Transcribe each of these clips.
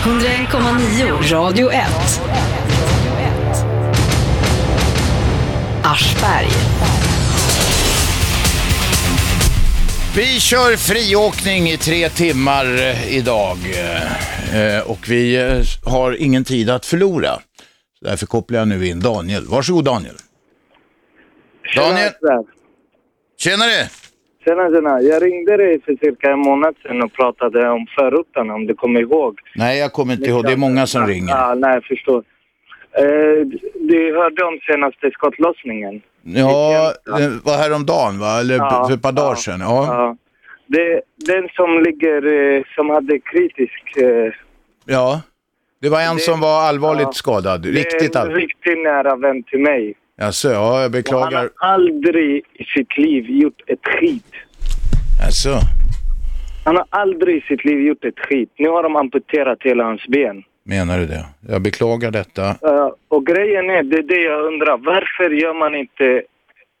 101,9 Radio 1. Aschberg. Vi kör friåkning i tre timmar eh, idag eh, och vi eh, har ingen tid att förlora. Därför kopplar jag nu in Daniel. Varsågod Daniel. Daniel. Tjenare! Tjena, tjena. Jag ringde dig för cirka en månad sedan och pratade om förorterna, om du kommer ihåg. Nej, jag kommer inte ihåg. Det är många som ringer. Ja, nej, jag förstår. Eh, du hörde om senaste skottlossningen? Ja, det var häromdagen va? Eller Ja, för ett par dagar sedan. Ja. Ja. Det, den som ligger, eh, som hade kritisk... Eh, ja. Det var en Det- som var allvarligt ja. skadad. Riktigt allvarligt. riktigt nära vän till mig. Alltså, ja, jag Och han beklagar. har aldrig i sitt liv gjort ett skit. Alltså. Han har aldrig i sitt liv gjort ett skit. Nu har de amputerat hela hans ben. Menar du det? Jag beklagar detta. Uh, och grejen är, det är det jag undrar, varför gör man inte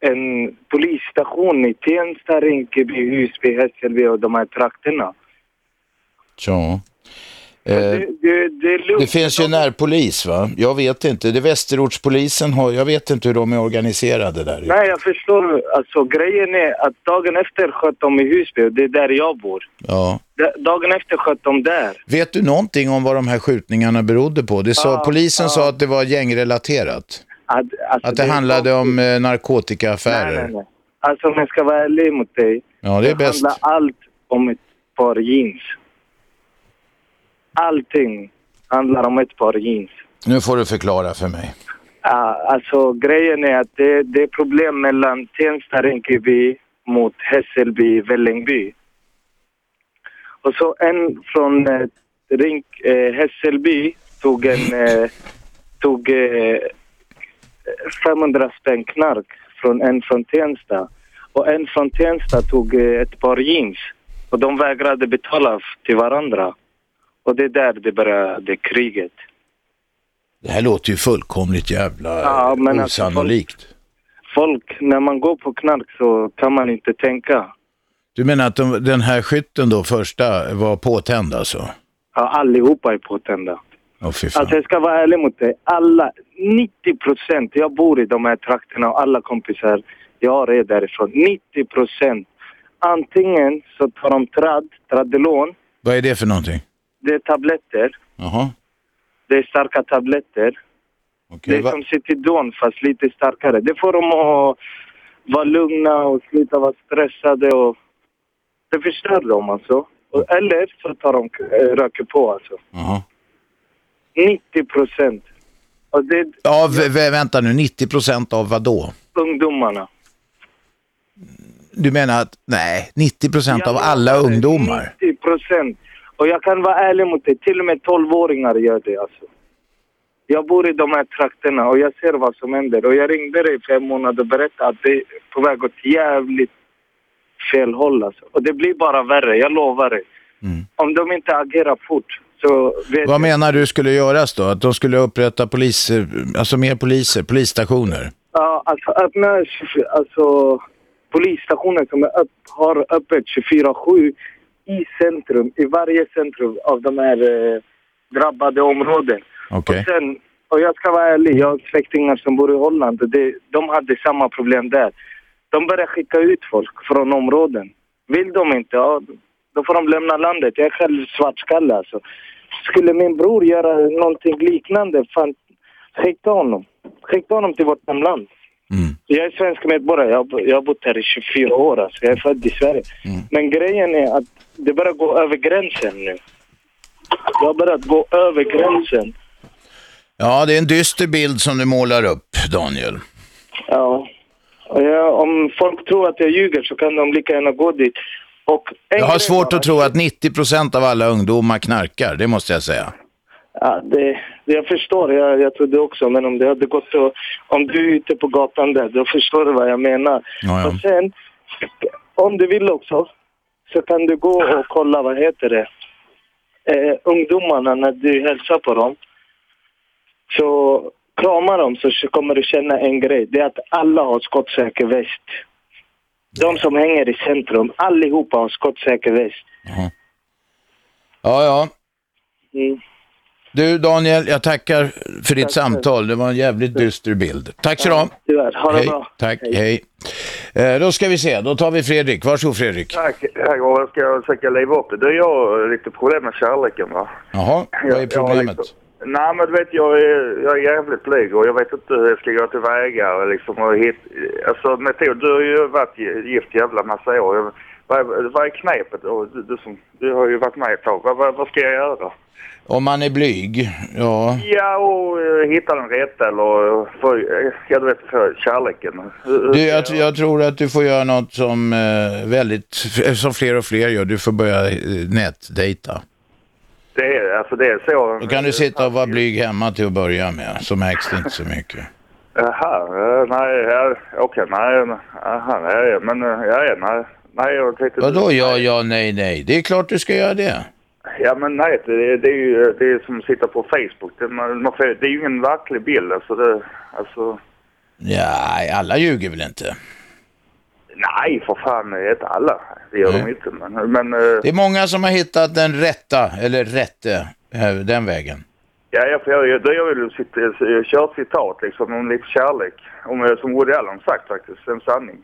en polisstation i Tensta, Rinkeby, Husby, Hässelby och de här trakterna? Ja. Eh, Det, det, det, det finns ju närpolis va? Jag vet inte. Det Västerortspolisen har, jag vet inte hur de är organiserade där. Nej, jag förstår. Alltså grejen är att dagen efter sköt de i Husby och det är där jag bor. Ja. Da- Dagen efter sköt de där. Vet du någonting om vad de här skjutningarna berodde på? Det sa, Ja, polisen ja. sa att det var gängrelaterat. Att, alltså, Att det handlade om eh, Nej, narkotikaaffärer. nej, nej. Alltså om jag ska vara ärlig mot dig. Ja, det är bäst. handlar allt om ett par jeans. Allting handlar om ett par jeans. Nu får du förklara för mig. Ja, alltså grejen är att det, det är problem mellan Tensta, Rinkeby mot Hässelby, Vällingby. Och så en från eh, Rink, eh, Hässelby tog en eh, tog eh, 500 spänn knark från en från Tensta. Och en från Tensta tog eh, ett par jeans. Och de vägrade betala till varandra. Och det är där det började kriget. Det här låter ju fullkomligt jävla Ja, men alltså, osannolikt. folk, när man går på knark så kan man inte tänka. Du menar att de, den här skytten då, första, var påtänd alltså? Ja, allihopa är påtända. Fan. Alltså jag ska vara ärlig mot dig. Alla, 90 procent, jag bor i de här trakterna och alla kompisar jag har är därifrån. 90 procent. Antingen så tar de tradd, traddelon. Vad är det för någonting? Det är tabletter. Jaha, Det är starka tabletter. okej. Det är Va- som Citidon fast lite starkare. Det får dem att vara lugna och sluta vara stressade och det förstör dem alltså. Och, eller så tar de eh, röker på alltså. Jaha. 90 procent. Och det Ja, vänta nu, 90 procent av vad då? ungdomarna. Du menar att, nej, 90 procent av alla ungdomar? 90 procent. Och jag kan vara ärlig mot dig, till och med 12-åringar gör det alltså. Jag bor i de här trakterna och jag ser vad som händer. Och jag ringde dig för en månad och berättade att det är på väg åt jävligt fel håll alltså. Och det blir bara värre, jag lovar dig. Mm. Om de inte agerar fort så Vad jag- menar du skulle göras då? Att de skulle upprätta poliser, alltså mer poliser, polisstationer? Ja, alltså öppna 24 alltså, polisstationen som är upp, har öppet 24-7 i centrum, i varje centrum av de här eh, drabbade områden. Okej. Och sen, och jag ska vara ärlig, jag har släktingar som bor i Holland och det, de hade samma problem där. De började skicka ut folk från områden. Vill de inte, ja, då får de lämna landet. Jag är själv svartskalle alltså. Skulle min bror göra någonting liknande, fan, skicka honom. Skicka honom till vårt hemland. Mm. Jag är svensk medborgare. Jag, jag har bott här i 24 år. Alltså. Jag är född i Sverige. Mm. Men grejen är att det börjar gå över gränsen nu. Det har börjat gå över gränsen. Ja, det är en dyster bild som du målar upp, Daniel. Ja. Jag, om folk tror att jag ljuger så kan de lika gärna gå dit. Och Jag har svårt att tro att 90 procent av alla ungdomar knarkar, det måste jag säga. Ja, det, det jag förstår. Jag, jag trodde också. Men om det hade gått så... Om du är ute på gatan där, då förstår du vad jag menar. Ja, ja. Och sen, om du vill också, så kan du gå och kolla, vad heter det, eh, ungdomarna när du hälsar på dem. Så krama dem så kommer du känna en grej. Det är att alla har skottsäker väst. De som hänger i centrum, allihopa har skottsäker väst. Ja, ja. Mm. Du Daniel, jag tackar för ditt samtal. Det var en jävligt dyster bild. Tack så du ha. Tyvärr. Ha det Hej. bra. Tack, hej. Eh, då ska vi se, då tar vi Fredrik. Varsågod Fredrik. Tack. Tack. Jag ska försöka leva upp det. Du, jag har lite problem med kärleken va. Jaha, vad är Jag- jag har problemet? liksom- Nej men du vet jag är, jag är jävligt blyg och jag vet inte hur jag ska gå tillväga liksom och hit, alltså metod, du har ju varit gift jävla massa år. Vad är, vad är knepet? Du, du, som, du har ju varit med ett tag. Vad, vad, vad ska jag göra? Om man är blyg, ja. Ja, och uh, hitta den rätta eller få, eh, ja du vet, för kärleken. Du, jag, jag- jag tror att du får göra något som eh, väldigt, som fler och fler gör. Du får börja eh, nätdejta. Det är, alltså det är så. Då kan du sitta och vara blyg hemma till att börja med, så märks det inte så mycket. Jaha, nej, okej, nej, aha, nej, men, eh, ja, ja, nej, nej, jag tänkte... Vadå ja, ja, nej, nej? Det är klart du ska göra det. Ja, men nej, det, det är ju det är som att sitta på Facebook. Det, man, man, det är ju ingen verklig bild, alltså det, alltså, Ja, alla ljuger väl inte? nej, för fan, inte alla. Det gör Nej. de inte, men, men eh, Det är många som har hittat den rätta, eller rätte, den vägen. ja, jag, jag, jag, jag vill ju sitta, jag kör ett citat liksom om lite kärlek, om, eh, som Woody Allen sagt faktiskt, en sanning.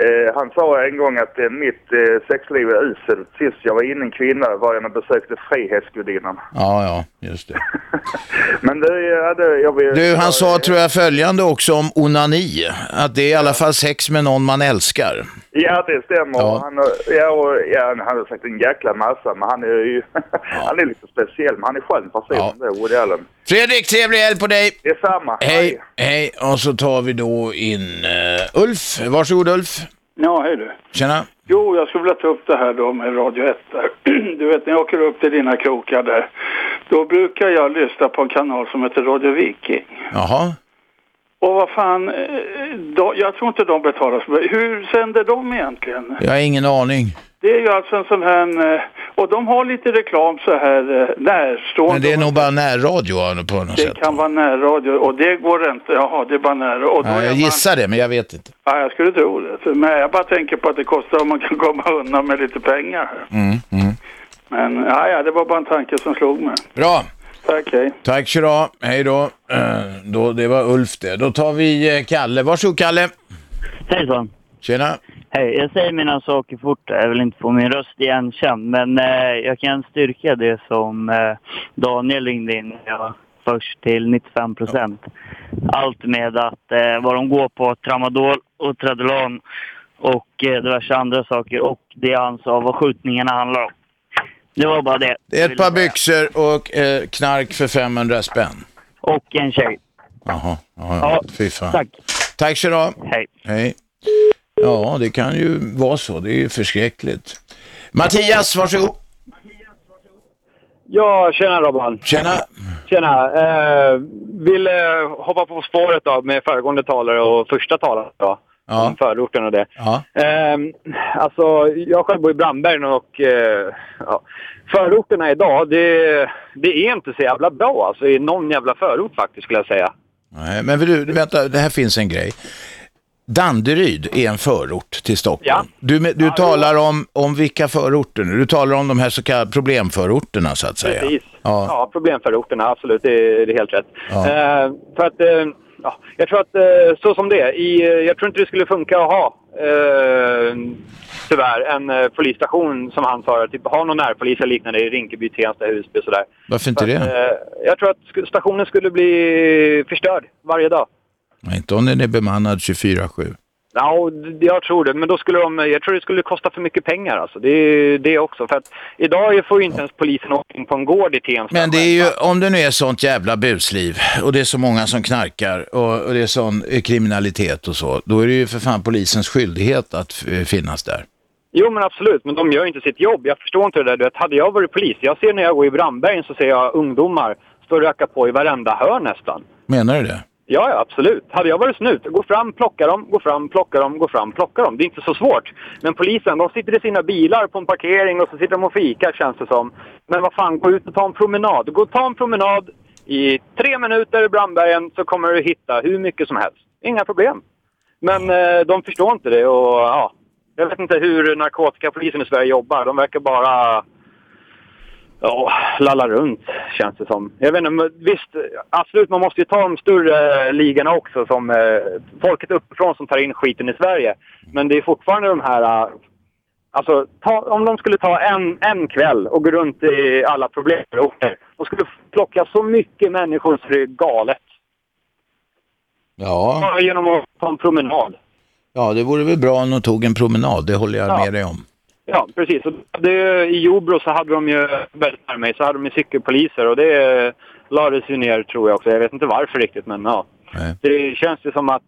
Eh, han sa en gång att eh, mitt eh, sexliv är uselt. Sist jag var inne en kvinna var jag när jag besökte Frihetsgudinnan. Ja, ja, just det. Men det, ja, det, jag vill... Du, han sa tror jag följande också om onani, att det är i alla fall sex med någon man älskar. Ja, det stämmer. Ja. Han, har- ja, och, ja, han hade sagt en jäkla massa, men han är ju... han är lite speciell, men han är skön person, Ja. det Woody Allen. Fredrik, trevlig helg på dig! Detsamma. Hej, hej, och så tar vi då in uh, Ulf. Varsågod Ulf. Ja, hej du. Tjena. Jo, jag skulle vilja ta upp det här då med Radio 1 där. Du vet, när jag åker upp till dina krokar där, då brukar jag lyssna på en kanal som heter Radio Viking. Jaha. Och vad fan, eh, då, jag tror inte de betalar mycket. Hur sänder de egentligen? Jag har ingen aning. Det är ju alltså en sån här, eh, och de har lite reklam så här eh, närstående. Men det är nog bara närradio på något Det sätt. kan vara närradio och det går inte, jaha det är bara nära. Och Ja, jag man- gissar det, men jag vet inte. Ja, jag skulle tro det. Men jag bara tänker på att det kostar om man kan komma undan med lite pengar. Mm, mm. Men ja, ja, det var bara en tanke som slog mig. Bra. Tack, hej. Tack så du. Hej då. Eh, då. Det var Ulf det. Då tar vi eh, Kalle. Varsågod Kalle. Hejsan. Tjena. Hej, jag säger mina saker fort. Jag vill inte få min röst igenkänd, men eh, jag kan styrka det som eh, Daniel ringde in ja, först till 95 procent. Allt med att eh, vad de går på, tramadol och tradolan och eh, diverse andra saker och det han sa vad skjutningarna handlar om. Det var bara det. Det är ett par byxor och eh, knark för 500 spänn. Och en tjej. Jaha. Ja, Fy fan. Tack. Tack så du. Hej. Hej. Ja, det kan ju vara så. Det är ju förskräckligt. Mattias, varsågod. Ja, tjena Robban. Tjena. Tjena. Eh, vill eh, hoppa på spåret då med föregående talare och första talare då. Ja. Om förorten och det. Ja. Eh, alltså, jag själv bor i Brandbergen och eh, ja, förorterna idag, det, det är inte så jävla bra alltså i någon jävla förort faktiskt skulle jag säga. Nej, men du, du, vänta, det här finns en grej. Danderyd är en förort till Stockholm. Ja. Du, du talar om, om vilka förorter nu? Du talar om de här så kallade problemförorterna så att säga. Precis. Ja. Ja, problemförorterna, absolut. Det, är- det är helt rätt. Ja. Eh, för att, eh, ja, jag tror att eh, så som det är, i, eh, jag tror inte det skulle funka att ha, eh, tyvärr, en eh, polisstation som han sa, typ ha någon närpolis eller liknande i Rinkeby, Tensta, Husby och sådär. Varför inte För det? eh, jag tror att stationen skulle bli förstörd varje dag. Nej, Inte om den är bemannad 24-7. Ja, jag tror det. Men då skulle de, jag tror det skulle kosta för mycket pengar alltså. Det är det också. För att idag får ju inte ens polisen åka in på en gård i Tensta. Men det är ju, om det nu är sånt jävla busliv och det är så många som knarkar och, och det är sån kriminalitet och så, då är det ju för fan polisens skyldighet att finnas där. Jo men absolut, men de gör ju inte sitt jobb. Jag förstår inte det där. Du vet, hade jag varit polis, jag ser när jag går i Brandbergen så ser jag ungdomar stå och röka på i varenda hörn nästan. Menar du det? Ja, ja, absolut. Hade jag varit snut, gå fram, plocka dem, gå fram, plocka dem, gå fram, plocka dem. Det är inte så svårt. Men polisen, de sitter i sina bilar på en parkering och så sitter de och fikar känns det som. Men vad fan, gå ut och ta en promenad. Gå och ta en promenad i tre minuter i Brandbergen så kommer du hitta hur mycket som helst. Inga problem. Men eh, de förstår inte det och ja, jag vet inte hur narkotikapolisen i Sverige jobbar. De verkar bara ja, lalla runt, känns det som. Jag vet inte, visst, absolut man måste ju ta de större ligorna också som eh, folket uppifrån som tar in skiten i Sverige. Men det är fortfarande de här, eh, alltså ta, om de skulle ta en, en kväll och gå runt i alla problemorter. De skulle plocka så mycket människor så det är galet. Ja, Bara genom att ta en promenad. ja, det vore väl bra om de tog en promenad, det håller jag Ja. med dig om. Ja, precis. Det, I Jobro så hade de ju, väldigt nära mig, så hade de ju cykelpoliser och det lades ju ner tror jag också. Jag vet inte varför riktigt men ja. Nej. Det känns ju som att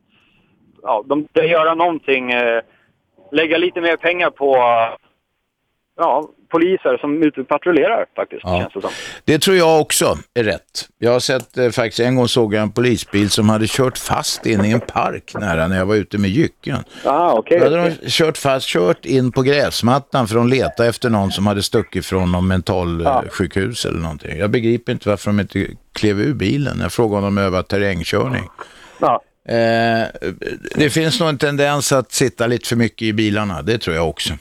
ja, de bör göra någonting, eh, lägga lite mer pengar på ja, poliser som är ute och patrullerar faktiskt, Ja. känns det som. Det tror jag också är rätt. Jag har sett eh, faktiskt, en gång såg jag en polisbil som hade kört fast in i en park nära när jag var ute med jycken. Ah, okej. Då hade de kört fast, kört in på gräsmattan för att leta efter någon som hade stuckit från någon mentalsjukhus eller någonting. Jag begriper inte varför de inte klev ur bilen. Jag frågade om de övat terrängkörning. Ja. Eh, det finns nog en tendens att sitta lite för mycket i bilarna, det tror jag också.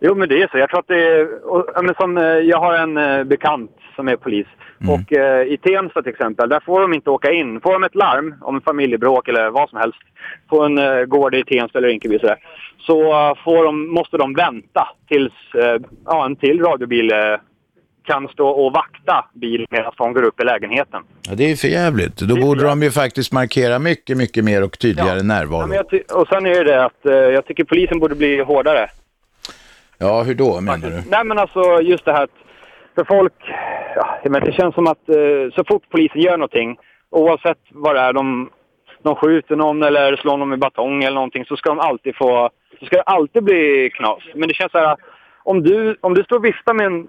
Jo, men det är så. Jag tror att det är... Och, ja, men som, eh, jag har en eh, bekant som är polis. Och eh, i Tensta till exempel, där får de inte åka in. Får de ett larm om en familjebråk eller vad som helst på en eh, gård i Tensta eller Rinkeby sådär, så eh, får de, måste de vänta tills ja, en till radiobil kan stå och vakta bilen medan de går upp i lägenheten. Ja, det är för jävligt. Då borde de ju faktiskt markera mycket, mycket mer och tydligare Ja, närvaro. ty- och sen är det att jag tycker polisen borde bli hårdare. Ja, hur då menar du? Nej men alltså just det här att för folk, ja, menar, det känns som att eh, så fort polisen gör någonting, oavsett vad det är, de, de skjuter någon eller slår någon med batong eller någonting, så ska de alltid få, så ska det alltid bli knas. Men det känns så här, om du, om du står och viftar med en,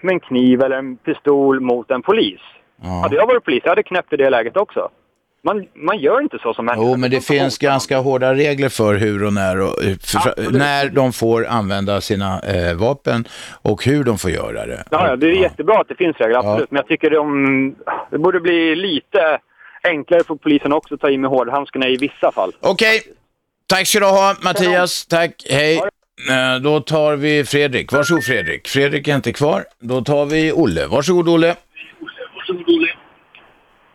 med en kniv eller en pistol mot en polis, Ja. hade jag varit polis, jag hade knäppt i det läget också. Man, man gör inte så som människa. Jo, men det finns ganska hårda regler för hur och när, och, eh, för, när de får använda sina eh, vapen och hur de får göra det. Ja, ja, det är jättebra att det finns regler, absolut. Ja. Men jag tycker de, det borde bli lite enklare för polisen också att ta i med hårdhandskarna i vissa fall. Okej, tack ska du ha Mattias. Tack, hej. Eh, Då tar vi Fredrik. Varsågod Fredrik. Fredrik är inte kvar. Då tar vi Olle. Varsågod Olle.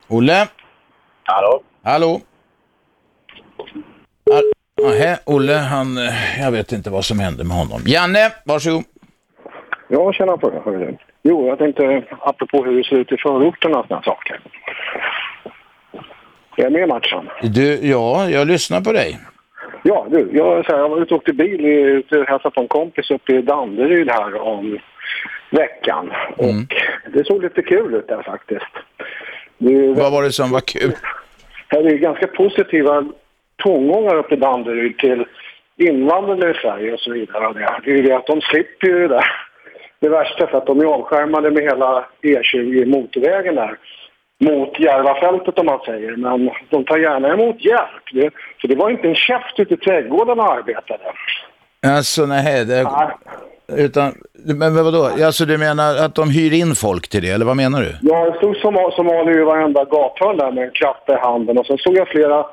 Olle? Hallå? Hallå? Nähä, Olle, han, eh, jag vet inte vad som hände med honom. Janne, varsågod. Ja, tjena på hörru. Jo, jag tänkte apropå hur det ser ut i förorterna och sådana saker. Är jag med i matchen? Du, ja, jag lyssnar på dig. Ja, du. Jag, så här, jag var ute och åkte bil, ute och hälsade på en kompis uppe i Danderyd här om veckan. Och det såg lite kul ut där faktiskt. Det är, Vad var det som var kul? här är ganska positiva tongångar uppe i Danderyd till invandrare i Sverige och så vidare. Det. det är ju det att de slipper ju det där. Det värsta för att de är avskärmade med hela E20 motorvägen där mot Järvafältet om man säger. Men de tar gärna emot hjälp. Det, så det var inte en käft ute i trädgården och arbetade. Alltså nej, det, utan, men vadå? Alltså du menar att de hyr in folk till det, eller vad menar du? Ja, det stod som, somalier i varenda gathörn där med en kratta i handen och sen såg jag flera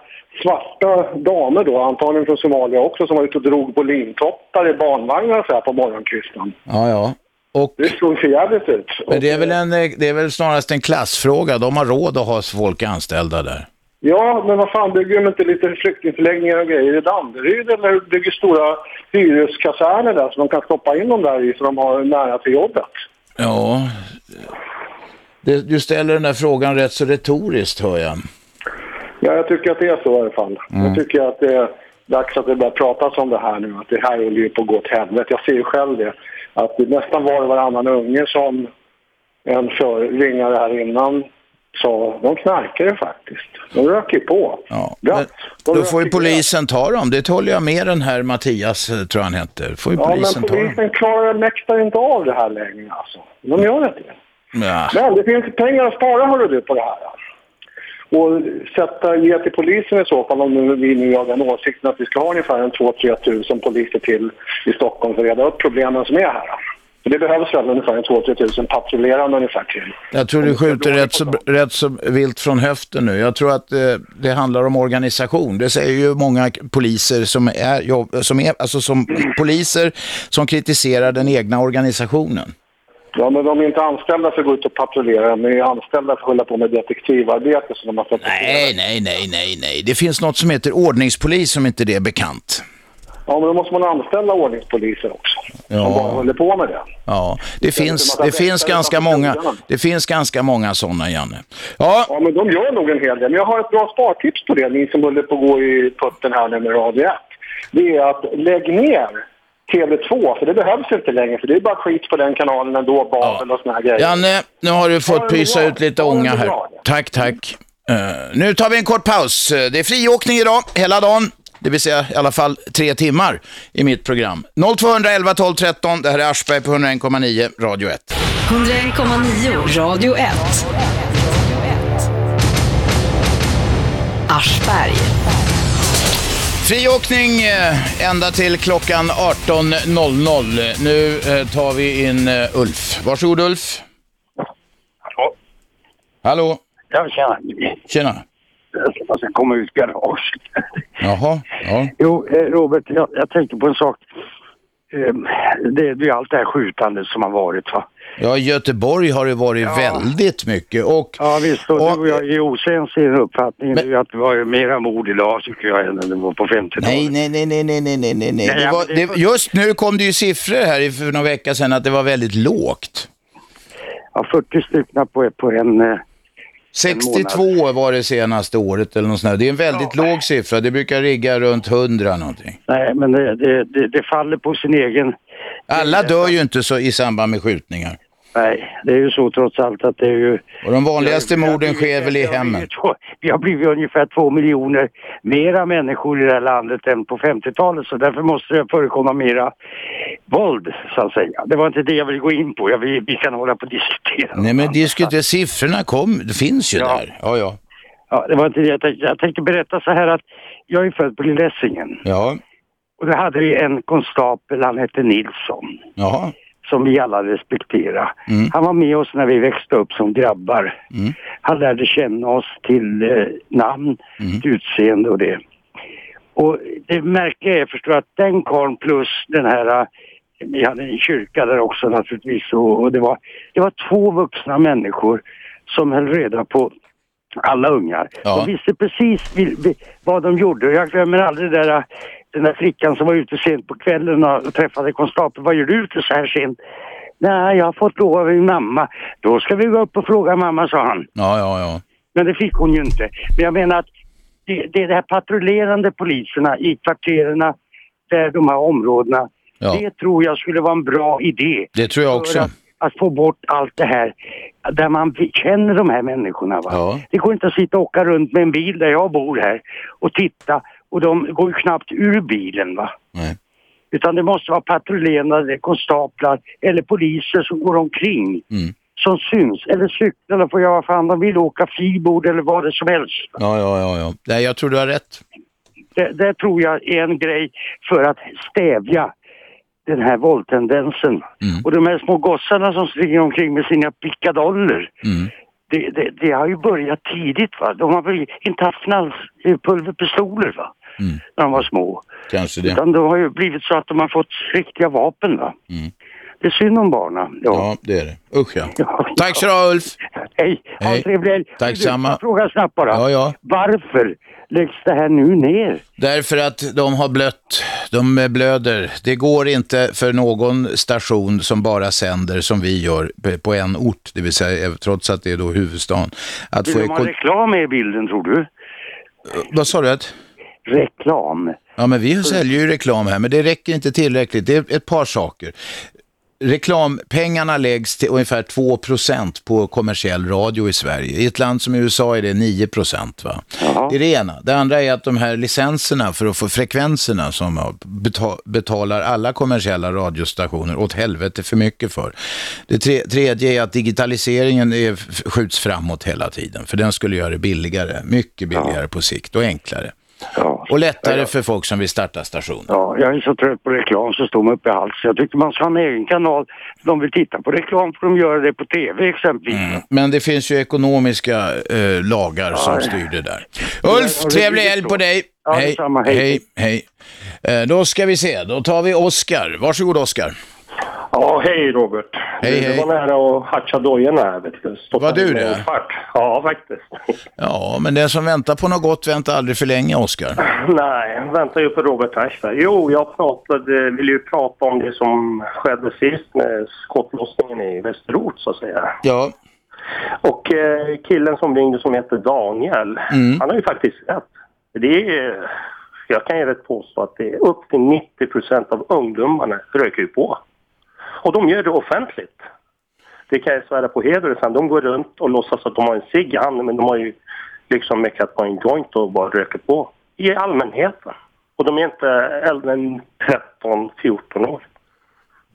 svarta damer då, antagligen från Somalia också, som var ute och drog på lintoppar i barnvagnar så här på morgonkvisten. Ja, ja. Och, Det såg för jävligt ut. men det är, väl en, eh, det är väl snarast en klassfråga. De har råd att ha folk anställda där. Ja, men vad fan, bygger de inte lite flyktingförläggningar och grejer i Danderyd eller bygger stora hyreskaserner där så de kan stoppa in dem där i så de har nära till jobbet? Ja, det, du ställer den där frågan rätt så retoriskt hör jag. Ja, jag tycker att det är så i alla fall. Jag tycker att det är dags att det börjar pratas om det här nu, att det här håller ju på att gå åt helvete. Jag ser ju själv det, att det nästan var och varannan unge som en förringare här innan sa, de knarkar ju faktiskt. De röker ju på. Ja. Bratt. De då får ju polisen ta dem. Det håller jag med den här Mattias, eh, tror han heter. får ju Ja, polisen men polisen klarar, mäktar inte av det här längre alltså. De gör inte det. Ja. Men det finns pengar att spara hörru du på det här. Och sätta, ge till polisen i så fall om vi nu har den åsikten att vi ska ha ungefär en 2-3 tusen poliser till i Stockholm för att reda upp problemen som är här. För det behövs väl ungefär en 2-3 tusen patrullerande ungefär till. Jag tror du skjuter rätt så, rätt så vilt från höften nu. Jag tror att eh, det handlar om organisation. Det säger ju många poliser som är, som är alltså som poliser som kritiserar den egna organisationen. Ja, men de är inte anställda för att gå ut och patrullera. De är anställda för att hålla på med detektivarbete som de har Nej, nej, nej, nej, nej. Det finns något som heter ordningspolis som inte det är bekant. Ja, men då måste man anställa ordningspoliser också. Ja. Som bara håller på med det. Ja, det finns, det finns ganska många, det finns ganska många sådana, Janne. Ja, Ja, men de gör nog en hel del. Men jag har ett bra spartips på det, ni som håller på att gå i putten här nu med Radio 1. Det är att lägg ner TV2, för det behövs inte längre. För det är bara skit på den kanalen ändå, Babel och såna här grejer. Janne, nu har du fått pysa ut lite ånga här. Tack, tack. Eh, nu tar vi en kort paus. Eh, Det är friåkning idag, hela dagen. Det vill säga i alla fall tre timmar i mitt program. 0211 12 13, det här är Aschberg på 101,9, Radio 1. 101,9 Radio 1. Aschberg. Friåkning eh, ända till klockan 18.00. Nu eh, tar vi in eh, Ulf. Varsågod Ulf. Ja. Hallå? Ja, tjena. Tjena så man ska komma ut garaget. Jaha, ja. Jo, eh, Robert, jag, jag tänkte på en sak. Ehm, det är ju allt det här skjutandet som har varit va. Ja, i Göteborg har det varit ja. väldigt mycket. Och, ja, visst. Och, och, jag är osäker i uppfattningen men, att det var ju mera mord idag tycker jag än det var på 50-talet. Nej, nej, nej, nej, nej, nej, nej, nej. det var, det, just nu kom det ju siffror här för några veckor sedan att det var väldigt lågt. Ja, 40 stycken på, på en eh, eh, 62 var det senaste året eller något sånt. Det är en väldigt låg siffra. Det brukar rigga runt 100 någonting. Nej, men det, det, det, faller på sin egen... Alla dör ju inte så i samband med skjutningar. Nej, det är ju så trots allt att det är ju... Och de vanligaste morden sker väl i hemmen. Vi har blivit ungefär två miljoner mera människor i det här landet än på 50-talet så därför måste det förekomma mera våld så att säga. Det var inte det jag ville gå in på. Jag vill, vi kan hålla på och diskutera. Nej men diskutera, siffrorna kom, det finns ju Ja. där. Ja, ja. Ja, det var inte det jag tänkte. Jag tänkte berätta så här att jag är född på Lilla Ja, och då hade vi en konstapel, han hette Nilsson. jaha. som vi alla respekterar. Mm. Han var med oss när vi växte upp som grabbar. Mm. Han lärde känna oss till eh, namn, Mm. till utseende och det. Och det märkliga är förstå att den karln plus den här, eh, vi hade en kyrka där också naturligtvis och, och det, var, det var två vuxna människor som höll reda på alla ungar. Ja. De visste precis vad de gjorde. Jag glömmer aldrig det där, den där flickan som var ute sent på kvällen och träffade konstapeln. Vad gör du ute så här sent? Nej, jag har fått lov av min mamma. Då ska vi gå upp och fråga mamma, sa han. Ja, ja, ja. Men det fick hon ju inte. Men jag menar att det, det är de här patrullerande poliserna i kvartererna där de här områdena. Ja. Det tror jag skulle vara en bra idé. Det tror jag också. Att, att få bort allt det här där man känner de här människorna. Va? Ja. Det går inte att sitta och åka runt med en bil där jag bor här och titta och de går ju knappt ur bilen. va. Nej. Utan det måste vara patrullerande konstaplar eller poliser som går omkring. Mm. Som syns. Eller cyklar eller får jag vad fan de vill åka fribord eller vad det som helst. Ja, ja, ja, ja. Nej, jag tror du har rätt. Det, det tror jag är en grej för att stävja den här våldtendensen. Mm. Och de här små gossarna som springer omkring med sina pickadoller. Mm. Det, det, det har ju börjat tidigt va. De har väl inte haft knallpulverpistoler va. Mm. När de var små. Kanske det. Utan de har ju blivit så att de har fått riktiga vapen va. Mm. Det är synd om barnen. Ja. Ja, det är det. Usch ja. Ja, Tack så du Ulf. Hej, ha en trevlig helg. Tack Du, samma. Fråga snabbt bara. Ja, ja. Varför läggs det här nu ner? Därför att de har blött, de blöder. Det går inte för någon station som bara sänder som vi gör på en ort, det vill säga trots att det är då huvudstaden. Att Vill få de ha reklam i bilden tror du? Vad sa du? Att? Reklam. Ja, men vi säljer ju reklam här, men det räcker inte tillräckligt. Det är ett par saker. Reklampengarna läggs till ungefär 2% på kommersiell radio i Sverige. I ett land som USA är det 9 Va? Jaha. Det är det ena. Det andra är att de här licenserna för att få frekvenserna som ja, beta- betalar alla kommersiella radiostationer åt helvete för mycket för. Det tre- tredje är att digitaliseringen är, skjuts framåt hela tiden, för den skulle göra det billigare, mycket billigare på sikt och enklare. Ja. Och lättare för folk som vill starta station. Ja, jag är så trött på reklam så står man uppe i halsen. Jag tycker man ska ha en egen kanal. De vill titta på reklam får de göra det på tv exempelvis. Mm. Men det finns ju ekonomiska eh, lagar som styr det där. Ulf, Ja, trevlig helg på dig. Ja, hej, detsamma. Hej. hej, hej. Eh, då ska vi se, då tar vi Oskar. Varsågod Oskar. Ja, hej Robert. Hej, hej. Du var nära att hatcha dojorna här. Vet du. Var du det? Ja, faktiskt. Ja, men den som väntar på något gott väntar aldrig för länge, Oskar. Nej, väntar ju på Robert Aschberg. Jo, jag pratade, ville ju prata om det som skedde sist med skottlossningen i Västerort så att säga. Ja. Och eh, killen som ringde som heter Daniel, Mm. han har ju faktiskt rätt. Det är, jag kan ju rätt påstå att det är upp till 90 procent av ungdomarna röker ju på. Och de gör det offentligt. Det kan jag svära på heder sant. De går runt och låtsas att de har en cigg i handen men de har ju liksom meckat på en joint och bara röker på. I allmänheten. Och de är inte äldre än 13-14 år.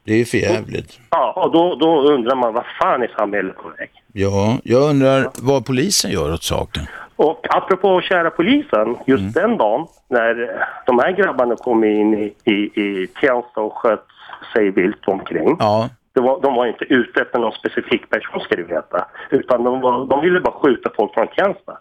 Det är för jävligt. Ja, och då, då undrar man vad fan är samhället på väg? Ja, jag undrar vad polisen gör åt saken. Och apropå kära polisen, just Mm. den dagen när de här grabbarna kom in i, i, i Tensta och sköt sig vilt omkring. Ja. Var, de var inte ute efter någon specifik person ska du veta. Utan de, var, de ville bara skjuta folk från Tensta.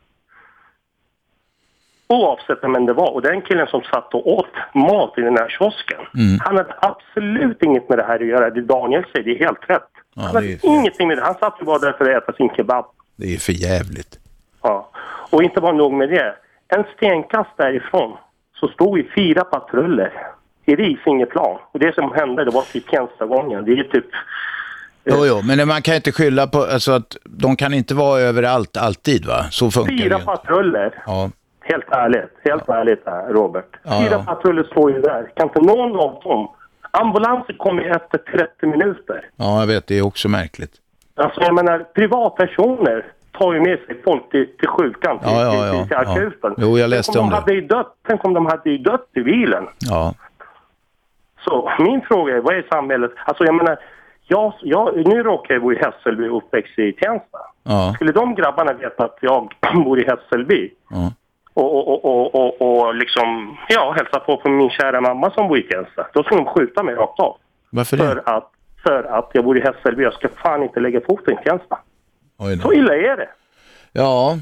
Oavsett vem det var. Och den killen som satt och åt mat i den här kiosken. Mm. Han hade absolut inget med det här att göra. Det Daniel säger, det är helt rätt. Ja, han hade ingenting med det. Han satt ju bara där för att äta sin kebab. Det är för jävligt. Ja. Och inte bara nog med det. En stenkast därifrån så stod ju fyra patruller i Risingeplan. Och det som hände det var typ Tenstagången. Det är typ... Jo, jo, men man kan inte skylla på, alltså att de kan inte vara överallt alltid va? Så funkar det Fyra ju. patruller. Ja. Helt ärligt, helt ärligt här, Robert. Ja, Fyra ja. patruller står ju där. Kan inte någon av dem... Ambulansen kommer ju efter 30 minuter. ja, jag vet, det är också märkligt. Alltså jag menar, privatpersoner tar ju med sig folk till, till sjukan, till, Ja, ja, ja, till, till ja. akuten. Jo, jag läste om de det. Hade ju dött, tänk om de hade ju dött i bilen. Ja. Så min fråga är, vad är samhället? Alltså jag menar, jag, jag, nu råkar jag bo i Hässelby och uppväxt i Tensta. Ja. Skulle de grabbarna veta att jag bor i Hässelby Ja. och, och, och, och, och, liksom, ja, hälsa på på min kära mamma som bor i Tensta, då skulle de skjuta mig rakt av. Varför det? För att, för att jag bor i Hässelby, jag ska fan inte lägga foten i Tensta. Så illa är det. Ja,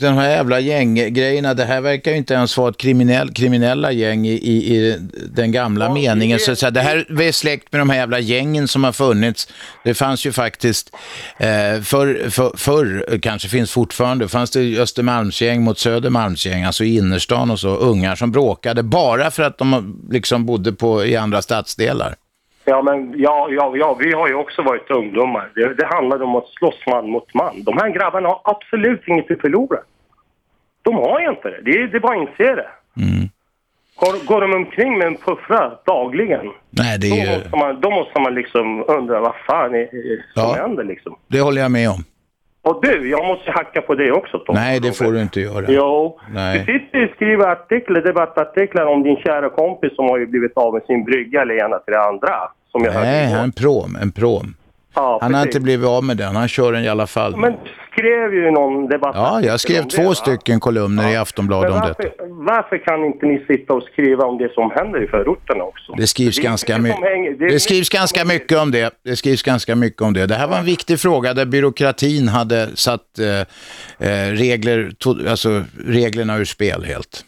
den här jävla gänggrejerna, det här verkar ju inte ens vara ett kriminell, kriminella gäng i, i, i den gamla meningen. Så, att säga, det här är släkt med de här jävla gängen som har funnits. Det fanns ju faktiskt, eh, förr, för, förr kanske finns fortfarande, fanns det Östermalmsgäng mot Södermalmsgäng, alltså i innerstan och så, ungar som bråkade bara för att de liksom bodde på, i andra stadsdelar. Ja, men ja, ja, ja, vi har ju också varit ungdomar. Det, det handlar om att slåss man mot man. De här grabbarna har absolut inget att förlora. De har ju inte det. Det är, det är bara att inse det. Mm. Går, går de omkring med en puffra dagligen, Nej, det då, är ju, måste man, då måste man liksom undra vad fan är som Ja. händer liksom. det håller jag med om. Och du, jag måste hacka på det också Tom. Nej, det får du inte göra. Jo. Nej. Du sitter och skriver artiklar, debattartiklar om din kära kompis som har ju blivit av med sin brygga eller ena till det andra. Som jag Nej, en prom, en prom. Ja, Han har inte blivit av med den, han kör den i alla fall. Men skrev ju någon debatt. Ja, jag skrev det, två va? stycken kolumner i Aftonbladet om detta. varför, kan inte ni sitta och skriva om det som händer i förorterna också? Det skrivs är ganska som hänger- det Det skrivs ganska mycket om det. Det skrivs ganska mycket om det. Det här var en viktig fråga där byråkratin hade satt eh, eh, regler, alltså reglerna ur spel helt.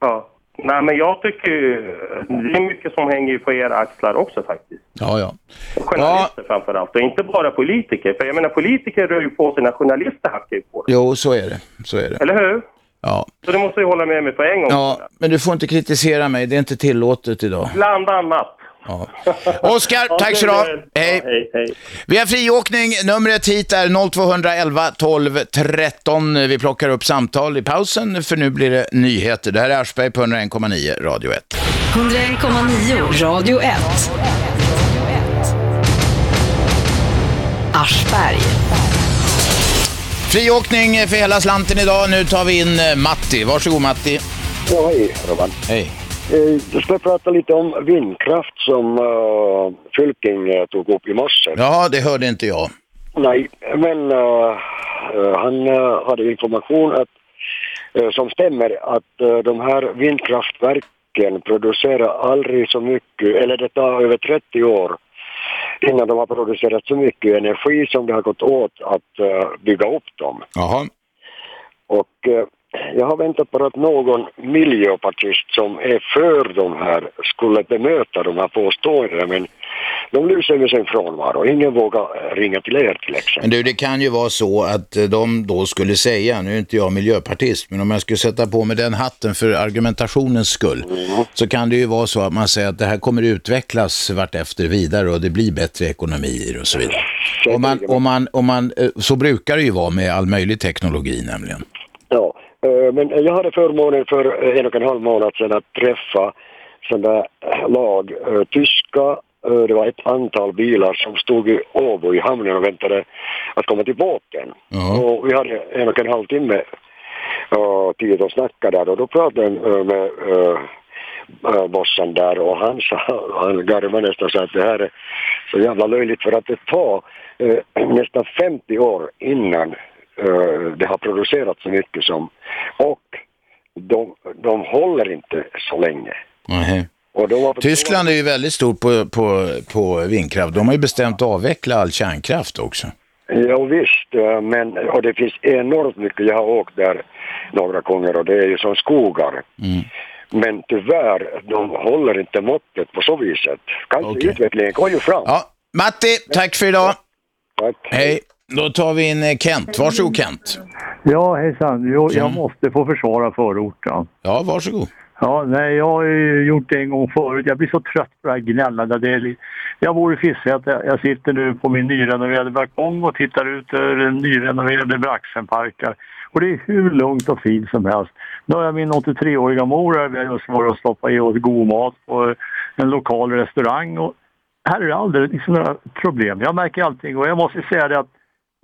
Ja. Nej, men jag tycker ju, det är mycket som hänger på era axlar också faktiskt. Ja, ja. Journalister framför allt och inte bara politiker. För jag menar politiker rör ju på sig när journalister hackar ju på det. Jo, så är det. Så är det. Eller hur? Ja. Så det måste du hålla med mig på en gång. ja, men du får inte kritisera mig. Det är inte tillåtet idag. Bland annat. Ja. Oskar, tack så du ha. Hej. hej, hej. Vi har friåkning. Numret hit är 0211 12 13. Vi plockar upp samtal i pausen för nu blir det nyheter. Det här är Aschberg på 101,9 Radio 1. 101,9 Radio 1. Aschberg. Friåkning för hela slanten idag. Nu tar vi in Matti. Varsågod Matti. Ja, hej Robban. Hej. Eh, Jag ska prata lite om vindkraft som uh, Fylking eh, tog upp i morse. Ja, det hörde inte jag. Nej, men eh, eh, han eh, hade information att, eh, som stämmer att eh, de här vindkraftverken producerar aldrig så mycket, eller det tar över 30 år innan de har producerat så mycket energi som det har gått åt att eh, bygga upp dem. Jaha. Och eh, jag har väntat på att någon miljöpartist som är för de här skulle bemöta de här påståendena men de lyser med sin frånvaro. Ingen vågar ringa till er till exempel. Men du, det kan ju vara så att eh, de då skulle säga, nu är inte jag miljöpartist, men om jag skulle sätta på mig den hatten för argumentationens skull, Mm. så kan det ju vara så att man säger att det här kommer utvecklas vartefter vidare och det blir bättre ekonomier och så vidare. Om man, om man, om man, eh, så brukar det ju vara med all möjlig teknologi nämligen. Ja, men jag hade förmånen för en och en halv månad sedan att träffa sådana där lag, eh, tyska, eh, det var ett antal bilar som stod i Åbo i hamnen och väntade att komma till båten. Och vi hade en och en halv timme tid att snacka där. Och då pratade jag eh, med eh, eh, bossen där och han sa, han garvade nästan så att det här är så jävla löjligt för att det tar eh, nästan 50 år innan eh, det har producerats så mycket som och de, de håller inte så länge. De har Tyskland är ju väldigt stort på, på, på vindkraft. De har ju bestämt att avveckla all kärnkraft också. Ja, visst, eh, men och det finns enormt mycket. Jag har åkt där några gånger och det är ju som skogar. Mm. Men tyvärr, de håller inte måttet på så viset. Kanske utvecklingen går ju fram. Ja, Matti, tack för idag. Tack. Hej. Då tar vi in eh, Kent. Varsågod Kent. Ja, hejsan. Jag Mm. måste få försvara förorten. Ja, varsågod. Ja, nej, jag har ju gjort det en gång förut. Jag blir så trött på det här gnällandet. Är Jag bor i Fisksätra. Jag sitter nu på min nyrenoverade balkong och tittar ut över den nyrenoverade Braxenparkar. Och det är hur lugnt och fint som helst. Nu har jag min 83-åriga mor här. Vi har just varit och stoppat i oss god mat på en lokal restaurang. Och här är det aldrig liksom några problem. Jag märker allting och jag måste säga det att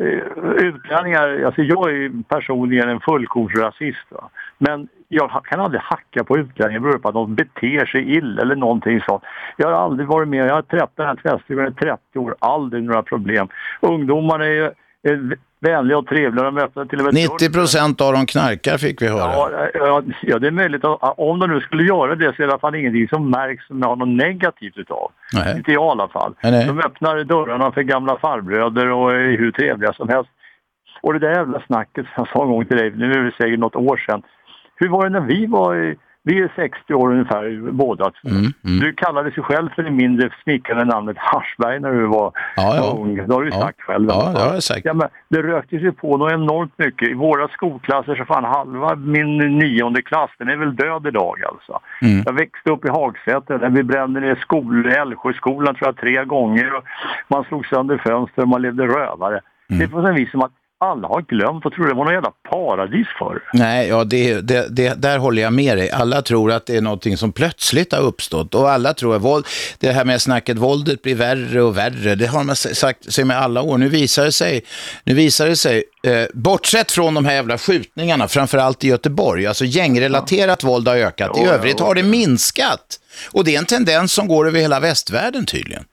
Eh, utlänningar, alltså jag är personligen en fullkornsrasist. Va? Men jag kan aldrig hacka på utlänningar beroende på att de beter sig illa eller någonting sånt. Jag har aldrig varit med, jag har träffat den här tvättstugan i 30 år, aldrig några problem. Ungdomarna är, ju- är vänliga och trevliga, de öppnar till och med 90 procent av dem knarkar fick vi höra. Ja, ja, det är möjligt. att- Om de nu skulle göra det så är det i alla fall ingenting som märks som har något negativt utav. Nej. Inte jag i alla fall. Nej. De öppnar dörrarna för gamla farbröder och är hur trevliga som helst. Och det där jävla snacket som jag sa en gång till dig, nu är det säkert något år sedan. Hur var det när vi var i, vi är 60 år ungefär båda två. Mm, Du kallade sig själv för det mindre smickrande namnet Haschberg när du var Ja, ja. ung. Det har du Ja. sagt själv. Ja, det har jag sagt. Ja, men det röktes ju på något enormt mycket. I våra skolklasser så fan halva min nionde klass, den är väl död idag alltså. Mm. Jag växte upp i Hagsätra där vi brände ner skol, Älvsjöskolan tror jag tre gånger och man slog sönder fönster och man levde rövare. Mm. Det är på något vis som att alla har glömt och tror det var något jävla paradis förr. Nej, ja, det, det, det, där håller jag med dig. Alla tror att det är någonting som plötsligt har uppstått och alla tror att våld, det här med snacket våldet blir värre och värre. Det har man sagt sig med alla år. Nu visar det sig, nu visar det sig eh, bortsett från de här jävla skjutningarna, framförallt i Göteborg, alltså gängrelaterat våld har ökat. I Ja, ja, övrigt har det minskat. Och det är en tendens som går över hela västvärlden tydligen.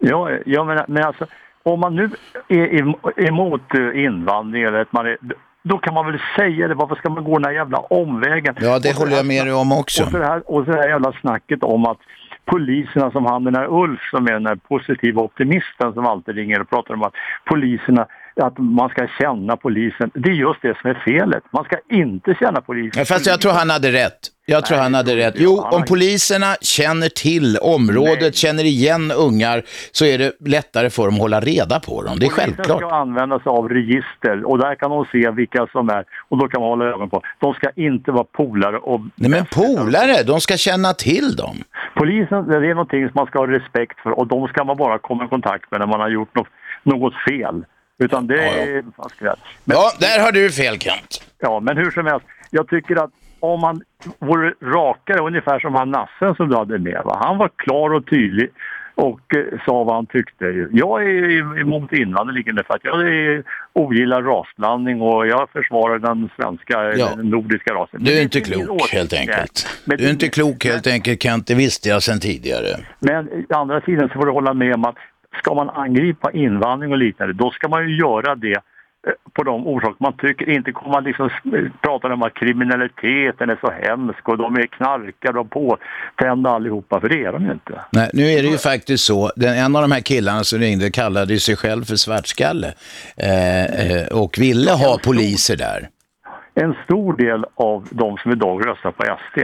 Ja, ja men, men alltså om man nu är em- emot eh, invandring eller att man är, då kan man väl säga det. Varför ska man gå den här jävla omvägen? Ja, det håller jag med dig om också. Och så här, och så det här jävla snacket om att poliserna som han den här Ulf som är den här positiva optimisten som alltid ringer och pratar om att poliserna att man ska känna polisen. Det är just det som är felet. Man ska inte känna polisen. Fast jag tror han hade rätt. Jag tror han hade rätt. Jo, om poliserna känner till området, känner igen ungar, så är det lättare för dem att hålla reda på dem. Det är Polisen självklart. ska använda sig av register och där kan de se vilka som är och då kan man hålla ögon på. De ska inte vara polare och Nej men polare, de ska känna till dem. polisen det är någonting som man ska ha respekt för och de ska man bara komma i kontakt med när man har gjort något, något fel. Utan det är... vad ska jag- Ja, där har du fel Kent. Ja, men hur som helst. Jag tycker att om man vore rakare, ungefär som han Nassen som du hade med. Va? Han var klar och tydlig och eh, sa vad han tyckte. Jag är emot invandring för att jag är, ogillar rasblandning och jag försvarar den svenska, Ja. den nordiska rasen. Du är Men inte klok helt enkelt. Men Du är inte klok helt enkelt Kent, det visste jag sedan tidigare. Men å andra sidan så får du hålla med om att ska man angripa invandring och liknande, då ska man ju göra det eh, på de orsaker man tycker. Inte komma liksom s- prata om att kriminaliteten är så hemsk och de är knarkare och påtända allihopa, för det är de ju inte. Nej, nu är det ju faktiskt så, den, en av de här killarna som ringde kallade sig själv för svartskalle eh, eh, och ville ha poliser där. En stor del av de som idag röstar på SD,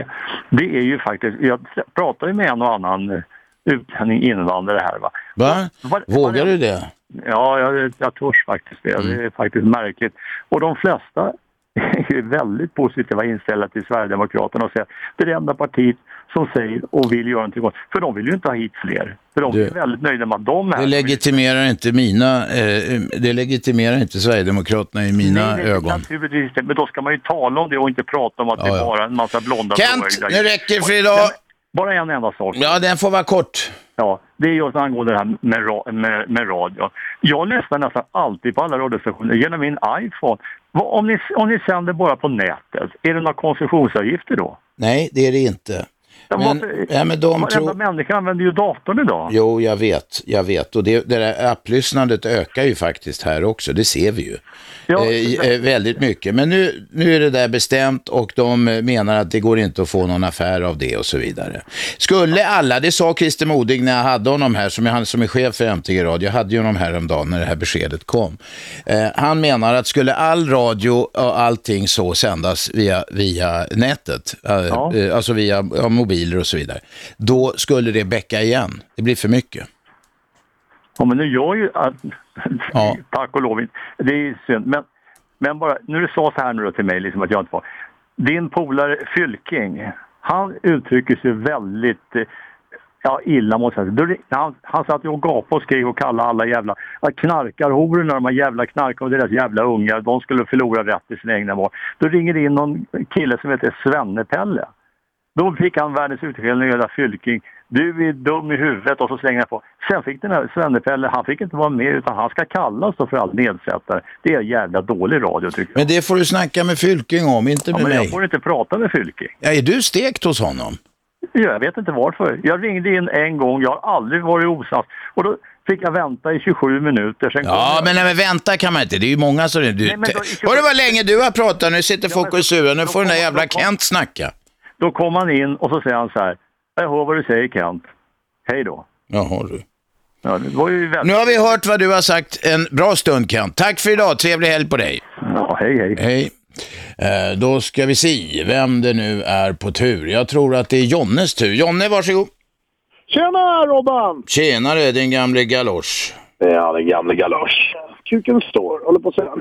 det är ju faktiskt, jag pratar ju med en och annan utlänning, invandrare här. Va? Va? Vågar du det? Ja, jag, jag törs faktiskt det. Mm. Det är faktiskt märkligt. Och de flesta är väldigt positiva inställda till Sverigedemokraterna och säger att det är det enda partiet som säger och vill göra någonting åt. För de vill ju inte ha hit fler. För de Du- är väldigt nöjda med att de är Det legitimerar inte mina, eh, det legitimerar inte Sverigedemokraterna i mina Nej, nej, ögon. Naturligtvis. Men då ska man ju tala om det och inte prata om att det Ja, är ja. bara en massa blonda Kent, nu räcker det för idag. Bara en enda sak. Ja, den får vara kort. Ja, det är just angående det här med, ra- med, med radio. Jag lyssnar nästan alltid på alla radiostationer genom min iPhone. Om ni, om ni sänder bara på nätet, är det några koncessionsavgifter då? Nej, det är det inte. Ja, Men, varför- ja, men de Varenda tror... människa använder ju datorn idag. Jo, jag vet, jag vet. Och det, det där applyssnandet ökar ju faktiskt här också, det ser vi ju. Ja, eh, eh, väldigt mycket. Men nu, nu är det där bestämt och de menar att det går inte att få någon affär av det och så vidare. Skulle alla, det sa Christer Modig när jag hade honom här, som han som är chef för MTG Radio, jag hade ju honom häromdagen när det här beskedet kom. Eh, han menar att skulle all radio och allting så sändas via, via nätet, eh, Ja. eh, alltså via ja, mobiler och så vidare, då skulle det bäcka igen. Det blir för mycket. Ja, men nu gör ju att, tack och lov. Det är synd. Men, men bara, nu det sades här nu då till mig liksom att jag inte var. Din polare Fylking, han uttrycker sig väldigt eh, ja, illa måste jag säga. Han, han satt ju och gapade och skrek och kallade alla jävla ja, knarkarhororna, de här jävla knarkarna och deras jävla ungar, de skulle förlora rätt till sina egna barn. Då ringer det in någon kille som heter Svenne-Pelle. Då fick han världens utskällning över Fylking. Du är dum i huvudet och så slänger han på. Sen fick den här Svennepelle, han fick inte vara med utan han ska kallas då för all nedsättare. Det är jävla dålig radio tycker jag. Men det får du snacka med Fylking om, inte Ja, med men jag mig. får inte prata med Fylking. Ja, är du stekt hos honom? Ja, Jag vet inte varför. Jag ringde in en gång, jag har aldrig varit osams. Och då fick jag vänta i 27 minuter. Sen Ja, men, nej, men vänta kan man inte. Det är ju många som... Du, Nej, men då- Hörru vad länge du har pratat, nu sitter folk och är sura. Nu får den där jävla Kent snacka. Då kom han in och så säger han så här. Jag hör vad du säger Kent. Hej då. Jaha du. Ja, det var ju väldigt... Nu har vi hört vad du har sagt en bra stund Kent. Tack för idag, trevlig helg på dig. Ja, hej hej. Hej. Eh, då ska vi se vem det nu är på tur. Jag tror att det är Jonnes tur. Jonne, varsågod. Tjena Robban! Tjenare, din gamle galosch. Ja, den gamle galosch. Kuken står, håller på att säga.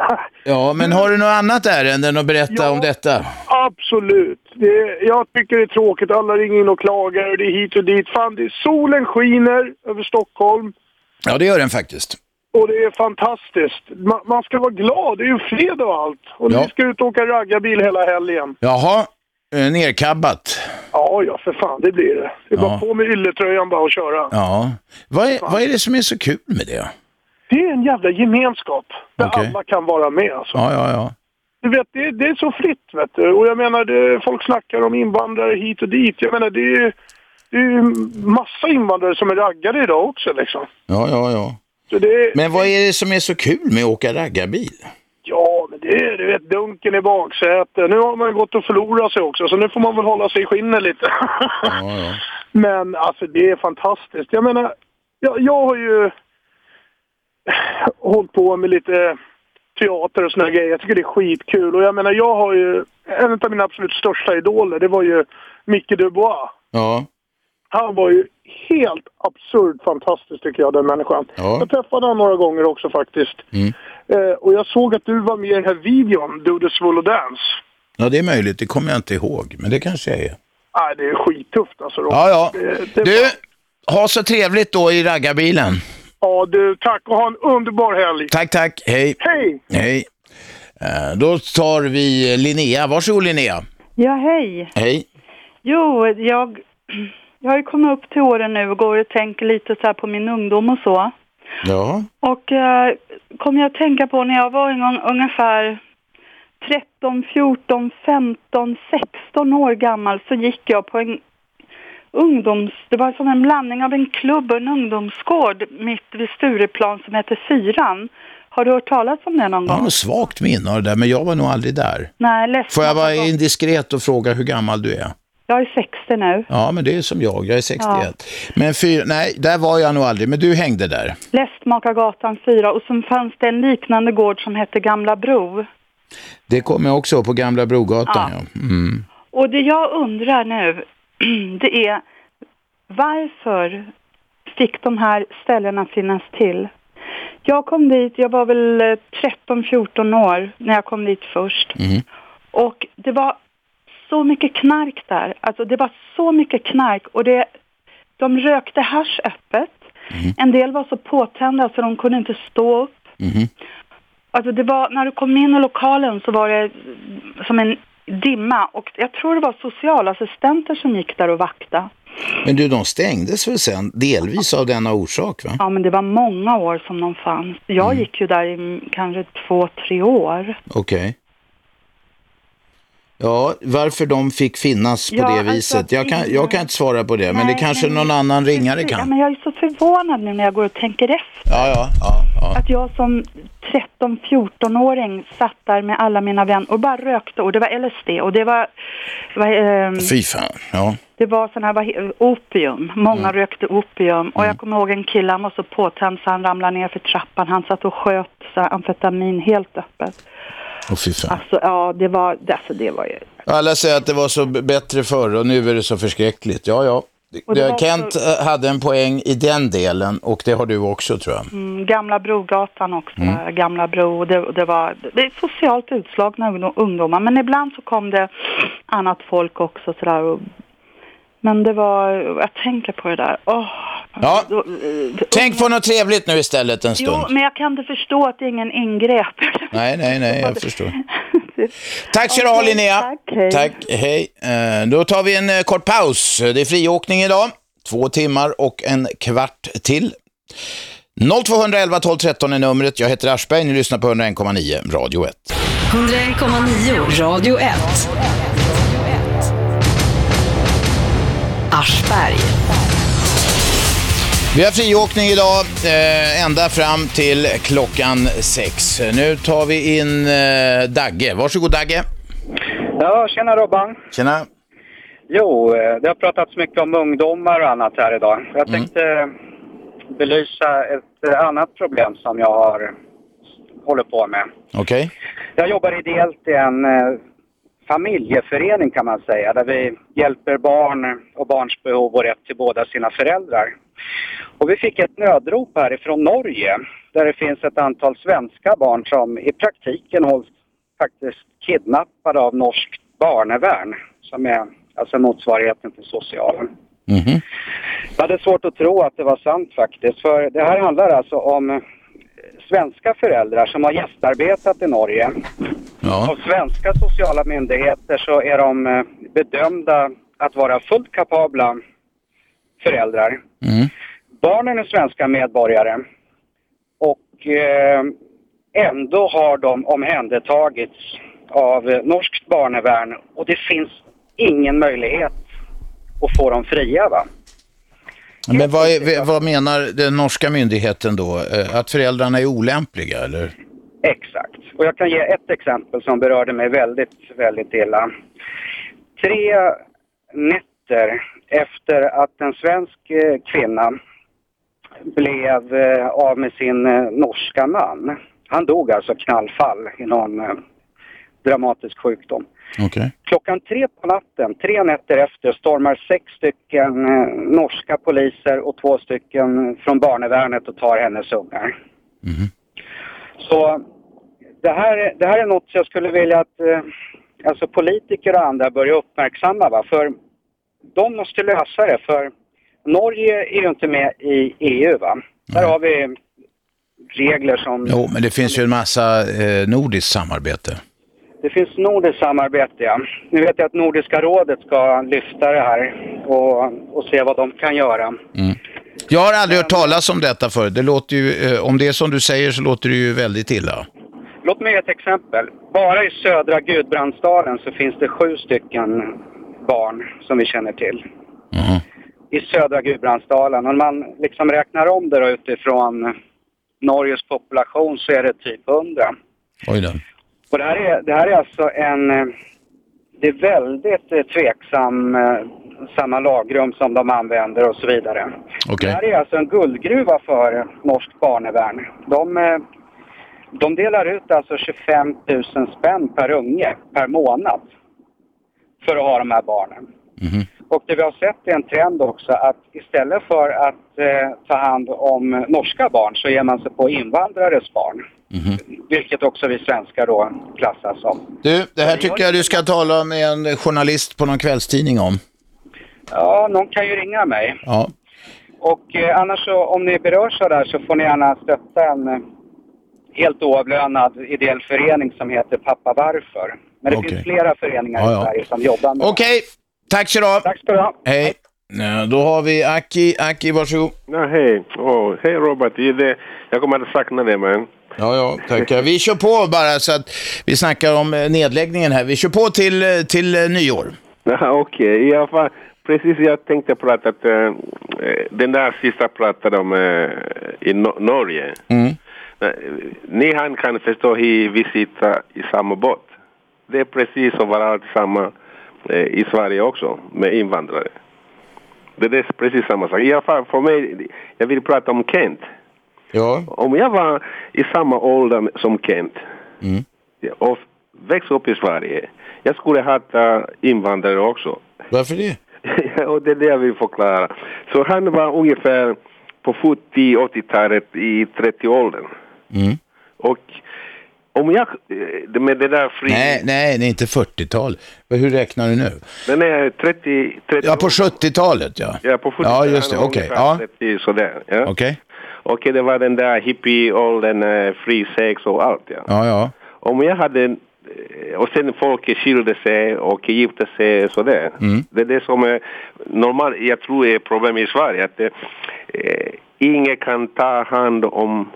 Ja, men har du något annat ärende än att berätta om detta? Absolut. Det, jag tycker det är tråkigt. Alla ringer in och klagar och det är hit och dit. Fan, det, solen skiner över Stockholm Ja, det gör den faktiskt. och det är fantastiskt. Man, man ska vara glad. Det är ju fredag och allt. Och Ja. ni ska ut och åka raggarbil hela helgen. Jaha, eh, nerkabbat. Ja, ja, för fan, det blir det. Det är bara Ja. på med ylletröjan bara och köra. Ja. Vad är, vad är det som är så kul med det? Det är en jävla gemenskap där Okej. alla kan vara med. Alltså. Ja, ja, ja. Du vet, det, det är så fritt vet du. Och jag menar, det, folk snackar om invandrare hit och dit. Jag menar, det är det är ju massa invandrare som är raggare idag också liksom. Ja, ja, ja. Det, Men vad är det som är så kul med att åka raggarbil? Ja, men det är du vet, dunken i baksätet. Nu har man gått och förlorat sig också, så nu får man väl hålla sig i skinnet lite. Ja, ja. Men alltså det är fantastiskt. Jag menar, jag, jag har ju hållit på med lite teater och såna grejer. Jag tycker det är skitkul. Och jag menar, jag har ju... En av mina absolut största idoler, det var ju Micke Dubois. Ja. Han var ju helt absurd fantastisk tycker jag, den människan. Ja. Jag träffade honom några gånger också faktiskt. Mm. Eh, och jag såg att du var med i den här videon, Do the Swallow Dance. Ja, det är möjligt. Det kommer jag inte ihåg, men det kanske jag är. Nej, det är skittufft alltså. Ja, ja. Det, det, Du, ha så trevligt då i raggarbilen. Ja, du, tack och ha en underbar helg. Tack, tack. Hej. Hej! Hej. Eh, Då tar vi Linnea. Varsågod Linnea. Ja, hej. Hej. Jo, jag, jag har ju kommit upp till åren nu och går och tänker lite så här på min ungdom och så. Ja. Och eh, kommer jag att tänka på när jag var en gång ungefär 13, 14, 15, 16 år gammal så gick jag på en ungdoms... Det var som en blandning av en klubb och en ungdomsgård mitt vid Stureplan som heter Fyran. Har du hört talas om det någon Jag har gång? något svagt minne av det där, men jag var nog aldrig där. Nej, ledsen. Får jag vara indiskret och fråga hur gammal du är? Jag är 60 nu. Ja, men det är som jag. Jag är 61. Men fyr, nej, där var jag nog aldrig. Men du hängde där. Lästmakargatan 4 och sen fanns det en liknande gård som hette Gamla Bro. Det kommer jag också på Gamla Brogatan. Ja. Mm. Och det jag undrar nu, det är varför fick de här ställena finnas till. Jag kom dit, jag var väl eh, 13-14 år när jag kom dit först. Mm. Och det var så mycket knark där. Alltså det var så mycket knark och det, de rökte hasch öppet. En del var så påtända så de kunde inte stå upp. Mhm. Alltså det var, när du kom in i lokalen så var det som en dimma och jag tror det var socialassistenter som gick där och vaktade. Men du, de stängdes väl sen delvis av denna orsak va? Ja men det var många år som de fanns. Jag Mm. gick ju där i kanske två, tre år. Okej. Ja, varför de fick finnas på Ja, det alltså viset. Jag kan, jag kan inte svara på det, men det Nej, kanske men- någon annan ringare Ja, kan. men jag är så förvånad nu när jag går och tänker efter. Ja, ja, ja. ja. Att jag som 13-14-åring satt där med alla mina vänner och bara rökte och det var LSD och det var, var ehm, Fy fan, ja. det var sån här opium. Många Mm. rökte opium och jag kommer ihåg en kille, han var så påtänd så han ramlade ner för trappan. Han satt och sköt så amfetamin helt öppet. Fy fan. Alltså ja, det var, alltså, det var ju Alla säger att det var så bättre förr och nu är det så förskräckligt. Ja, ja. Det Kent så- eh, hade en poäng i den delen och det har du också tror jag. Mm, Gamla Brogatan också, Mm. där, Gamla Bro. Det, det var det är socialt utslagna ungdom- ungdomar, men ibland så kom det annat folk också sådär. Och, men det var, jag tänker på det där. Åh, Ja. då, eh, Tänk på något trevligt nu istället en stund. Jo, men jag kan inte förstå att det är ingen ingrepp. Nej, nej, nej, jag förstår. Tack ska du ha Linnea. tack, hej. Tack, hej. Eh, Då tar vi en eh, kort paus. Det är friåkning idag. Två timmar och en kvart till. 0211 12 13 är numret. Jag heter Aschberg. Ni lyssnar på 101,9 Radio 1. 101,9 Radio 1. Aschberg. Vi har friåkning idag eh, ända fram till klockan sex. Nu tar vi in eh, Dagge. Varsågod Dagge. Ja, tjena Robban. Tjena. Jo, eh, det har pratats mycket om ungdomar och annat här idag. Jag Mm. tänkte belysa ett eh, annat problem som jag har håller på med. Okej. Jag jobbar ideellt i en familjeförening kan man säga, där vi hjälper barn och barns behov och rätt till båda sina föräldrar. Och vi fick ett nödrop härifrån Norge, där det finns ett antal svenska barn som i praktiken hålls faktiskt kidnappade av norskt barnevärn, som är alltså motsvarigheten till socialen. Mhm. Jag hade svårt att tro att det var sant faktiskt. För det här handlar alltså om svenska föräldrar som har gästarbetat i Norge. Av svenska sociala myndigheter så är de eh, bedömda att vara fullt kapabla föräldrar. Mm. Barnen är svenska medborgare och eh, ändå har de omhändertagits av eh, norskt barnevärn och det finns ingen möjlighet att få dem fria va. Men vad, är, vad menar den norska myndigheten då? Eh, Att föräldrarna är olämpliga eller? Exakt. Och jag kan ge ett exempel som berörde mig väldigt, väldigt illa. Tre nätter efter att en svensk eh, kvinna blev eh, av med sin norska man. Han dog alltså knallfall i någon dramatisk sjukdom. Okej. Klockan tre på natten, tre nätter efter, stormar sex stycken eh, norska poliser och två stycken från barnevärnet och tar hennes ungar. Så det här, det här är något jag skulle vilja att eh, alltså politiker och andra börjar uppmärksamma. Va? För de måste lösa det. För Norge är ju inte med i EU. Va? Där har vi regler som... Jo, men det finns ju en massa eh, nordiskt samarbete. Det finns nordiskt samarbete, ja. Nu vet jag att Nordiska rådet ska lyfta det här och, och se vad de kan göra. Mm. Jag har aldrig hört talas om detta förr. Det låter ju, eh, om det är som du säger så låter det ju väldigt illa. Låt mig ge ett exempel. Bara i södra Gudbrandsdalen så finns det sju stycken barn som vi känner till. I södra Gudbrandsdalen. Om man liksom räknar om det då utifrån Norges population så är det typ 100. Oj då. Och det här är, det här är alltså en... eh, Det är väldigt eh, tveksam eh, samma lagrum som de använder och så vidare. Okej. Det här är alltså en guldgruva för norskt barnevärn. De, de delar ut alltså 25 000 spänn per unge per månad för att ha de här barnen. Mhm. Och det vi har sett är en trend också att istället för att eh, ta hand om norska barn så ger man sig på invandrares barn. Vilket också vi svenskar då klassas som. Du, det här tycker jag du ska tala med en journalist på någon kvällstidning om. Ja, någon kan ju ringa mig. Ja. Och eh, annars så, om ni berörs av det här så får ni gärna stötta en eh, helt oavlönad ideell förening som heter Pappa Varför. Men det Okej. finns flera föreningar Ja, i ja. Sverige som jobbar med Okej, tack så du. Tack ska du ha. Hej. Ja, Då har vi Aki. Aki, varsågod. Ja, hej. Oh, hej Robert. Det. Jag kommer att sakna dig man. Ja, ja, tackar. Vi kör på bara så att vi snackar om eh, nedläggningen här. Vi kör på till, eh, till eh, nyår. Ja, Okej, i alla fall. Precis, jag tänkte prata att eh, den där sista pratade om eh, i no Norge. Mm. Ni han kan förstå hur vi sitter i samma båt. Det är precis som var allt samma i Sverige också med invandrare. Det är precis samma sak. I alla fall för mig, jag vill prata om Kent. Ja. Om jag var i samma ålder som Kent Mm. och växte upp i Sverige, jag skulle hata invandrare också. Varför det? och det är det jag vill förklara. Så han var ungefär på 70-80-talet i 30-åldern. Mm. Och om jag, eh, med det där fri... Nej, nej, det är inte 40-tal. Men Hur räknar du nu? Den är 30... 30 Ja, på 70-talet ja. Ja, på 70 Ja, just det. Okej. ungefär Ja. 30 sådär. Ja. Okej. Och det var den där hippie-åldern, eh, fri sex och allt. Ja. Ja, ja. Om jag hade... eh, Och sen folk skilde sig och gifte sig sådär. Mm. Det är det som är normalt, jag tror är problem i Sverige. Att eh, ingen kan ta hand om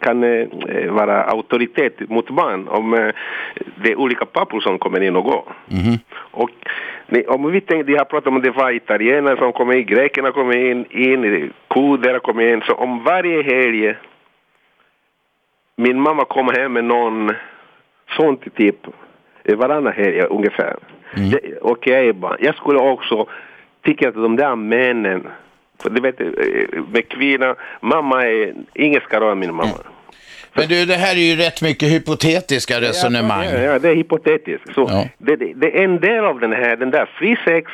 kan eh, vara auktoritet mot barn om eh, det är olika pappor som kommer in och går. Mhm. Och om vi tänkte, de har pratat om det var italienare som kom in, grekerna kom in, in kurder kom in. Så om varje helg min mamma kom hem med någon sånt typ eh, varannan helg ungefär. Det- Och jag är barn. Jag skulle också tycka att de där männen, du vet, eh, med kvinnor, mamma är, ingen ska röra min mamma. Men du, det här är ju rätt mycket hypotetiska resonemang. Ja, ja, det är hypotetiskt. Så det, det, det är en del av den här, den där fri sex.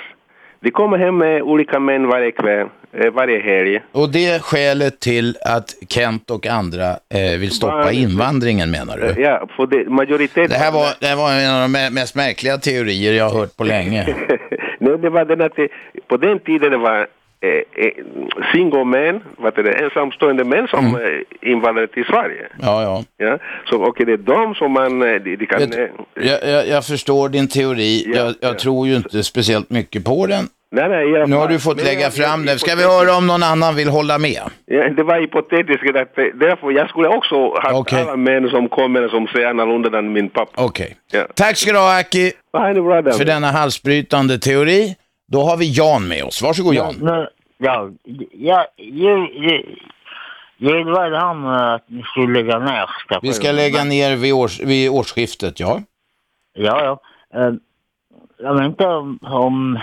De kommer hem med olika män varje kväll, eh, varje helg. Och det är skälet till att Kent och andra eh, vill stoppa invandringen menar du? Ja, för det, majoritet... Det här var, det här var en av de me- mest märkliga teorier jag har hört på länge. Nej, det var den att det, på den tiden det var eh, eh, single män, vad är det, ensamstående män som Mm. eh, invandrade till Sverige. Ja, ja. Ja, så och det är de som man, eh, de, de kan... Jag, jag, jag förstår din teori. jag jag tror ju inte speciellt mycket på den. Nej, nej, Nu har du fått lägga fram den. Ska vi höra om någon annan vill hålla med? Ja, det var hypotetiskt. Att, därför jag skulle också ha Okej. alla män som kommer som ser annorlunda än min pappa. Okej. Ja. Tack ska du ha Aki det för denna halsbrytande teori. Då har vi Jan med oss. Varsågod Jan. Ja, ja, ja, ju- ju- gillade han eh, att ni skulle lägga ner stationen? Vi ska lägga ner vid, års, vid årsskiftet, ja. Ja, ja. Eh, Jag vet inte om, om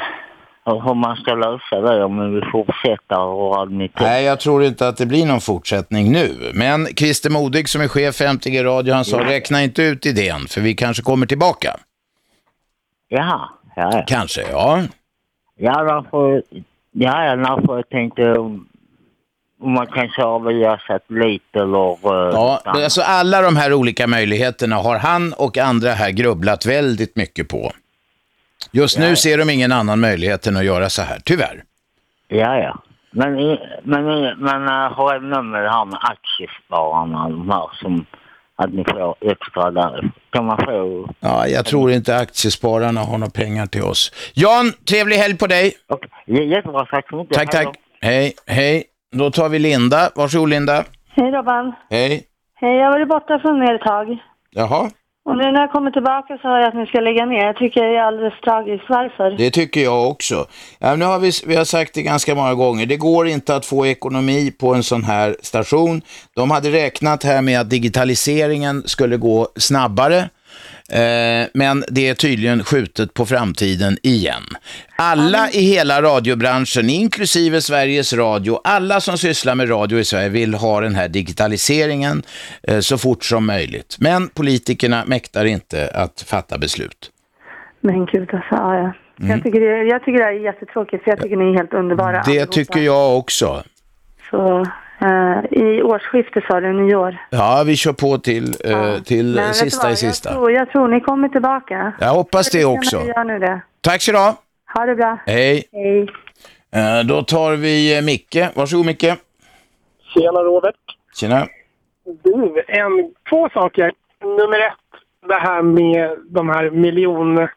hur man ska lösa det om vi vill fortsätta och admittera. Nej, jag tror inte att det blir någon fortsättning nu. Men Christer Modig som är chef för MTG Radio, han sa Ja. räkna inte ut idén, för vi kanske kommer tillbaka. Jaha, ja, ja. Kanske, ja. Ja, därför, ja, ja, därför jag tänkte om om man kan köra via satellit eller... eh, Ja, alltså alla de här olika möjligheterna har han och andra här grubblat väldigt mycket på. Just nu ser de ingen annan möjlighet än att göra så här, tyvärr. Ja, ja. Men, men, men uh, har med det här med aktiespararna, de här som att ni får extra där. Kan man få... Ja, jag tror inte aktiespararna har några pengar till oss. Jan, trevlig helg på dig. J- Jättebra, tack så mycket. Tack, Hej tack. Hej, hej. Då tar vi Linda. Varsågod Linda. Hej Robban. Hej. Hej, jag har varit borta från er ett tag. Jaha, och nu när jag kommer tillbaka så hör jag att ni ska lägga ner. Jag tycker det är alldeles tragiskt. Varför? det tycker jag också. Ja, nu har vi, vi har sagt det ganska många gånger. Det går inte att få ekonomi på en sån här station. De hade räknat här med att digitaliseringen skulle gå snabbare. Eh, men det är tydligen skjutet på framtiden igen. Alla i hela radiobranschen, inklusive Sveriges Radio, alla som sysslar med radio i Sverige vill ha den här digitaliseringen eh, så fort som möjligt. Men politikerna mäktar inte att fatta beslut. Men gud alltså, ja. Mm. Jag, tycker det, jag tycker det är jättetråkigt för jag tycker ni är helt underbara. Det tycker jag också. Så i årsskiftet sa du, nyår. Ja, vi kör på till, eh, till Men du sista i sista. Jag tror, jag tror ni kommer tillbaka. Jag hoppas det också. Det. Tack så du ha. Det bra. Hej. Hej. Eh, Då tar vi eh, Micke. Varsågod Micke. Tjena Robert. Tjena. Du, en, två saker. Nummer ett, det här med de här miljon,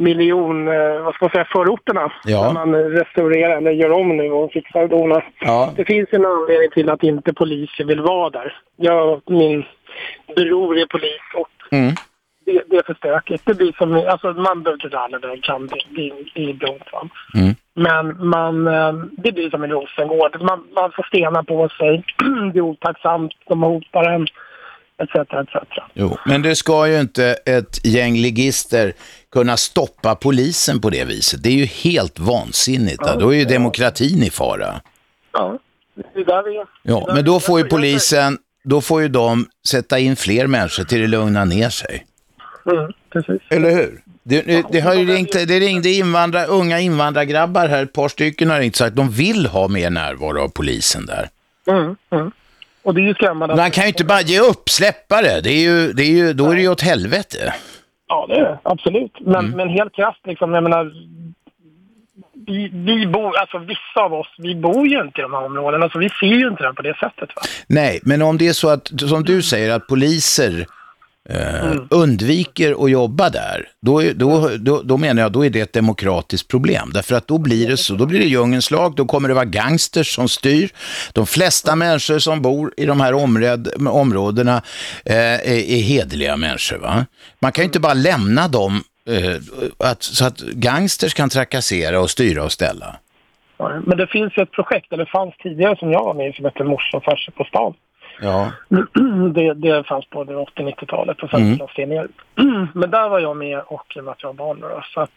miljon, eh, vad ska man säga, förorterna. Ja. När man restaurerar eller gör om nu och fixar och donar. Ja. Det finns en anledning till att inte poliser vill vara där. Jag och min bror är polis och Mm. det, det är för stökigt. Det blir som, alltså man behöver inte alla det kan, det, det, det är dumt va. Mm. Men man, eh, det blir som en Rosengård. Man, man får stenar på sig. det är otacksamt. De hotar en. Etc. etc. Jo, men det ska ju inte ett gäng ligister kunna stoppa polisen på det viset. Det är ju helt vansinnigt. Ja, Då är ju demokratin i fara. Ja, det är där vi är. Ja, men då får ju polisen, då får ju de sätta in fler människor till det lugna ner sig. Mm, precis. Eller hur? Det, det, det har ju ringt, det ringde invandra, unga invandrargrabbar här, ett par stycken har ringt sagt att de vill ha mer närvaro av polisen där. Mm, mm. Och det är ju skrämmande. Man kan ju inte bara ge upp, släppa det. det, är ju, det är ju, då är det ju åt helvete. Ja, det är det. Absolut. Men, Mm. men helt krasst, liksom, jag menar... Vi, vi bor, alltså vissa av oss, vi bor ju inte i de här områdena, så vi ser ju inte det på det sättet. Va? Nej, men om det är så att, som du säger, att poliser eh, Mm. undviker att jobba där, då, då, då, då menar jag då är det ett demokratiskt problem. Därför att då blir det så, då blir det djungelns lag, då kommer det vara gangsters som styr. De flesta människor som bor i de här områd, områdena eh, är, är hederliga människor. Va? Man kan ju inte bara lämna dem eh, att, så att gangsters kan trakassera och styra och ställa. Men det finns ett projekt, eller fanns tidigare som jag var med som heter Mors och på stan. Ja. det, det fanns på det 80-90-talet och sen Mm. Men där var jag med och i och med att jag var barn. Då, så att,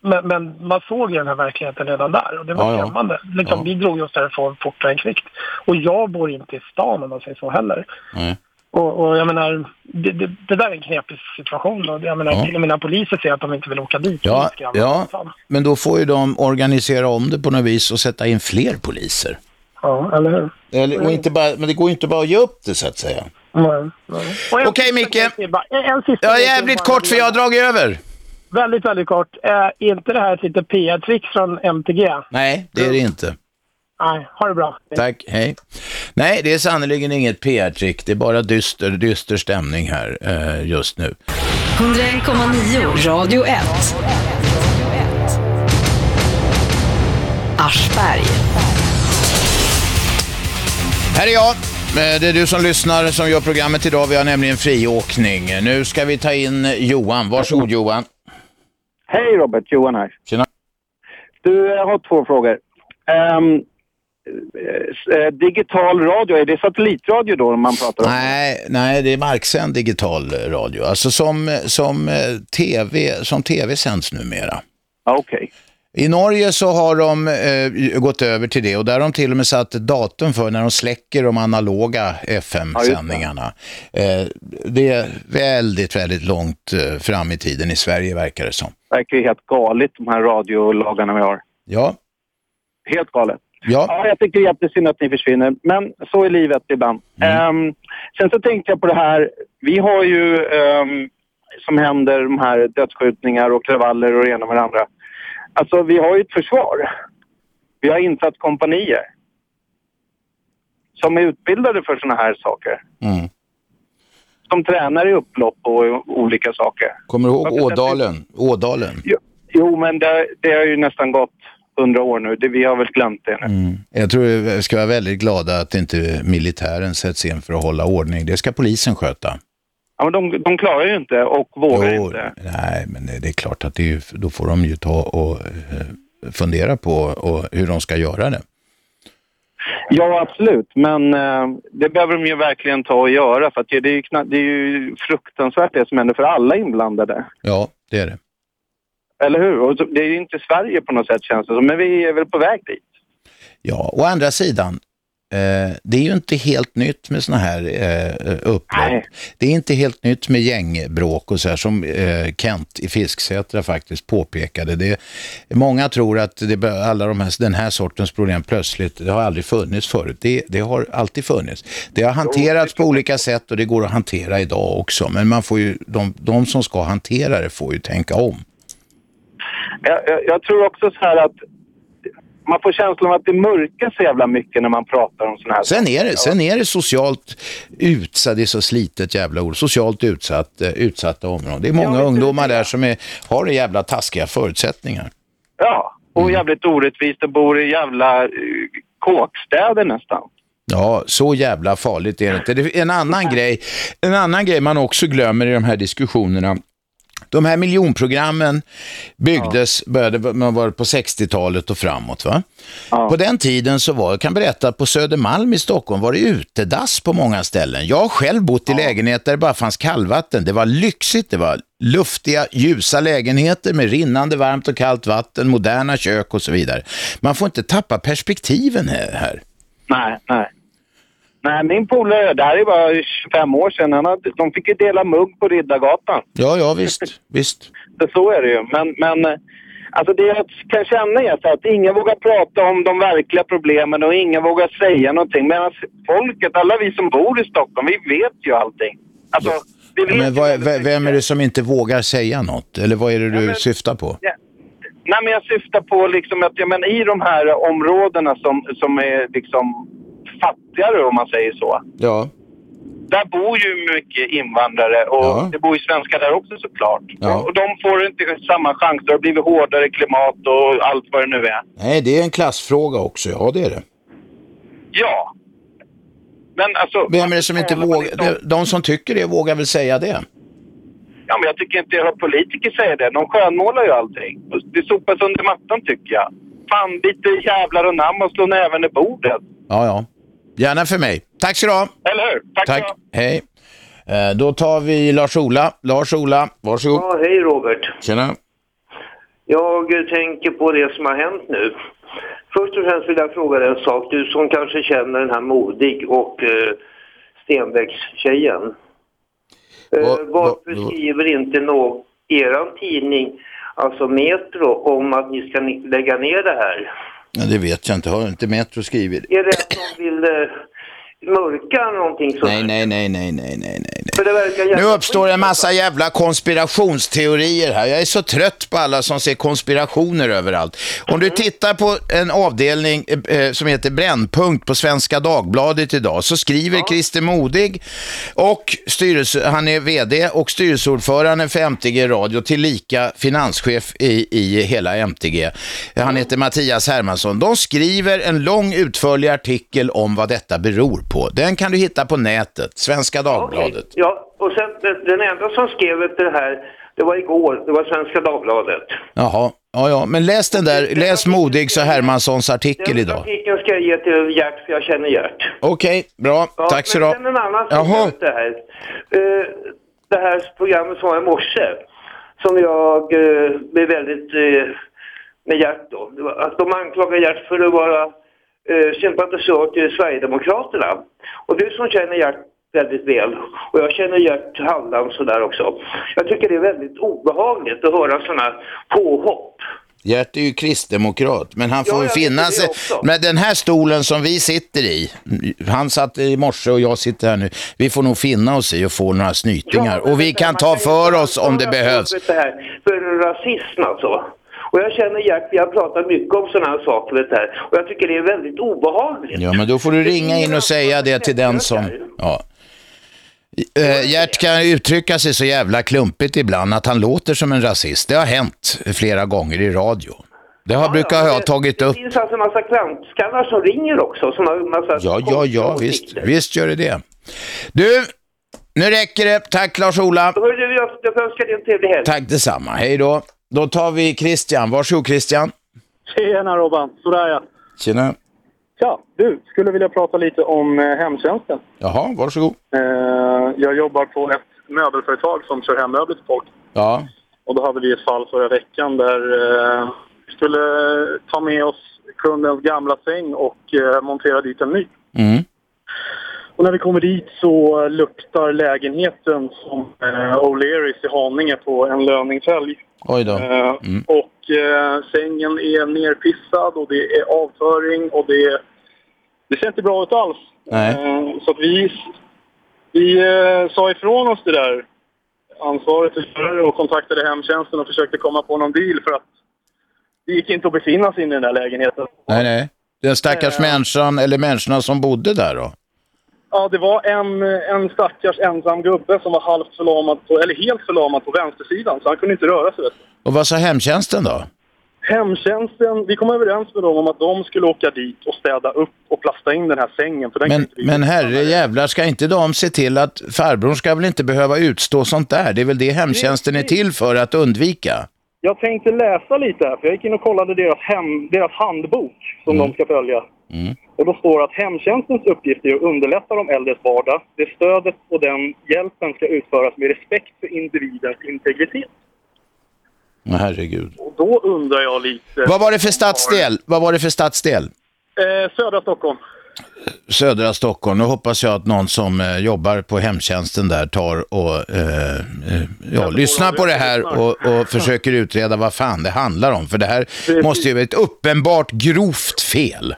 men, men man såg ju den här verkligheten redan där och det var Ja, ja. skrämmande. Liksom, Ja. Vi drog oss därifrån fortare än kvickt. Och jag bor inte i stan om man säger så heller. Nej. Och, och jag menar, det, det, det där är en knepig situation. Och jag menar, Ja. till och med när poliser säger att de inte vill åka dit. Ja, ja, men då får ju de organisera om det på något vis och sätta in fler poliser. Ja, eller hur? Eller, och inte bara, men det går ju inte bara att ge upp det så att säga. Nej, nej. Okej, sista Micke. En, sista Ja, jävligt kort för jag har dragit över. Väldigt, väldigt kort. Eh, Är inte det här ett litet PR-trick från MTG? Nej, det är det inte. Nej, ha det bra. Tack, hej. Nej, det är sannerligen inget PR-trick. Det är bara dyster, dyster stämning här eh, just nu. 101,9 Radio 1. Aschberg. Här är jag. Eh, Det är du som lyssnar som gör programmet idag. Vi har nämligen friåkning. Nu ska vi ta in Johan. Varsågod Johan. Hej Robert, Johan här. Tjena. Du, jag har två frågor. Eh, digital radio, är det satellitradio då man pratar om? Nej, nej, det är marksänd digital radio. Alltså som, som, TV, som tv sänds numera. Okej. I Norge så har de eh, gått över till det och där har de till och med satt ett datum för när de släcker de analoga FM-sändningarna. eh, det är väldigt, väldigt långt eh, fram i tiden i Sverige verkar det som. verkar ju helt galet de här radiolagarna vi har. Ja. Helt galet. Ja. jag tycker det är jättesynd att ni försvinner, men så är livet ibland. Ehm, sen så tänkte jag på det här, vi har ju ehm, som händer de här dödsskjutningar och kravaller och det ena med det andra. Alltså vi har ju ett försvar. Vi har insatt kompanier som är utbildade för sådana här saker. Mm. Som tränar i upplopp och olika saker. Kommer du ihåg Ådalen? Ådalen? Jo, jo men det, det har ju nästan gått hundra år nu. Det, vi har väl glömt det nu. Mm. Jag tror vi ska vara väldigt glada att inte militären sätts in för att hålla ordning. Det ska polisen sköta. Ja, men de, de klarar ju inte och vågar Jo, inte. Nej, men det är klart att det är, ju- då får de ju ta och eh, fundera på och hur de ska göra det. Ja, absolut. Men eh, det behöver de ju verkligen ta och göra. För att det, är ju det är ju fruktansvärt det som händer för alla inblandade. Ja, det är det. Eller hur? Och det är ju inte Sverige på något sätt känns det som. Men vi är väl på väg dit. Ja, å andra sidan, Eh, det är ju inte helt nytt med såna här eh, upplopp. Det är inte helt nytt med gängbråk och så här som eh, Kent i Fisksätra faktiskt påpekade. Det, många tror att det, alla de här, den här sortens problem plötsligt, det har aldrig funnits förut. Det, det har alltid funnits. Det har hanterats på olika sätt och det går att hantera idag också. Men man får ju, de, de som ska hantera det får ju tänka om. Jag, jag, jag tror också så här att man får känslan av att det mörkas så jävla mycket när man pratar om sådana här Sen är det, sen är det socialt utsatt, det är så slitet jävla ord, socialt utsatt, eh, utsatta områden. Det är många ungdomar där som är, har det jävla taskiga förutsättningar. Ja, och jävligt orättvist och bor i jävla uh, kåkstäder nästan. Ja, så jävla farligt är det inte. Det är en annan grej, en annan grej man också glömmer i de här diskussionerna. De här miljonprogrammen byggdes, började man var på 60-talet och framåt. Va? På den tiden så var, jag kan berätta, på Södermalm i Stockholm var det utedass på många ställen. Jag har själv bott i lägenheter där det bara fanns kallvatten. Det var lyxigt, det var luftiga, ljusa lägenheter med rinnande varmt och kallt vatten, moderna kök och så vidare. Man får inte tappa perspektiven här. Nej, nej. Nej, min polare, det här är bara 25 år sedan, han hade, de fick ju dela mugg på Riddargatan. Ja, ja visst, visst. Så, så är det ju. Men, men eh, alltså det jag kan känna är så att ingen vågar prata om de verkliga problemen och ingen vågar säga någonting. Medan folket, alla vi som bor i Stockholm, vi vet ju allting. Alltså, vi vet Men vad, är- v- vem är det som inte vågar säga något? Eller vad är det du syftar på? Ja. Nej, men jag syftar på liksom att jag menar, i de här områdena som, som är liksom fattigare om man säger så. Ja. Där bor ju mycket invandrare och det bor ju svenskar där också såklart. Ja. Och de får inte samma chanser. Det har blivit hårdare klimat och allt vad det nu är. Nej, det är en klassfråga också. Ja, det är det. Ja. Men alltså... Vem är det som inte vågar? De, de som tycker det vågar väl säga det? Ja, men jag tycker inte jag hör politiker säga det. De skönmålar ju allting. Det sopas under mattan tycker jag. Fan, lite jävlar och namn och slå näven i bordet. Ja, ja. Gärna för mig. Tack så du ha. Eller hur? Tack, Tack. Hej. Eh, Då tar vi Lars-Ola. Lars-Ola, varsågod. Ja, hej Robert. Tjena. Jag tänker på det som har hänt nu. Först och främst vill jag fråga dig en sak. Du som kanske känner den här Modig och eh, Stenbecks-tjejen. Eh, varför skriver inte nå eran tidning, alltså Metro, om att ni ska ni- lägga ner det här? Ja, det vet jag inte. Har inte Metro skrivit? Är det att de vill eh, mörka någonting sånt? Nej, nej, nej, nej, nej, nej, nej. Nu uppstår en massa jävla konspirationsteorier här. Jag är så trött på alla som ser konspirationer överallt. Om du tittar på en avdelning eh, eh, som heter Brännpunkt på Svenska Dagbladet idag så skriver Christer Modig och styrelse, han är vd och styrelseordförande för MTG Radio tillika finanschef i, i hela MTG. Han heter Mattias Hermansson. De skriver en lång utförlig artikel om vad detta beror på. Den kan du hitta på nätet, Svenska Dagbladet. Ja, och sen den- den enda som skrev det här, det var igår, det var Svenska Dagbladet. Jaha, ja, ja. men läs den där, läs Modigs och Hermanssons artikel idag. Artikeln ska jag ge till Gert, för jag känner Gert. Okej, bra. Tack så du men ha. sen en annan Jaha. fråga det här. Eh, det här programmet som var i morse, som jag uh, blev väldigt eh, med Gert då. Att de anklagar Gert för att vara sympatisör till Sverigedemokraterna. Och du som känner Gert väldigt väl, och jag känner Gert Halland sådär också. Jag tycker det är väldigt obehagligt att höra sådana påhopp. Gert är ju kristdemokrat, men han får Ja, finna sig. Med den här stolen som vi sitter i, han satt i morse och jag sitter här nu, vi får nog finna oss i att få några snytingar. och vi kan ta för oss om det behövs. För rasism alltså. Och jag känner Gert, vi har pratat mycket om sådana här saker vet här. Och jag tycker det är väldigt obehagligt. Ja, men då får du ringa in och säga det till den som... Ja. Eh, Gert kan uttrycka sig så jävla klumpigt ibland att han låter som en rasist. Det har hänt flera gånger i radio. Det har, brukar jag ha tagit upp. Det finns alltså en massa klantskallar som ringer också. Som har massa Ja, ja, ja, visst, visst gör det det. Du, nu räcker det. Tack Lars-Ola. Jag önskar dig en trevlig helg. Tack detsamma. Hej då. Då tar vi Christian. Varsågod Christian. Tjena Robban, sådär ja. Tjena. Tja, du, skulle vilja prata lite om eh, hemtjänsten. Jaha, varsågod. Eh, jag jobbar på ett möbelföretag som kör hem möbler till folk. Ja. Och då hade vi ett fall förra veckan där eh, vi skulle ta med oss kundens gamla säng och eh, montera dit en ny. Mm. Och när vi kommer dit så luktar lägenheten som eh, O'Learys i Haninge på en löningshelg. Oj då. Eh, Och eh, sängen är nerpissad och det är avföring och det, det ser inte bra ut alls. Nej. Eh, så att vi, vi eh, sa ifrån oss det där ansvaret och kontaktade hemtjänsten och försökte komma på någon deal för att det gick inte att befinna sig inne i den där lägenheten. Nej, nej. Den stackars Eh. människan, eller människorna som bodde där då? Ja, det var en, en stackars ensam gubbe som var halvt förlamad, på, eller helt förlamad på vänstersidan, så han kunde inte röra sig. vet du. Och vad sa hemtjänsten då? Hemtjänsten, vi kom överens med dem om att de skulle åka dit och städa upp och plasta in den här sängen. För den Men, men herre jävlar, ska inte de se till att farbrorn ska väl inte behöva utstå sånt där? Det är väl det hemtjänsten är till för, att undvika? Jag tänkte läsa lite här, för jag gick in och kollade deras, hem, deras handbok som de ska följa. Mm. Och då står det att hemtjänstens uppgift är att underlätta de äldres vardag. Det stödet och den hjälpen ska utföras med respekt för individens integritet. Herregud. Och då undrar jag lite... Vad var det för stadsdel? Vad var det för stadsdel? Eh, södra Stockholm. Södra Stockholm. Nu hoppas jag att någon som eh, jobbar på hemtjänsten där tar och eh, eh, ja, lyssnar på det här och, och försöker utreda vad fan det handlar om. För det här måste ju vara ett uppenbart grovt fel.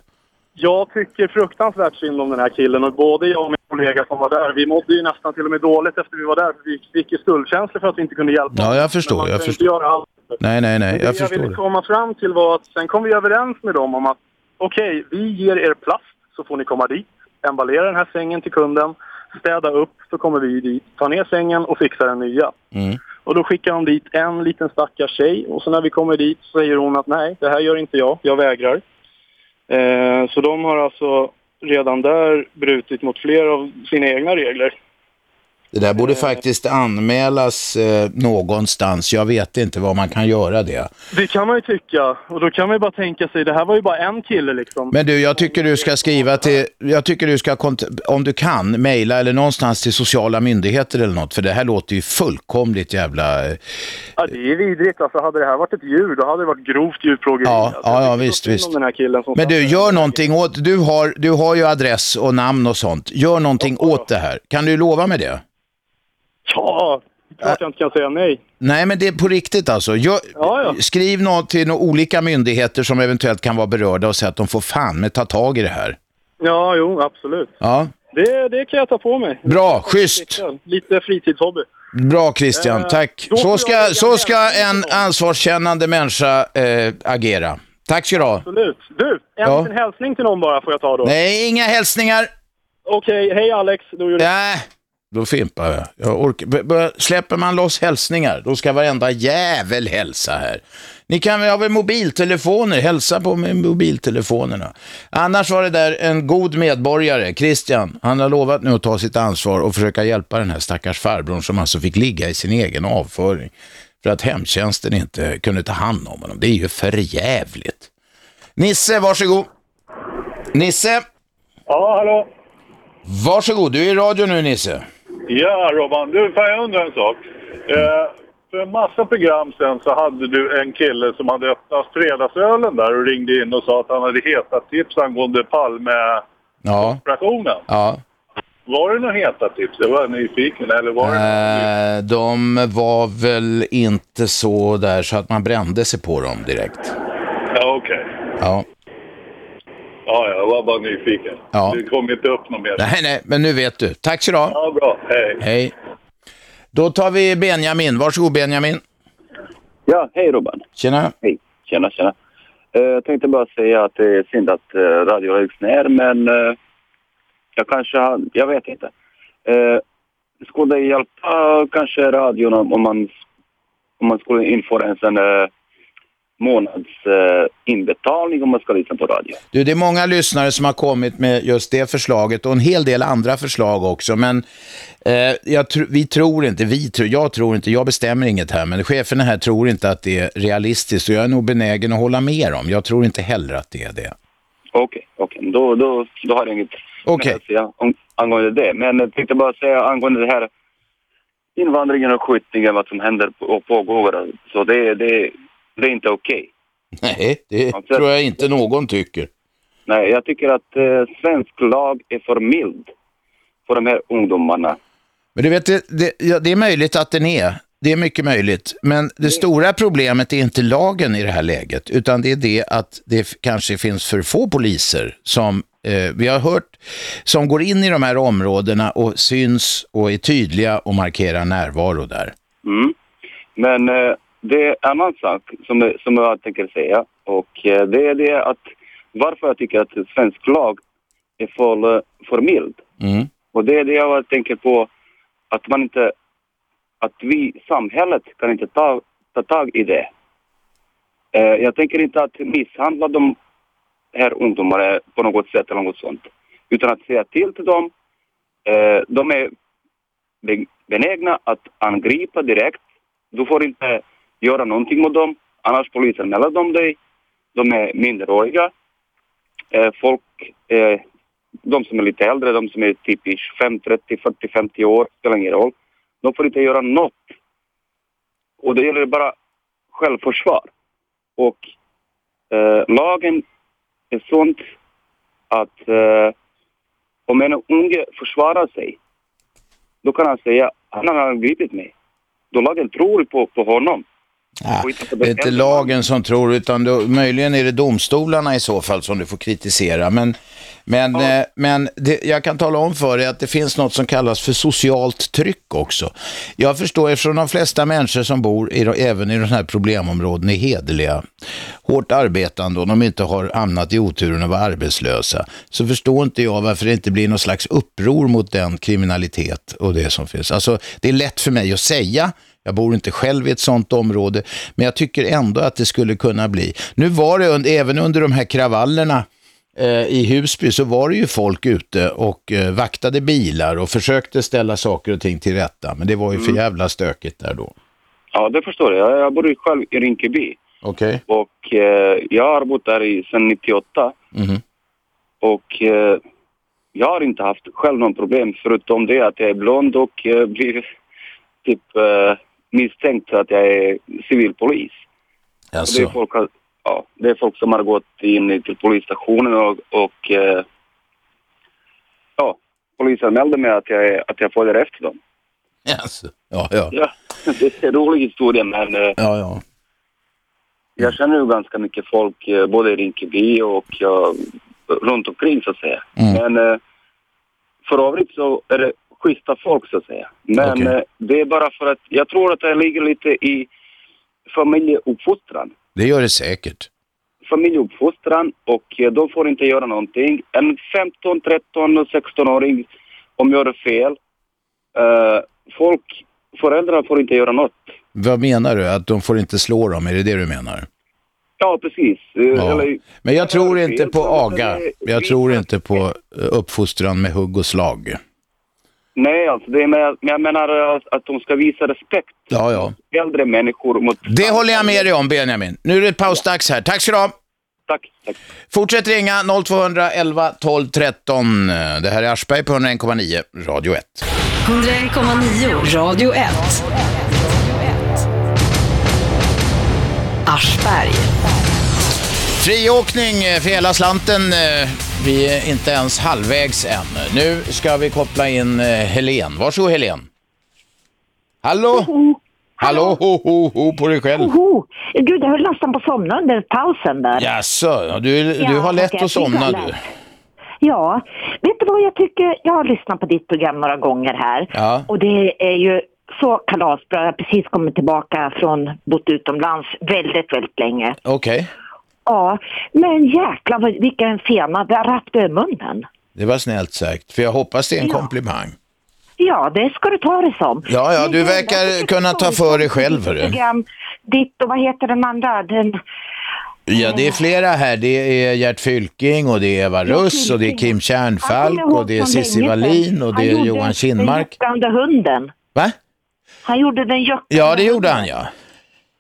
Jag tycker fruktansvärt synd om den här killen och både jag och min kollega som var där, vi mådde ju nästan till och med dåligt efter vi var där för vi fick ju skuldkänslor för att vi inte kunde hjälpa Ja, jag förstår. Jag förstår. göra allt. Nej, nej, nej. Det Jag jag förstår ville det. komma fram till var att sen kom vi överens med dem om att okej, vi ger er plast så får ni komma dit, emballera den här sängen till kunden, städa upp så kommer vi dit, ta ner sängen och fixa den nya. Mm. Och då skickar de dit en liten stackars tjej och så när vi kommer dit så säger hon att nej, det här gör inte jag, jag vägrar. Eh, så de har alltså redan där brutit mot flera av sina egna regler. Det där borde faktiskt anmälas eh, någonstans. Jag vet inte var man kan göra det. Det kan man ju tycka. Och då kan man ju bara tänka sig, det här var ju bara en kille liksom. Men du, jag tycker du ska skriva till, jag tycker du ska, om du kan, mejla eller någonstans till sociala myndigheter eller något, för det här låter ju fullkomligt jävla... eh, Ja, det är vidrigt. Alltså, hade det här varit ett djur, då hade det varit grovt djurplågeri. Ja, Alltså, ja, ja visst, visst. Men du, gör någonting åt, du har, du har ju adress och namn och sånt. Gör någonting åt det här. Kan du lova mig det? Ja, klart jag inte kan säga nej. Nej, men det är på riktigt alltså. Gör, Ja, ja. Skriv något till några olika myndigheter som eventuellt kan vara berörda och säga att de får fan med ta tag i det här. Ja, jo, absolut. Ja, Det, det kan jag ta på mig. Bra, schysst. Lite fritidshobby. Bra Christian, Eh, tack. Så jag ska, så ska en ansvarskännande människa eh, agera. Tack ska du ha. Absolut. Du, en Ja. liten hälsning till någon bara får jag ta då. Nej, inga hälsningar. Okej, hej Alex. Då gjorde Nej, då fimpar jag. jag orkar. Släpper man loss hälsningar, då ska varenda jävel hälsa här. Ni kan väl ha mobiltelefoner, hälsa på med mobiltelefonerna. Annars var det där en god medborgare, Christian. Han har lovat nu att ta sitt ansvar och försöka hjälpa den här stackars farbrorn som alltså fick ligga i sin egen avföring. För att hemtjänsten inte kunde ta hand om honom. Det är ju för jävligt. Nisse, varsågod. Nisse, Ja, hallå? varsågod. Du är i radio nu Nisse. Ja, Robban. Du, får jag undra en sak? Eh, för en massa program sen så hade du en kille som hade öppnat fredagsölen där och ringde in och sa att han hade heta tips angående Palme-operationen. Ja. Ja. Var det några heta tips? Jag var nyfiken. Eller var det... Eh, de var väl inte så där så att man brände sig på dem direkt. Ja, okej. Ja. Ja, jag var bara nyfiken. Ja. Det kom inte upp något mer. Nej, nej, men nu vet du. Tack så du ha. Ja, bra. Hej. Hej. Då tar vi Benjamin. Varsågod Benjamin. Ja, hej Robban. Tjena. Hej. Tjena, tjena. Eh, Jag tänkte bara säga att det är synd att uh, radio läggs ner, men eh, jag kanske har, jag vet inte. Skulle det hjälpa kanske radion om man, om man skulle införa en sån uh, månads eh, inbetalning om man ska lyssna på radio? Du, det är många lyssnare som har kommit med just det förslaget och en hel del andra förslag också. Men eh, jag tr- vi tror inte, vi tror, jag tror inte, jag bestämmer inget här, men cheferna här tror inte att det är realistiskt och jag är nog benägen att hålla med dem. Jag tror inte heller att det är det. Okej, okej. Då, då, då har jag inget mer att säga om, angående det. Men jag tänkte bara säga angående det här invandringen och skjutningen, vad som händer och pågår. Så det, det, det är inte okej. Nej, det tror jag inte någon tycker. Nej, jag tycker att eh, svensk lag är för mild för de här ungdomarna. Men du vet, det, det, ja, det är möjligt att den är. Det är mycket möjligt. Men det stora problemet är inte lagen i det här läget, utan det är det att det kanske finns för få poliser som eh, vi har hört, som går in i de här områdena och syns och är tydliga och markerar närvaro där. Mm. Men eh, det är en annan sak som, som jag tänker säga. Och eh, det är det att varför jag tycker att svensk lag är för, för mild. Mm. Och det är det jag tänker på att man inte, att vi, samhället, kan inte ta, ta tag i det. Eh, jag tänker inte att misshandla de här ungdomarna på något sätt eller något sånt. Utan att säga till till dem. Eh, de är be- benägna att angripa direkt. Du får inte göra någonting med dem, annars polisanmäler de dig. De är minderåriga. Eh, folk, eh, de som är lite äldre, de som är typ 25, 30, 40, 50 år, spelar ingen roll. De får inte göra något. Och det gäller bara självförsvar. Och eh, lagen är sånt att eh, om en unge försvarar sig, då kan han säga han har angripit mig. Då lagen tror på, på honom. Ja, på det är inte lagen som tror, utan då, möjligen är det domstolarna i så fall som du får kritisera. Men, men, eh, men det, jag kan tala om för dig att det finns något som kallas för socialt tryck också. Jag förstår, eftersom de flesta människor som bor i, även i de här problemområdena är hederliga, hårt arbetande och de inte har hamnat i oturen att vara arbetslösa, så förstår inte jag varför det inte blir någon slags uppror mot den kriminalitet och det som finns. Alltså, det är lätt för mig att säga, jag bor inte själv i ett sånt område, men jag tycker ändå att det skulle kunna bli. Nu var det även under de här kravallerna eh, i Husby så var det ju folk ute och eh, vaktade bilar och försökte ställa saker och ting till rätta, men det var ju för Mm. jävla stökigt där då. Ja, det förstår jag. Jag bor ju själv i Rinkeby. Okej. Och eh, jag har bott där i, sedan 98. Mhm. Och eh, jag har inte haft själv någon problem förutom det att jag är blond och eh, blir typ eh, misstänkt för att jag är civilpolis. Och det, är Alltså, folk, ja, det är folk som har gått in till polisstationen och, och eh, ja, polisanmälde mig att jag, att jag följer efter dem. alltså. Ja, ja. Ja, det är en rolig historia men eh, Ja, ja. jag känner ju ganska mycket folk eh, både i Rinkeby och ja, runt omkring så att säga. Mm. Men eh, för övrigt så är det schyssta folk så att säga. Men Okej. eh, det är bara för att jag tror att det ligger lite i familjeuppfostran. Det gör det säkert. Familjeuppfostran och eh, de får inte göra någonting. En 15, 13 och 16-åring om gör fel. Eh, folk, föräldrar får inte göra något. Vad menar du? Att de får inte slå dem? Är det det du menar? Ja, precis. Ja. Eller, Men jag tror inte på aga. Jag tror inte på uppfostran med hugg och slag. Nej, alltså det är med, men jag menar att, de ska visa respekt. Ja, ja. Äldre människor mot... Det håller jag med dig om, Benjamin. Nu är det pausdags här. Tack ska du ha. Tack, tack. Fortsätt ringa 0211 12 13. Det här är Aschberg på 101,9 Radio 1. 101,9 Radio 1. Aschberg. Friåkning eh, för hela slanten. eh, Vi är inte ens halvvägs än. Nu ska vi koppla in eh, Helen. Varsågod Helen. Hallå? Hallå, ho, ho, ho på dig själv. Oho. Gud, jag höll nästan på att somna under pausen där. Jaså, ja, du, du Ja, har lätt okej, att somna du. Ja, vet du vad jag tycker? Jag har lyssnat på ditt program några gånger här. Ja. Och det är ju så kalasbra. Jag har precis kommit tillbaka från, bott utomlands väldigt, väldigt länge. Okej, Ja, men jäklar vilken fena, det rappade över munnen. det var snällt sagt. För jag hoppas det är en Ja. komplimang. Ja, det ska du ta det som. Ja, ja, du verkar kunna ta för dig själv, hörru. Ditt och vad heter den andra? Den, Ja, det är flera här. Det är Gert Fylking och det är Eva Russ och det är Kim Kärnfalk och det är Cissi. Wallin och Han det är gjorde Johan Kinmark. Den juckande hunden. Va? Han gjorde den juckande Ja, det gjorde han ja.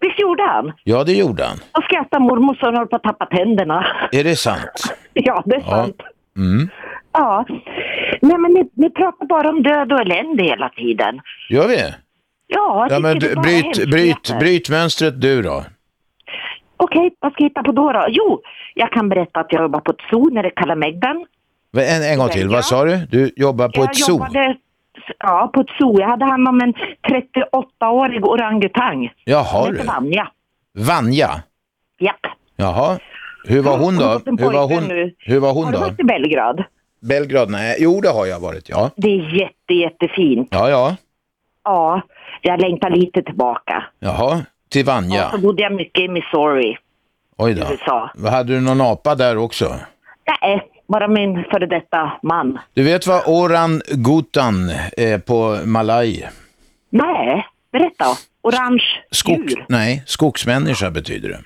Visst gjorde han? Ja, det gjorde han. Och skrattade mormor så hon höll på att tappa tänderna. Är det sant? ja, det är Ja. sant. Mm. Ja. Nej, men ni, ni pratar bara om död och elände hela tiden. Gör vi? Ja, Ja, men du, bryt, bryt, bryt mönstret du då. Okej, vad ska jag hitta på då, då? Jo, jag kan berätta att jag jobbar på ett zoo nere i Kalamegdan. En, en gång till, vad sa du? Du jobbar på jag ett zoo? jobbade ja, på ett zoo. Jag hade hand om en 38-årig orangutang. Jaha Hon du. hette Vanja. Vanja? Japp. Jaha. Hur var hon Hon har då? Hur var hon, hur var Har hon du då? varit i Belgrad? Belgrad? Nej, jo det har jag varit, ja. Det är jätte, jättefint. Ja, ja. Ja, jag längtar lite tillbaka. Jaha, till Vanja. Så bodde jag mycket i Missouri. Oj då. USA. Vad Hade du någon apa där också? Nej, bara min före detta man. Du vet vad oran gutan är på malaj? Nej, berätta. Orange Skog, djur. nej, skogsmänniska betyder det.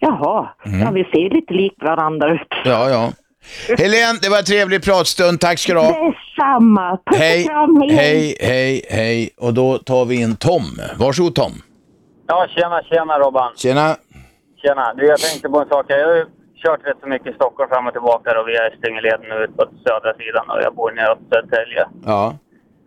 Jaha, Mm. ja, vi ser lite likt varandra ut. Ja, ja. Helene, det var en trevlig pratstund. Tack ska du ha. Detsamma. Puss Hej, kram, hej, hej, hej, hej. Och då tar vi in Tom. Varsågod Tom. Ja, tjena, tjena Robban. Tjena. Tjena. Du, jag tänkte på en sak. Jag har ju kört rätt så mycket i Stockholm fram och tillbaka då via Stängeleden ut på södra sidan och jag bor nere i Södertälje. Ja.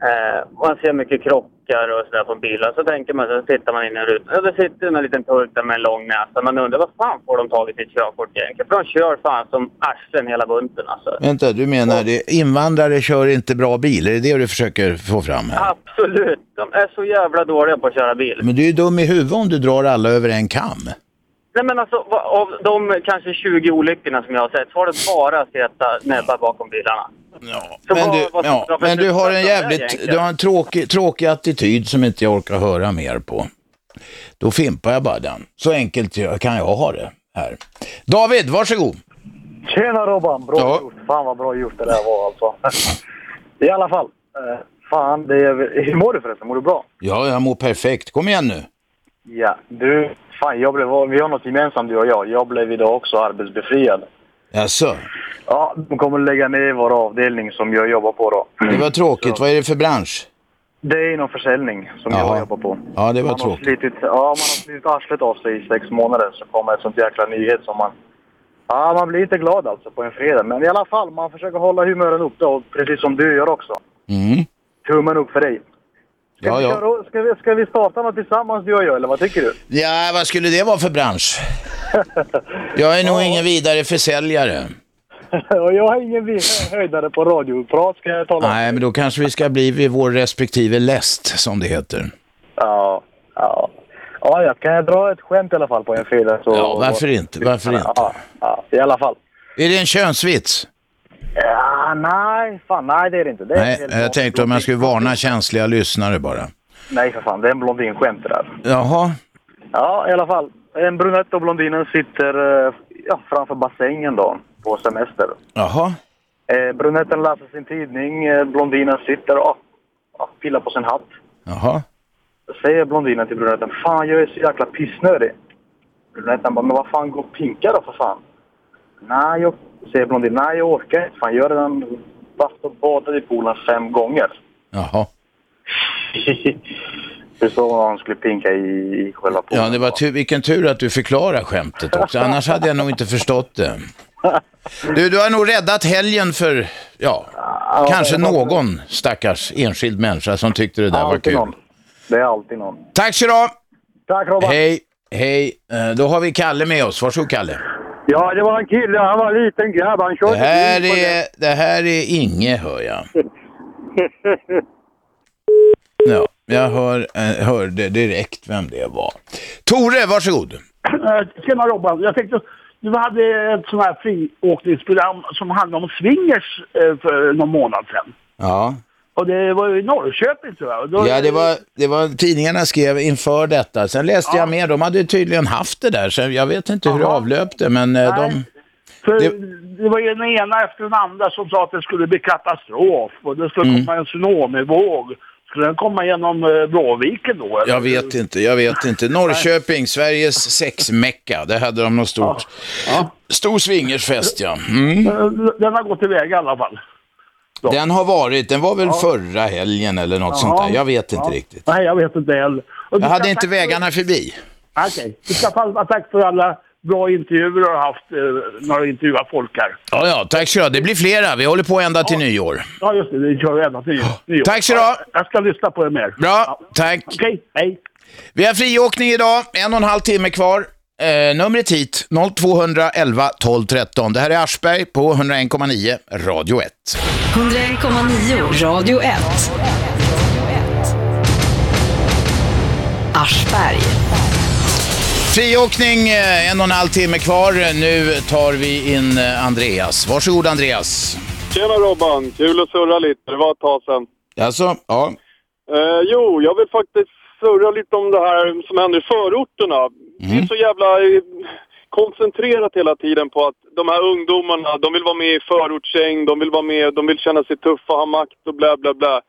Eh, man ser mycket krockar och sådär på bilar. Så tänker man, så tittar man in i rutan. Ja, det sitter en liten turk där med en lång näsa. Man undrar, vad fan får de tagit sitt körkort egentligen? För de kör fan som arslen hela bunten alltså. Vänta, du menar det, invandrare kör inte bra bil? Är det det du försöker få fram här? Absolut. De är så jävla dåliga på att köra bil. Men du är ju dum i huvudet om du drar alla över en kam. Nej men alltså, av de kanske 20 olyckorna som jag har sett så har det bara suttit näbbar bakom bilarna. Så Men vad- du, vad- ja, men du har en jävligt, du har en tråkig, tråkig attityd som inte jag orkar höra mer på. Då fimpar jag bara den. Så enkelt kan jag ha det här. David, varsågod. Tjena Robban, bra Ja. gjort. Fan vad bra gjort det där var alltså. I alla fall. Eh, fan, det är... hur mår du förresten? Mår du bra? Ja, jag mår perfekt. Kom igen nu. Ja, du. Fan, jag blev, vi har något gemensamt du och jag. Jag blev idag också arbetsbefriad. Jaså? Ja, de kommer lägga ner vår avdelning som jag jobbar på då. Det var tråkigt. Vad är det för bransch? Det är inom försäljning som Jaha. jag jobbar på. Ja, det var man har tråkigt. slitit, Ja, man har slitit arslet av sig i sex månader så kommer ett sånt jäkla nyhet som man... Ja, man blir inte glad alltså på en fredag. Men i alla fall, man försöker hålla humören uppe och precis som du gör också. Mm. Tummen upp för dig. Ska, Ja, vi, ja. köra, ska, vi, ska vi starta något tillsammans du och jag, eller vad tycker du? Ja, vad skulle det vara för bransch? Jag är nog ingen vidare försäljare. Och jag har ingen höjdare på radioprat ska jag tala om. Nej, men då kanske vi ska bli vid vår respektive läst, som det heter. Ja, ja. Ja, jag kan dra ett skämt i alla fall på en fredag. Så Ja, varför inte? Varför inte? Ja, ja, i alla fall. Är det en könsvits? Ja, nej, fan nej det är det inte. Det Nej, jag tänkte om jag skulle varna känsliga lyssnare bara. Nej för fan, det är en blondinskämt det där. Jaha, Ja, i alla fall. En brunett och blondinen sitter eh, ja, framför bassängen då, på semester. jaha. Eh, brunetten läser sin tidning, eh, blondinen sitter och ja, pillar på sin hatt. Jaha. Då säger blondinen till brunetten, fan jag är så jäkla pissnödig. Brunetten bara, men vad fan, gå och pinka då för fan. Nej, jag, säger blondinen, nej jag orkar inte. Fan, jag har redan varit och badat i poolen fem gånger. Jaha. Du vad han skulle pinka i, i själva poolen. Ja, det var tur, vilken tur att du förklarar skämtet också. Annars hade jag nog inte förstått det. Du, du har nog räddat helgen för, ja, kanske det var- någon stackars enskild människa som tyckte det där var kul. någon. Det är alltid någon. Tack så du. Tack Robban. Hej, hej. Eh, Då har vi Kalle med oss. Varsågod Kalle. Ja, det var en kille. Han var en liten grabb. Han körde Det här är, det här är Inge, hör jag. Ja, jag hör, eh, hörde direkt vem det var. Tore, varsågod. Eh, Tjena Robban, jag tänkte, du hade ett sånt här friåkningsprogram som handlade om swingers eh, för någon månad sedan. Ja. Och det var ju i Norrköping tror jag. Då- Ja, det var, det var tidningarna skrev inför detta. Sen läste jag mer. De hade tydligen haft det där. Så jag vet inte hur det avlöpte, men eh, Nej. de... För det- det... var ju den ena efter den andra som sa att det skulle bli katastrof och det skulle Mm. komma en tsunamivåg. Skulle den komma genom eh, Bråviken då? eller? Jag vet inte, jag vet inte. Norrköping, Sveriges sexmecka. Där hade de något stort. Stor swingersfest, ja. Mm. Eh, Den har gått iväg i alla fall. Den har varit, den var väl Ja. förra helgen eller något Ja. sånt där. Jag vet inte Ja. riktigt. Nej, jag vet inte heller. Jag hade inte tack för- vägarna förbi. Okej, du ska tack för alla bra intervjuer du har haft eh, när du intervjuat folk här. Ja, ja, tack så. Det blir flera. Vi håller på ända till nyår. Ja, just det. Vi kör ända till nyår. Tack så ha. Jag ska lyssna på er mer. Bra, tack. Okej, hej. Vi har friåkning idag, en och en halv timme kvar. Eh, numret hit 0211 12 13. Det här är Aschberg på 101,9 Radio 1. 101,9 Radio 1. Aschberg. Friåkning, eh, en och en halv timme kvar. Nu tar vi in eh, Andreas. Varsågod Andreas. Tjena Robban, kul att surra lite. Det var ett tag sedan. Alltså, ja. Eh, jo, jag vill faktiskt surra lite om det här som händer i förorterna. Det är så jävla eh, koncentrerat hela tiden på att de här ungdomarna, de vill vara med i förortsgäng, de vill vara med, de vill känna sig tuffa, ha makt och bla bla bla.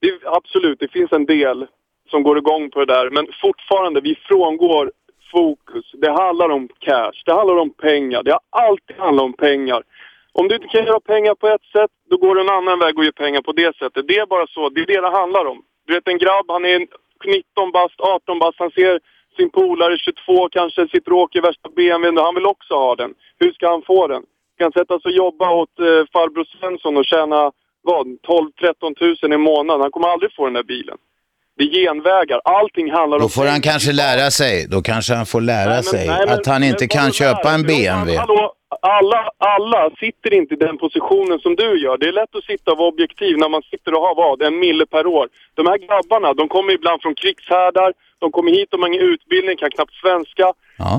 Det är, absolut, det finns en del som går igång på det där, men fortfarande, vi frångår fokus. Det handlar om cash, det handlar om pengar, det har alltid handlat om pengar. Om du inte kan göra pengar på ett sätt, då går det en annan väg att ge pengar på det sättet. Det är bara så, det är det det handlar om. Du vet en grabb, han är 19 bast, 18 bast, han ser sin polare 22 kanske sitter och åker värsta BMWn och han vill också ha den. Hur ska han få den? Ska han sätta sig och jobba åt eh, farbror Svensson och tjäna vad, 12-13 tusen i månaden? Han kommer aldrig få den där bilen. Det är genvägar. Allting handlar om... Då får han kanske lära sig, då kanske han får lära Nej, men- sig nej, men- att han inte kan köpa en. BMW. Hallå, alla, alla sitter inte i den positionen som du gör. Det är lätt att sitta och vara objektiv när man sitter och har vad? En mille per år. De här grabbarna, de kommer ibland från krigshärdar, de kommer hit, de har ingen utbildning, kan knappt svenska.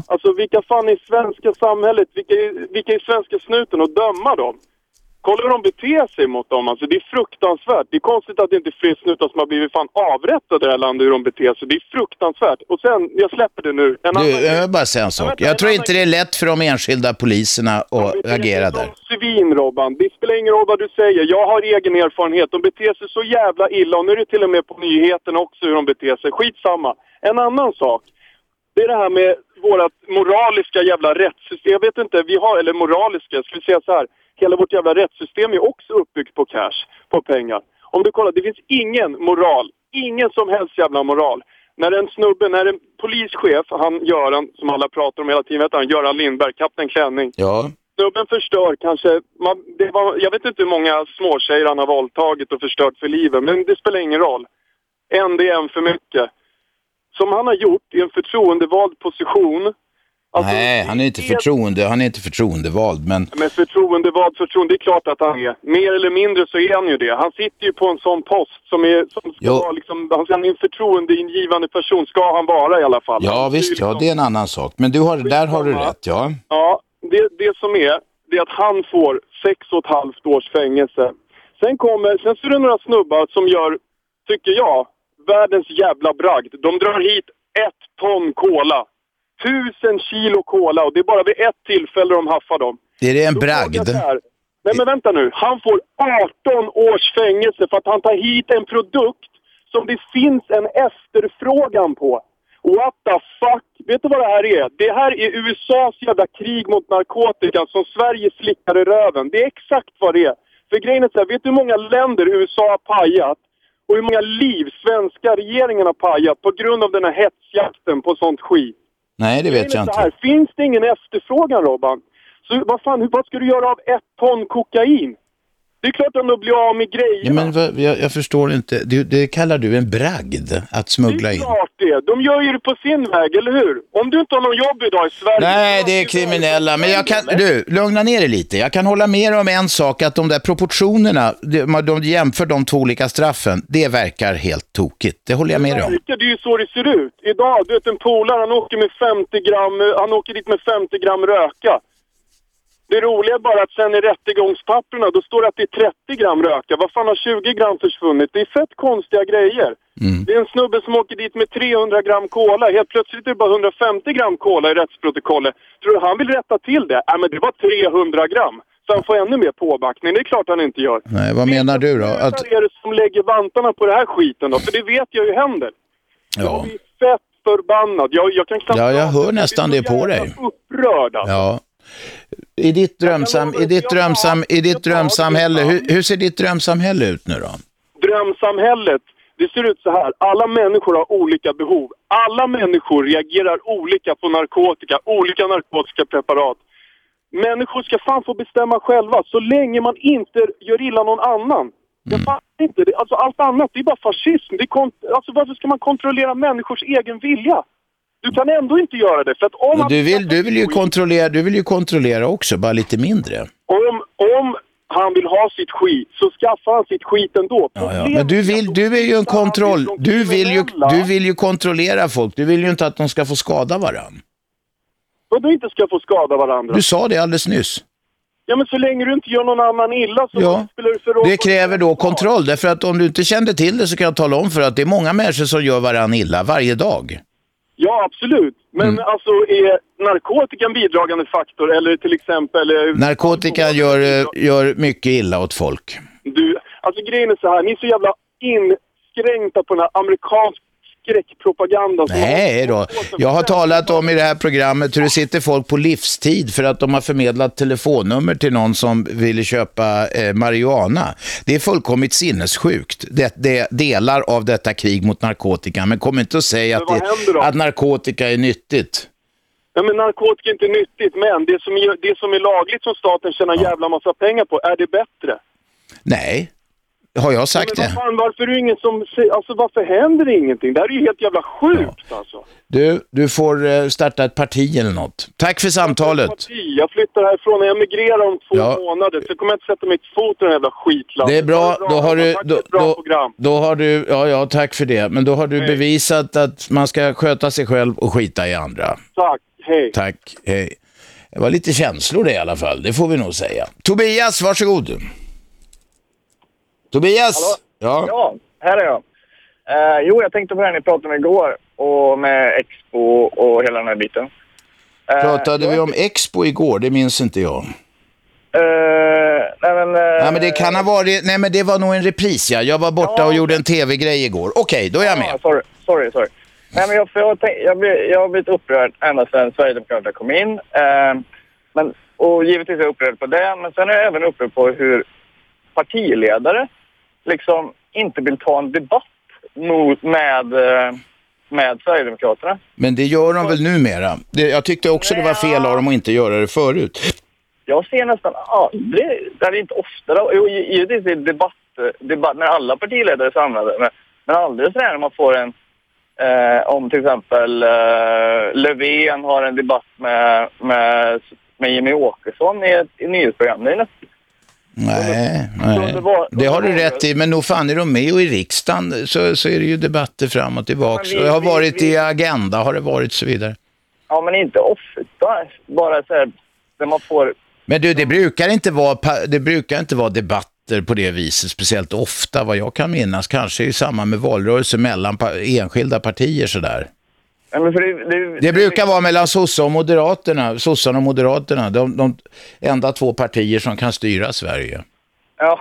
Alltså vilka fan är svenska samhället? Vilka är, vilka är svenska snuten och döma dem? Kolla hur de beter sig mot dem. Alltså, det är fruktansvärt. Det är konstigt att det inte fler snutar som har blivit fan avrättade i det här landet hur de beter sig. Det är fruktansvärt. Och sen, jag släpper det nu. En Du, jag vill bara säga en sak. Jag tror inte det är lätt för de enskilda poliserna att agera där. svin Robban. Det spelar ingen roll vad du säger. Jag har egen erfarenhet. De beter sig så jävla illa och nu är det till och med på nyheterna också hur de beter sig. Skitsamma. En annan sak. Det är det här med vårt moraliska jävla rättssystem. Jag vet inte, vi har, eller moraliska, jag skulle säga så här. Hela vårt jävla rättssystem är också uppbyggt på cash, på pengar. Om du kollar, det finns ingen moral, ingen som helst jävla moral. När en snubbe, när en polischef, han Göran, som alla pratar om hela tiden, vet han, Göran Lindberg, Kapten Klänning. Ja. Snubben förstör kanske, man, det var, jag vet inte hur många småtjejer han har våldtagit och förstört för livet, men det spelar ingen roll. En det är en för mycket. Som han har gjort i en förtroendevald position, Nej, han är inte förtroende, han är inte förtroendevald, men men förtroendevald förtroende, det är klart att han är. Mer eller mindre så är han ju det. Han sitter ju på en sån post som är, som ska Jo. vara liksom, han är en förtroendeingivande person, ska han vara i alla fall. ja visst, ja det är en annan sak. Men du har, där har du rätt, ja. Ja, det, det som är, det är att han får sex och ett halvt års fängelse. Sen kommer, sen så är det några snubbar som gör, tycker jag, världens jävla bragd. De drar hit ett ton cola. Tusen kilo cola och det är bara vid ett tillfälle de haffar dem. Är det en Då bragd? Nej men vänta nu, han får 18 års fängelse för att han tar hit en produkt som det finns en efterfrågan på. What the fuck? Vet du vad det här är? Det här är USAs jävla krig mot narkotika som Sverige slickar i röven. Det är exakt vad det är. För grejen är så här, vet du hur många länder USA har pajat? Och hur många liv svenska regeringen har pajat på grund av den här hetsjakten på sånt skit? Nej, det vet jag inte. Här, finns det ingen efterfrågan Robban, så vad fan, hur- vad ska du göra av ett ton kokain? Det är klart att de blir av med grejer. Ja, men vad, jag, jag förstår inte, det, det kallar du en bragd att smuggla det är in? klart det. De gör ju det på sin väg, eller hur? Om du inte har någon jobb idag i Sverige... Nej, det är kriminella. Men jag kan, du, lugna ner dig lite. Jag kan hålla med om en sak, att de där proportionerna, de, de jämför de två olika straffen, det verkar helt tokigt. Det håller jag med dig om. det är ju så det ser ut. Idag, du vet en polare, han åker med 50 gram, han åker dit med 50 gram röka. Det roliga är bara att sen i rättegångspapperna, då står det att det är 30 gram röka. Vad fan har 20 gram försvunnit? Det är fett konstiga grejer. Det är en snubbe som åker dit med 300 gram cola. Helt plötsligt är det bara 150 gram cola i rättsprotokollet. Tror du han vill rätta till det? Nej men det var 300 gram. Så han får ännu mer påbackning. Det är klart han inte gör. Nej, vad menar du då? Att, är det som lägger vantarna på det här skiten då? För det vet jag ju händer. ja. Fett förbannad. Jag, jag kan knappt ja, jag hör nästan det på dig. upprörd alltså. Ja. I ditt, drömsam, i ditt, drömsam, i ditt drömsamhälle, hur, hur ser ditt drömsamhälle ut nu då? drömsamhället, det ser ut så här. Alla människor har olika behov. Alla människor reagerar olika på narkotika, olika narkotiska preparat. Människor ska fan få bestämma själva så länge man inte gör illa någon annan. Jag fattar inte. Det, alltså allt annat, det är bara fascism. Det är alltså varför ska man kontrollera människors egen vilja? Du kan ändå inte göra det. För att om du, vill, du, vill ju kontrollera, du vill ju kontrollera också, bara lite mindre. Om, om han vill ha sitt skit så skaffar han sitt skit ändå. Ja, ja. Men du, vill, du är ju en kontroll... Du vill ju, du vill ju kontrollera folk. Du vill ju inte att de ska få skada varandra. Vadå inte ska få skada varandra? Du sa det alldeles nyss. Ja men så länge du inte gör någon annan illa så Ja. spelar det för roll. Det kräver då kontroll, därför att om du inte kände till det så kan jag tala om för att det är många människor som gör varandra illa varje dag. Ja absolut. Men Mm. alltså är narkotika en bidragande faktor eller till exempel... eh, Narkotika gör, eh, gör mycket illa åt folk. Du, alltså grejen är så här, ni är så jävla inskränkta på den här amerikansk skräckpropagandan. som Nej då. Jag har talat om i det här programmet hur det sitter folk på livstid för att de har förmedlat telefonnummer till någon som ville köpa eh, marijuana. Det är fullkomligt sinnessjukt. Det, det delar av detta krig mot narkotika. Men kom inte och säg att, det, att narkotika är nyttigt. Ja, men narkotika är inte nyttigt, men det som, är- det som är lagligt som staten tjänar jävla massa pengar på, är det bättre? Nej, har jag sagt men det? vad fan, varför är ingen som alltså varför händer ingenting? Det här är ju helt jävla sjukt alltså. Du, du får eh, starta ett parti eller något. Tack för samtalet. Parti, Jag flyttar härifrån, jag emigrerar om två Ja. månader, så kommer jag inte sätta mitt fot i den jävla skitlandet. Det är bra, då har du, då, då, program. då har du, ja ja tack för det, men då har du Hej. bevisat att man ska sköta sig själv och skita i andra. Tack, hej. Tack, hej. Det var lite känslor det i alla fall, det får vi nog säga. Tobias, varsågod. Tobias? Ja. Ja, här är jag. Eh, jo, jag tänkte på det här ni pratade om igår och med Expo och hela den här biten. Eh, Pratade vi om Expo igår? Det minns inte jag. Eh, nej, men, eh, Nej men det kan ha varit, nej men det var nog en repris ja. Jag var borta och gjorde en tv-grej igår. Okej, då är jag Ja, med. sorry, sorry, sorry. Nej, men jag, för jag, tänk, jag, blir, jag har blivit upprörd ända sedan Sverigedemokraterna kom in. Eh, men, och givetvis är jag upprörd på det, men sen är jag även upprörd på hur partiledare liksom inte vill ta en debatt mot, med, eh, med Sverigedemokraterna. Men det gör de väl numera? Det, jag tyckte också det var fel av dem att inte göra det förut. Jag ser nästan aldrig, det är inte ofta. Jo, gi- givetvis i debatt, debatt när alla partiledare är samlade, men, men aldrig sådär när man får en, eh, om till exempel eh, Löfven har en debatt med, med, med Jimmy Åkesson i ett i nyhetsprogram. Det är nästan Nej, nej. det har du rätt i, men nog fan är de med och i riksdagen så, så är det ju debatter fram och tillbaka. Vi- det har varit vi- i Agenda, har det varit så vidare. Ja, men inte ofta. Bara så här, där man får... Men du, det brukar inte vara, det brukar inte vara debatter på det viset speciellt ofta, vad jag kan minnas. Kanske i samband med valrörelse mellan enskilda partier sådär. Ja, det, det, Det brukar vara mellan sossar och moderaterna, sossarna och moderaterna, de, de enda två partier som kan styra Sverige. Ja,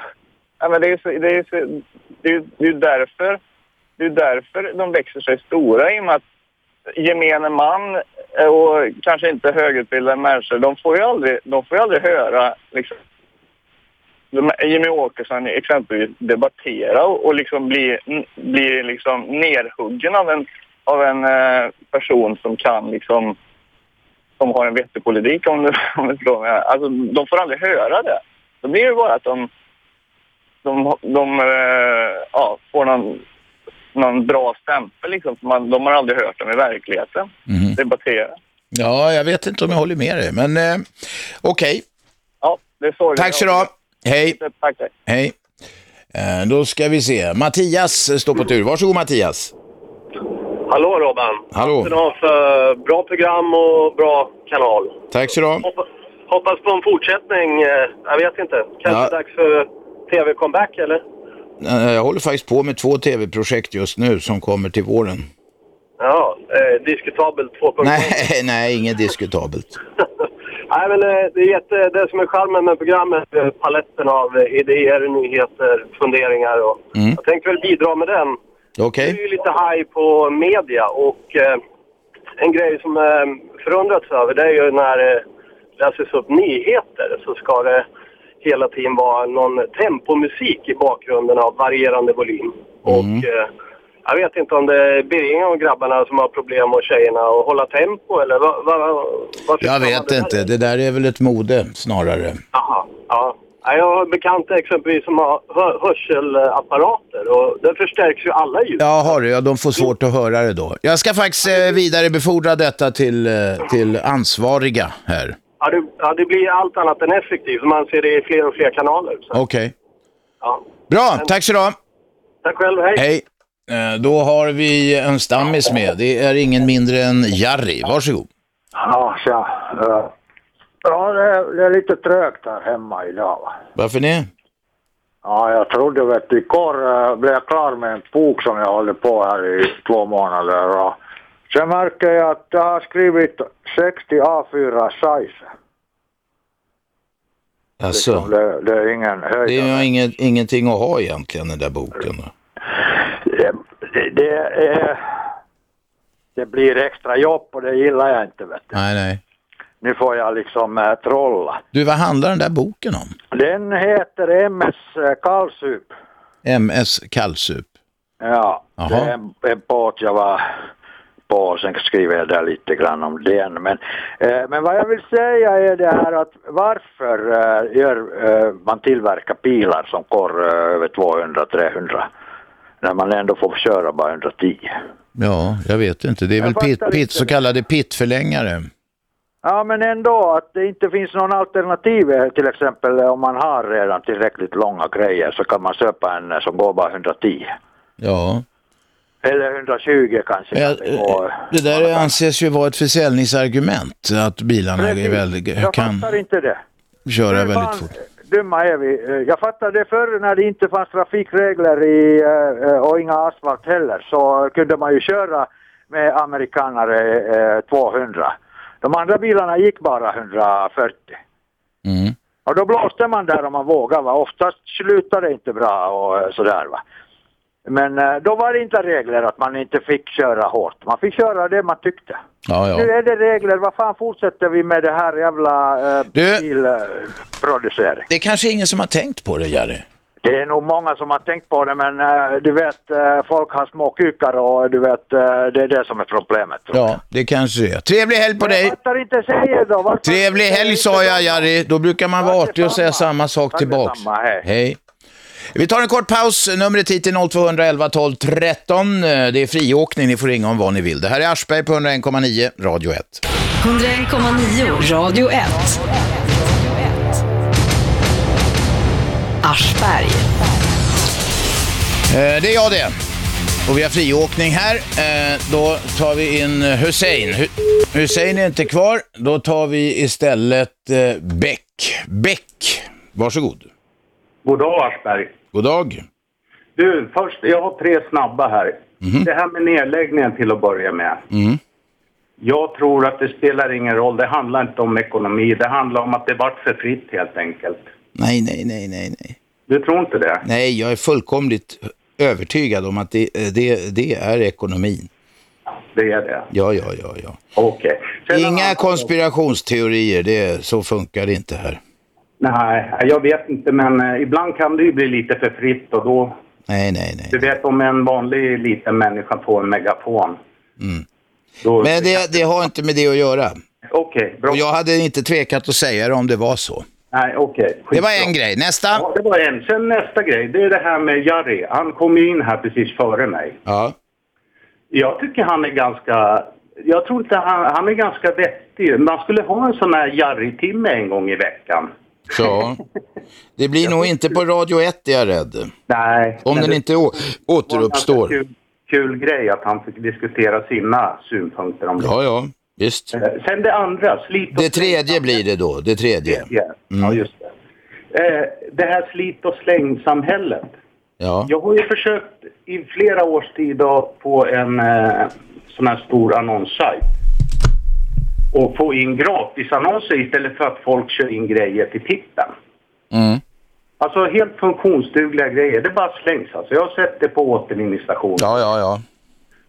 ja men det är, så, det, är det, är, det är ju därför, det är därför de växer sig stora i och med att gemene man eh, och kanske inte högutbildade människor, de får ju aldrig, de får ju aldrig höra liksom, Jimmy Åkesson exempelvis debattera och, och liksom bli, bli liksom nerhuggen av en, av en eh, person som kan liksom som har en vettig politik om du, om du förstår mig. Alltså, de får aldrig höra det. Då blir det bara att de, de, de eh, ja, får någon, någon bra stämpel liksom. För man, de har aldrig hört dem i verkligheten Mhm. debattera. Ja, jag vet inte om jag håller med dig, men eh, okej. Ja, det är så. Tack så du. Hej. Tack, tack. Hej. Eh, då ska vi se. Mattias står på tur. Varsågod Mattias. Hallå Robban! Hallå. Av för bra program och bra kanal. Tack så du. Hoppa, hoppas på en fortsättning. eh, Jag vet inte. Kanske Ja. dags för tv-comeback eller? Eh, Jag håller faktiskt på med två tv-projekt just nu som kommer till våren. Ja, eh, diskutabelt 2.0. Nej, nej, inget diskutabelt. Nej, men eh, det är jätte, det som är charmen med programmet, är paletten av eh, idéer, nyheter, funderingar och Mm. jag tänkte väl bidra med den. Okej. Det är ju lite haj på media och eh, en grej som eh, förundrats över det är ju när det läses upp nyheter så ska det hela tiden vara någon tempomusik i bakgrunden av varierande volym. Och eh, jag vet inte om det är Birging och grabbarna som har problem och tjejerna att hålla tempo eller vad? vad Jag vet inte. Det där är väl ett mode snarare. Jaha, ja. Ja, Jag har bekanta exempelvis som har hö- hörselapparater och den förstärks ju alla ljud. Ja, har du. Ja, de får svårt att höra det då. Jag ska faktiskt eh, vidarebefordra detta till, eh, till ansvariga här. Ja det, ja, det blir allt annat än effektivt. Man ser det i fler och fler kanaler. Så. Okej. Ja. Bra, tack så du ha. Tack själv, hej. Hej. Eh, Då har vi en stammis med. Det är ingen mindre än Jari. Varsågod. Ja, tja. Eh, Ja, det är, det är lite trögt här hemma idag. Va? Varför det? Ja, jag trodde, vet du, igår uh, blev jag klar med en bok som jag håller på här i två månader. Och sen märker jag att jag har skrivit 60 A4 size. Alltså, Det, det är ingen höjd. det är ju inget, ingenting att ha egentligen, den där boken. Det, det, det, är, det blir extra jobb och det gillar jag inte, vet du. Nej, nej. Nu får jag liksom uh, trolla. Du, vad handlar den där boken om? Den heter MS Kallsup. MS Kallsup. Ja, Jaha. det är en, en båt jag var på sen skriver jag där lite grann om den. Men, eh, men vad jag vill säga är det här att varför eh, gör eh, man tillverka bilar som går eh, över 200-300 när man ändå får köra bara 110? Ja, jag vet inte. Det är Jag väl pit, pit, så kallade pitförlängare. Ja, men ändå att det inte finns någon alternativ. eh, Till exempel eh, om man har redan tillräckligt långa grejer så kan man köpa en eh, som går bara 110. Ja. Eller 120 kanske. Ja, det. Det där anses ju vara ett försäljningsargument, att bilarna är väldigt, Jag kan fattar inte det. köra Hur väldigt fort. Dumma är vi. Jag fattar det förr när det inte fanns trafikregler i, och inga asfalt heller så kunde man ju köra med amerikanare eh, 200. De andra bilarna gick bara 140. Mm. Och då blåste man där om man vågade. Va? Oftast slutade det inte bra och eh, sådär. Va? Men eh, då var det inte regler att man inte fick köra hårt. Man fick köra det man tyckte. Ja, ja. Nu är det regler. Vad fan fortsätter vi med det här jävla eh, Du- bilproducering? Det är kanske ingen som har tänkt på det, Jerry. Det är nog många som har tänkt på det men eh, du vet eh, folk har små kukar och du vet eh, det är det som är problemet. Ja, det kanske är. Trevlig helg på dig. Inte säger då. Varför- Trevlig helg sa jag, Jari. Då brukar man vara artig och säga samma sak tillbaks. Hej. Vi tar en kort paus. Numret hit är 0211 12 13. Det är friåkning. Ni får ringa om vad ni vill. Det här är Aschberg på 101,9 Radio 1. 101,9 Radio 1. Aschberg. Eh, Det är jag det. Och vi har friåkning här. Eh, Då tar vi in Hussein. Hu- Hussein är inte kvar. Då tar vi istället eh, Beck. Beck, varsågod. God dag Aschberg. God dag. Du, först, jag har tre snabba här. Det här med nedläggningen till att börja med. Mm. Jag tror att det spelar ingen roll. Det handlar inte om ekonomi. Det handlar om att det vart för fritt helt enkelt. Nej, nej, nej, nej, nej. Du tror inte det? Nej, jag är fullkomligt övertygad om att det, det, det är ekonomin. Det är det? Ja, ja, ja, ja. Okej. Inga konspirationsteorier, det, så funkar det inte här. Nej, jag vet inte men eh, ibland kan det ju bli lite för fritt och då... Nej, nej, nej. Du vet om en vanlig liten människa får en megafon. Mm. Då... Men det, det har inte med det att göra. Okej, bra. Och jag hade inte tvekat att säga det om det var så. Nej, okej. Det var en grej. Nästa. Ja, det var en. Sen nästa grej, det är det här med Jari. Han kom ju in här precis före mig. Ja. Jag tycker han är ganska... Jag tror inte han, han är ganska vettig. Man skulle ha en sån här Jari-timme en gång i veckan. Så. Det blir nog inte på Radio 1 är jag rädd. Nej. Om den det- inte å- Det var återuppstår. en Kul, kul grej att han fick diskutera sina synpunkter om det. Ja, ja, visst. Eh, Sen det andra, slit och Det tredje blir det då, det tredje. Ja, ja just det. Eh, det här slit och släng-samhället. Ja. Jag har ju försökt i flera års tid på en eh, sån här stor annonssajt och få in gratisannonser istället för att folk kör in grejer till tippen. Mm. Alltså helt funktionsdugliga grejer, det bara slängs alltså. Jag har sett det på återvinningsstationer. Ja, ja, ja.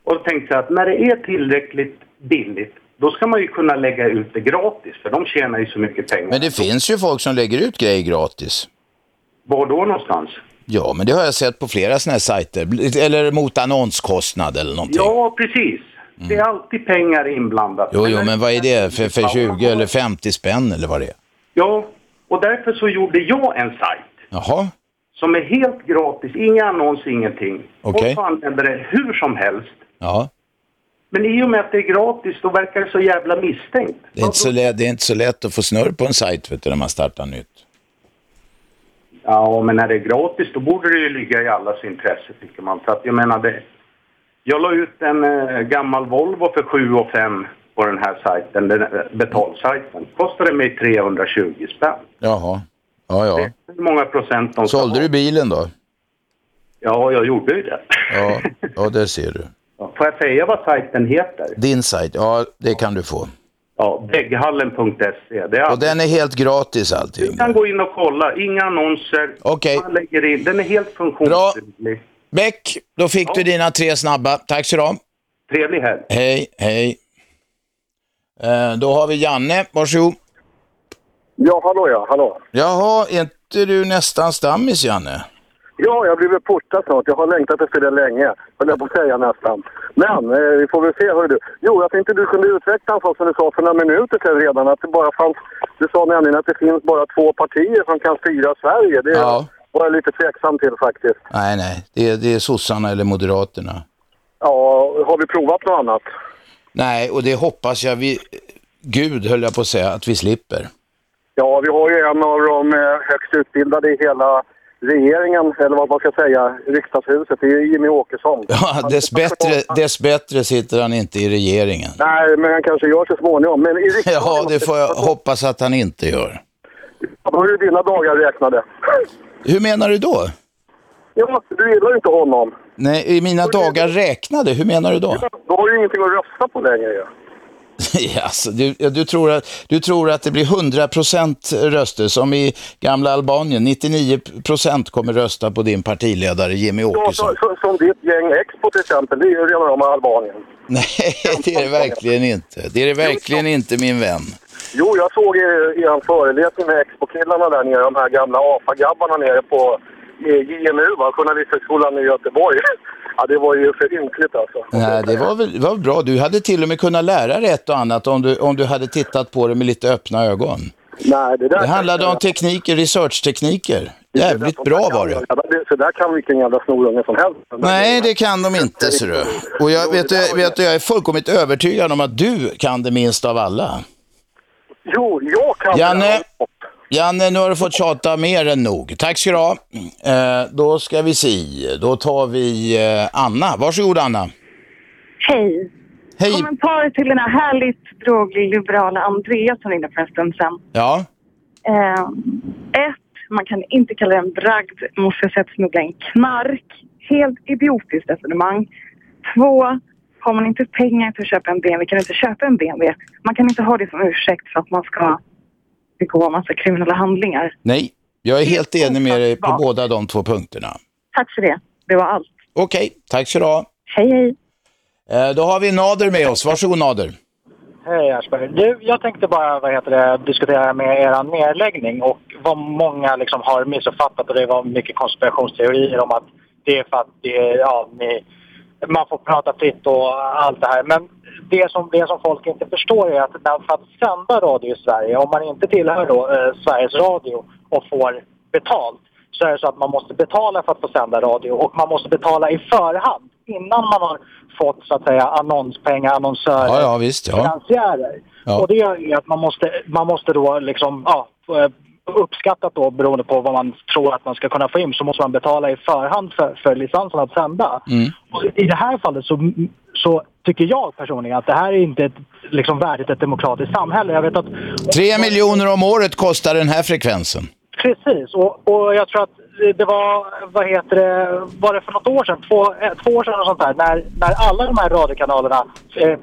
Och tänkte att när det är tillräckligt billigt, då ska man ju kunna lägga ut det gratis, för de tjänar ju så mycket pengar. Men det finns ju folk som lägger ut grejer gratis. Var då någonstans? Ja, men det har jag sett på flera sådana här sajter. Eller mot annonskostnad eller någonting. Ja, precis. Det är alltid pengar inblandat. Jo, jo, men vad är det? För, för 20 eller 50 spänn eller vad det är? Ja, Och därför så gjorde jag en sajt Jaha, som är helt gratis, inga annonser, ingenting. Okej. Folk får använda det hur som helst. ja. Men i och med att det är gratis, då verkar det så jävla misstänkt. Det är, inte så lätt, det är inte så lätt att få snurr på en sajt vet du, när man startar nytt. Ja, men när det är gratis, då borde det ju ligga i allas intresse, tycker man. Så att jag menar det. Jag la ut en eh, gammal Volvo för 7 och 5 på den här sajten, den, eh, betalsajten. Kostade mig 320 spänn. Jaha, ja ja. Hur många procent de Sålde du bilen då? Ja, jag gjorde ju det. Ja, ja det ser du. Ja, Får jag säga vad sajten heter? Din sajt, ja det kan du få. Ja, vägghallen.se. Det är Och den är helt gratis allting. Du kan gå in och kolla, inga annonser. Okej. Man lägger in, den är helt funktionsduglig. Bäck, då fick du dina tre snabba. Tack så du. Trevlig helg. Hej, hej. Eh, då har vi Janne, varsågod. Ja, hallå ja, hallå. Jaha, är inte du nästan stammis Janne? Ja, jag har blivit portad snart. Jag har längtat efter det länge, höll jag på att säga nästan. Men eh, vi får väl se, hör du. Jo, jag tänkte du kunde utveckla en sak som du sa för några minuter sedan redan. Att det bara fanns, du sa nämligen att det finns bara två partier som kan styra Sverige. Det Ja. var jag lite tveksam till faktiskt. Nej, nej, det är, det är sossarna eller moderaterna. Ja, har vi provat något annat? Nej, och det hoppas jag vi, Gud höll jag på att säga, att vi slipper. Ja, vi har ju en av de eh, högst utbildade i hela regeringen, eller vad man ska säga, riksdagshuset. Det är Jimmy Åkesson. Ja, dess bättre, dess bättre sitter han inte i regeringen. Nej, men han kanske gör så småningom. Men i riksdagen... Ja, det får jag hoppas att han inte gör. Då är dina dagar räknade. Hur menar du då? Ja, du gillar inte honom. Nej, i mina dagar räknade, hur menar du då? Då har du ingenting att rösta på längre ju. alltså, du, ja, du, tror att, du tror att det blir 100% röster som i gamla Albanien. 99% kommer rösta på din partiledare Jimmy Ja, Åkesson. så, som ditt gäng Expo till exempel, det är ju rena rama Albanien. Nej, det är det verkligen inte. Det är det verkligen inte min vän. Jo, jag såg er, föreläsning med Expo-killarna där nere, de här gamla AFA-grabbarna nere på JMU, va? Journalisthögskolan i Göteborg. Ja, det var ju för ynkligt alltså. Nej, det var väl det var bra. Du hade till och med kunnat lära dig ett och annat om du, om du hade tittat på det med lite öppna ögon. Nej, det där... Det handlade om tekniker, researchtekniker. Jävligt bra var det. Det. Så där kan vilken jävla snorunge som helst. Nej, det kan de inte, ser du. Och jag, vet, du, vet jag är fullkomligt övertygad om att du kan det minst av alla. Jo, jag kan Janne, Janne, nu har du fått tjata mer än nog. Tack ska du ha. Eh, då ska vi se. Då tar vi eh, Anna. Varsågod Anna. Hej. Hej. Kommentar till den här härligt drogliberala Andreas som ringde för en stund sedan. Ja. Eh, ett, man kan inte kalla den bragd, måste jag säga att smuggla in knark. Helt idiotiskt resonemang. Två, har man inte pengar till att köpa en BMW kan man inte köpa en BMW. Man kan inte ha det som ursäkt för att man ska begå massa kriminella handlingar. Nej, jag är helt enig med dig på båda de två punkterna. Tack för det. Det var allt. Okej, tack ska du ha. Hej, hej. Eh, då har vi Nader med oss. Varsågod Nader. Hej Aschberg. Du, jag tänkte bara vad heter det, diskutera med er nedläggning och vad många liksom har missuppfattat och det var mycket konspirationsteorier om att det är för att det är, ja, ni, man får prata fritt och allt det här. Men det som, det som folk inte förstår är att när- för att sända radio i Sverige, om man inte tillhör då, eh, Sveriges Radio och får betalt, så är det så att man måste betala för att få sända radio och man måste betala i förhand innan man har fått så att säga annonspengar, annonsörer, Ja, ja, visst, ja. finansiärer. Ja. Och det gör ju att man måste, man måste då liksom, ja, eh, uppskattat då beroende på vad man tror att man ska kunna få in så måste man betala i förhand för, för licensen att sända. Mm. Och I det här fallet så, så tycker jag personligen att det här är inte ett, liksom värdigt ett demokratiskt samhälle. Jag vet att Tre miljoner om året kostar den här frekvensen. Precis, och, och jag tror att det var, vad heter det, var det för något år sedan, två, eh, två år sedan och sånt där, när, när alla de här radiokanalerna, eh,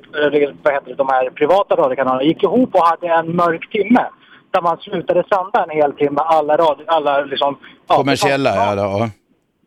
vad heter det, de här privata radiokanalerna gick ihop och hade en mörk timme. Där man slutade sända en hel timme, alla, radio, alla liksom... ja, Kommersiella, ja. ja.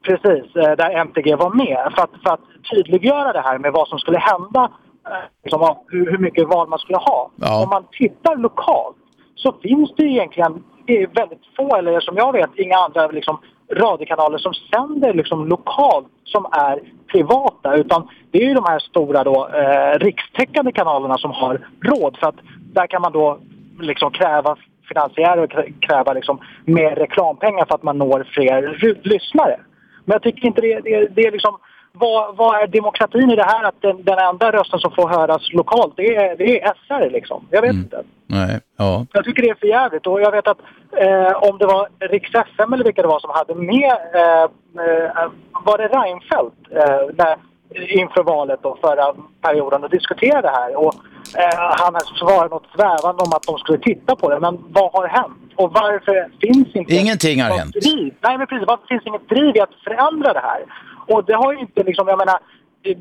Precis, eh, där MTG var med. För att, för att tydliggöra det här med vad som skulle hända, eh, liksom, hur, hur mycket val man skulle ha. Ja. Om man tittar lokalt så finns det egentligen det är väldigt få, eller som jag vet, inga andra liksom, radiokanaler som sänder liksom, lokalt som är privata. Utan det är ju de här stora då, eh, rikstäckande kanalerna som har råd. För att där kan man då liksom kräva finansiärer och krä- kräva liksom mer reklampengar för att man når fler lyssnare. Men jag tycker inte det, det, det är liksom... Vad, vad är demokratin i det här att den, den enda rösten som får höras lokalt det är, det är SR liksom? Jag vet Mm. inte. Nej, ja. Jag tycker det är för jävligt och jag vet att eh, om det var Riks FM eller vilka det var som hade med, eh, eh, var det Reinfeldt eh, när, inför valet och förra perioden och diskuterade det här och eh, han svarade något svävande om att de skulle titta på det. Men vad har hänt? Och varför finns inte... Ingenting har hänt. Driv? Nej men precis, varför finns inget driv i att förändra det här? Och det har ju inte liksom, jag menar, eh,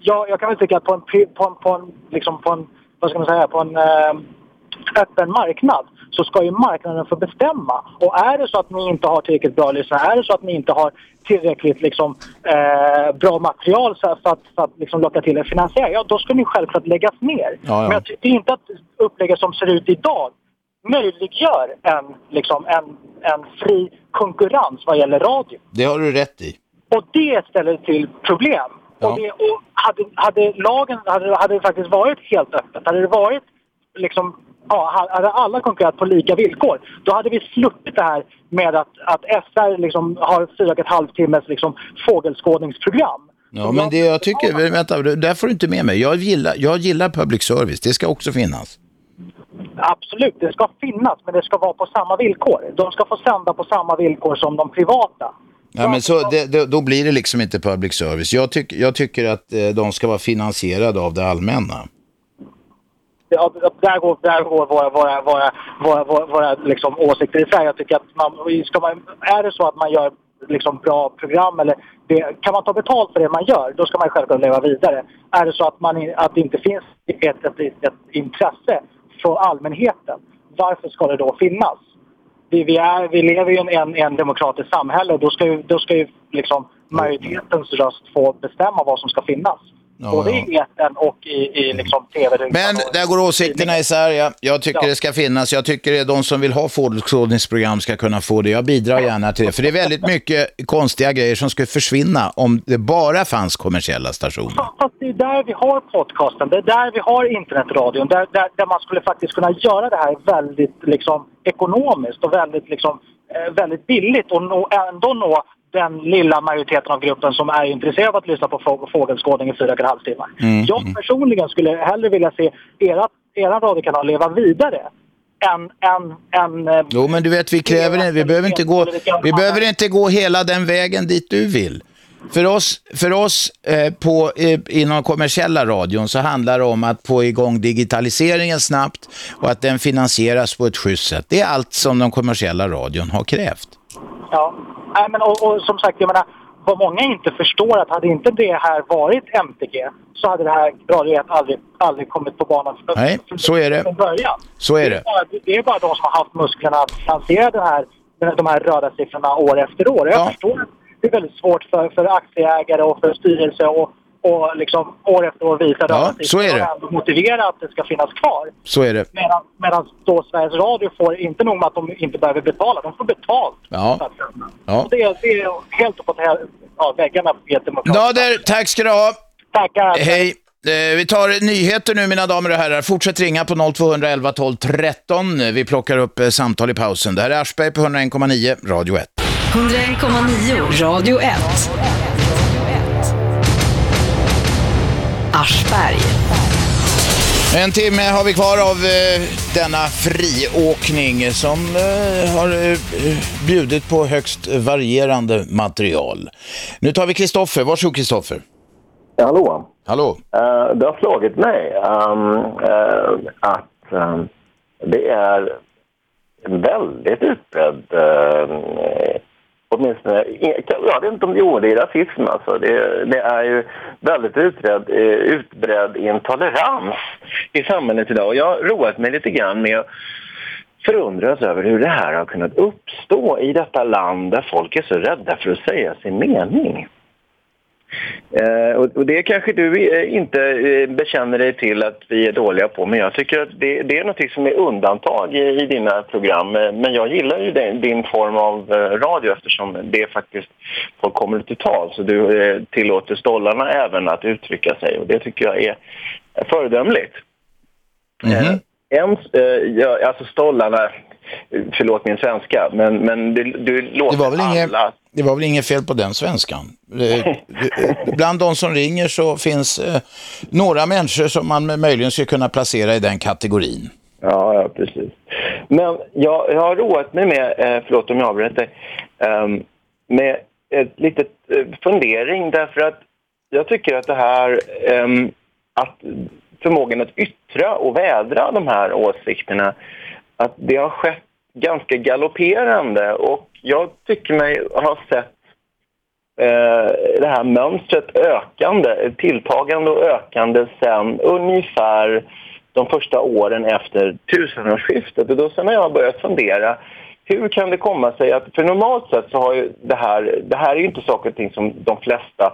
jag, jag kan väl tycka att på en, på en, på en, liksom på en vad ska man säga, på en eh, öppen marknad så ska ju marknaden få bestämma. Och är det så att ni inte har tillräckligt bra lyssnare, är det så att ni inte har tillräckligt liksom, eh, bra material så för att, för att liksom locka till er finansiär, ja då ska ni självklart läggas ner. ja. Men jag tycker inte att upplägget som ser ut idag möjliggör en, liksom, en, en fri konkurrens vad gäller radio. Det har du rätt i. Och det ställer till problem. Ja. Och, det, och hade, hade lagen hade, hade det faktiskt varit helt öppet, hade det varit liksom, ja, hade alla konkurrerat på lika villkor, då hade vi sluppit det här med att, att SR liksom har fyra och ett halvt timmes liksom fågelskådningsprogram. Ja, men det jag tycker, vänta, det där får du inte med mig. Jag gillar, jag gillar public service, det ska också finnas. Absolut, det ska finnas, men det ska vara på samma villkor. De ska få sända på samma villkor som de privata. Ja, men så, det, det, då blir det liksom inte public service. Jag, tyck, jag tycker att eh, de ska vara finansierade av det allmänna. Där går, där går våra, våra, våra, våra, våra, våra liksom åsikter isär. Jag tycker att man, ska man, är det så att man gör liksom bra program eller det, kan man ta betalt för det man gör, då ska man självklart leva vidare. Är det så att, man, att det inte finns ett, ett, ett intresse från allmänheten, varför ska det då finnas? Vi, vi, är, vi lever ju i en, en, en demokratiskt samhälle och då ska ju, då ska ju liksom majoritetens röst få bestämma vad som ska finnas. Ja, Både ja. i etern och i, i liksom tv Men där går åsikterna isär. Ja. Jag tycker Ja. det ska finnas. Jag tycker de som vill ha fågelskådningsprogram ska kunna få det. Jag bidrar gärna till det. För det är väldigt mycket konstiga grejer som skulle försvinna om det bara fanns kommersiella stationer. Fast det är där vi har podcasten, det är där vi har internetradion, där, där, där man skulle faktiskt kunna göra det här väldigt liksom, ekonomiskt och väldigt, liksom, eh, väldigt billigt och nå, ändå nå den lilla majoriteten av gruppen som är intresserad av att lyssna på få- fågelskådning i fyra och en halv timme. Mm, Jag personligen skulle hellre vilja se era, era radiokanal leva vidare än, än, än eh, Jo, men du vet, vi kräver vi behöver inte gå, vi behöver inte gå hela den vägen dit du vill. För oss, för oss eh, på, eh, inom kommersiella radion så handlar det om att få igång digitaliseringen snabbt och att den finansieras på ett schysst sätt. Det är allt som de kommersiella radion har krävt. Ja, Nej, men och, och som sagt, jag menar, vad många inte förstår att hade inte det här varit MTG så hade det här Radio 1 aldrig, aldrig kommit på banan från, Nej, så är det. från början. Så är Det är, det. bara, det är bara de som har haft musklerna att finansiera den här, de här röda siffrorna år efter år. Jag förstår att det är väldigt svårt för, för aktieägare och för styrelse och, och liksom år efter år visa röda siffror så är det. och ändå motivera att det ska finnas kvar. Så är det. Medan, medan då Sveriges Radio får, inte nog med att de inte behöver betala, de får betalt. Ja. ja. Det, är, det är helt uppåt ja, väggarna i ett demokratiskt Nader, tack ska du ha. Tackar. Hej. Eh, Vi tar nyheter nu mina damer och herrar. Fortsätt ringa på 0211 12 13. Vi plockar upp eh, samtal i pausen. Det här är Aschberg på 101,9 Radio 1. 101,9 Radio 1. Aschberg. En timme har vi kvar av eh, denna friåkning som eh, har eh, bjudit på högst varierande material. Nu tar vi Kristoffer. Varsågod Kristoffer. Ja, hallå. Hallå. Eh, det har slagit mig ehm, eh, att ehm, det är en väldigt utbredd, uh, åtminstone, jag vet inte om det är det är rasism alltså. Det, det är ju väldigt utbredd, eh, utbredd intolerans i samhället idag. Och jag har roat mig lite grann med att förundras över hur det här har kunnat uppstå i detta land där folk är så rädda för att säga sin mening. Eh, och, och det kanske du eh, inte eh, bekänner dig till att vi är dåliga på, men jag tycker att det, det är något som är undantag i, i dina program. Eh, Men jag gillar ju din, din form av radio eftersom det faktiskt folk kommer till tal. Så du tillåter stollarna även att uttrycka sig och det tycker jag är föredömligt. Eh, En, eh, ja, alltså stollarna, förlåt min svenska, men, men du, du låter alla... inget, det var väl inget fel på den svenskan. Eh, eh, bland de som ringer så finns eh, några människor som man möjligen skulle kunna placera i den kategorin. Ja, ja, precis. Men jag, jag har roat mig med, förlåt om jag avbryter, ehm, med ett litet fundering därför att jag tycker att det här ehm, att förmågan att yttra och vädra de här åsikterna, att det har skett ganska galopperande och jag tycker mig ha sett eh, det här mönstret ökande, tilltagande och ökande sen ungefär de första åren efter tusenårsskiftet. Och då sen har jag börjat fundera, hur kan det komma sig att, för normalt sett så har ju det här, det här är ju inte saker och ting som de flesta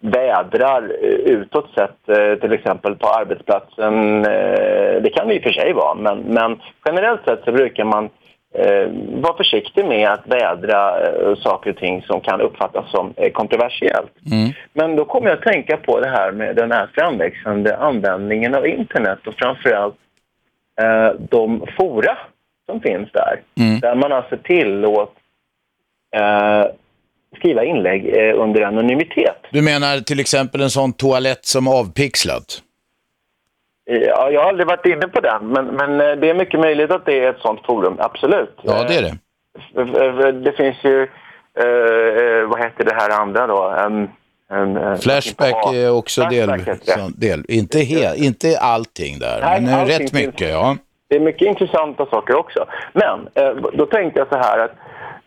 vädrar eh, utåt sett, eh, till exempel på arbetsplatsen. Eh, det kan det i och för sig vara, men, men generellt sett så brukar man eh, vara försiktig med att vädra eh, saker och ting som kan uppfattas som eh, kontroversiellt. Men då kommer jag att tänka på det här med den här framväxande användningen av internet och framförallt eh, de fora som finns där. Där man alltså tillåt eh, skriva inlägg eh, under anonymitet. Du menar till exempel en sån toalett som avpixlat? Ja, jag har aldrig varit inne på den, men, men eh, det är mycket möjligt att det är ett sånt forum, absolut. Ja, det är det. Eh, Det finns ju, eh, vad heter det här andra då? En, en, Flashback är också del, Flashback sån del. Inte, he, inte allting där, Nej, men allting rätt finns. mycket. Ja. Det är mycket intressanta saker också. Men eh, då tänkte jag så här att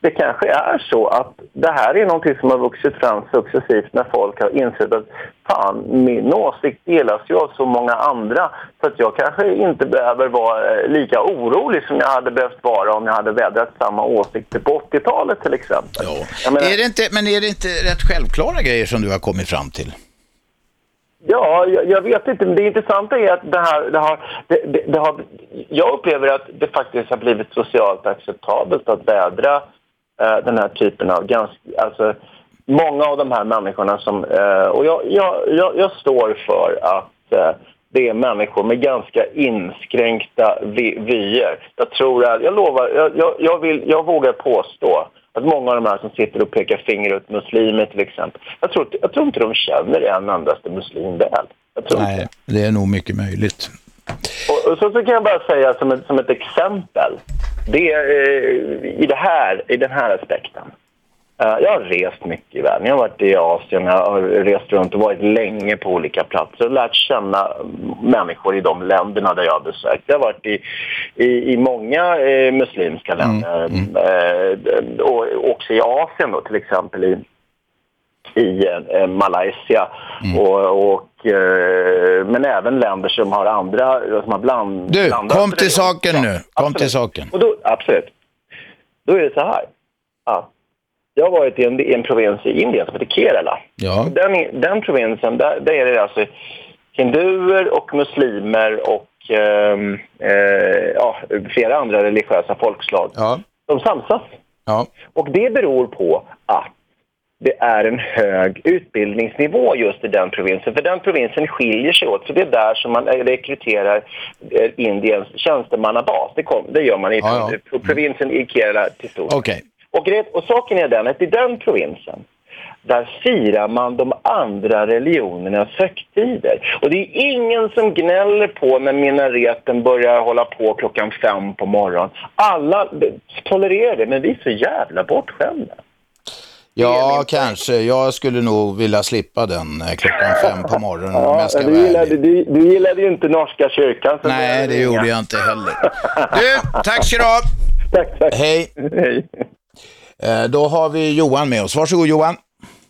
det kanske är så att det här är någonting som har vuxit fram successivt när folk har insett att fan, min åsikt delas ju av så många andra så att jag kanske inte behöver vara eh, lika orolig som jag hade behövt vara om jag hade vädrat samma åsikter på 80-talet till exempel. Jag menar- Är det inte, men är det inte rätt självklara grejer som du har kommit fram till? Ja, jag, jag vet inte. Men det intressanta är att det här, det har, det, det har... Jag upplever att det faktiskt har blivit socialt acceptabelt att vädra eh, den här typen av... Ganska, alltså, många av de här människorna som... Eh, och jag, jag, jag, jag står för att eh, det är människor med ganska inskränkta vi, vyer. Jag tror att... Jag lovar, jag, jag, jag, vill, jag vågar påstå att många av de här som sitter och pekar finger åt muslimer till exempel, jag tror, jag tror inte de känner en endaste muslim väl. Nej, det är nog mycket möjligt och, och så, så kan jag bara säga som ett, som ett exempel, det eh, i, det här, i den här aspekten. Eh, jag har rest mycket i världen. Jag har varit i Asien, jag har rest runt och varit länge på olika platser och lärt känna människor i de länderna där jag har besökt. Jag har varit i, i, i många eh, muslimska länder eh, och också i Asien då, till exempel i, i eh, Malaysia och, och eh, men även länder som har andra som har bland, Du, blandat kom till saken nu. Kom till saken. Och då, absolut. Då är det så här. Ja. Jag har varit i en, i en provins i Indien som heter Kerala. Ja. Den, den provinsen, där, där är det alltså hinduer och muslimer och ehm, eh, ja, flera andra religiösa folkslag. Ja. De samsas. Ja. Och det beror på att det är en hög utbildningsnivå just i den provinsen. För den provinsen skiljer sig åt. Så det är där som man eh, rekryterar eh, Indiens tjänstemannabas. Det, kom, det gör man i Ja, ja. provinsen i Kerala till stor del. Okej. och, och saken är den att i den provinsen där firar man de andra religionernas högtider. Och det är ingen som gnäller på när minareten börjar hålla på klockan fem på morgonen. Alla tolererar det, men vi är så jävla bortskämda. Ja, kanske. Jag skulle nog vilja slippa den eh, klockan fem på morgonen om Ja, jag ska du, vara gillade, du, du gillade ju inte norska kyrkan. Nej, det gjorde jag inte heller. Du, tack ska du ha. Tack, tack. Hej. Hej. Eh, Då har vi Johan med oss. Varsågod Johan.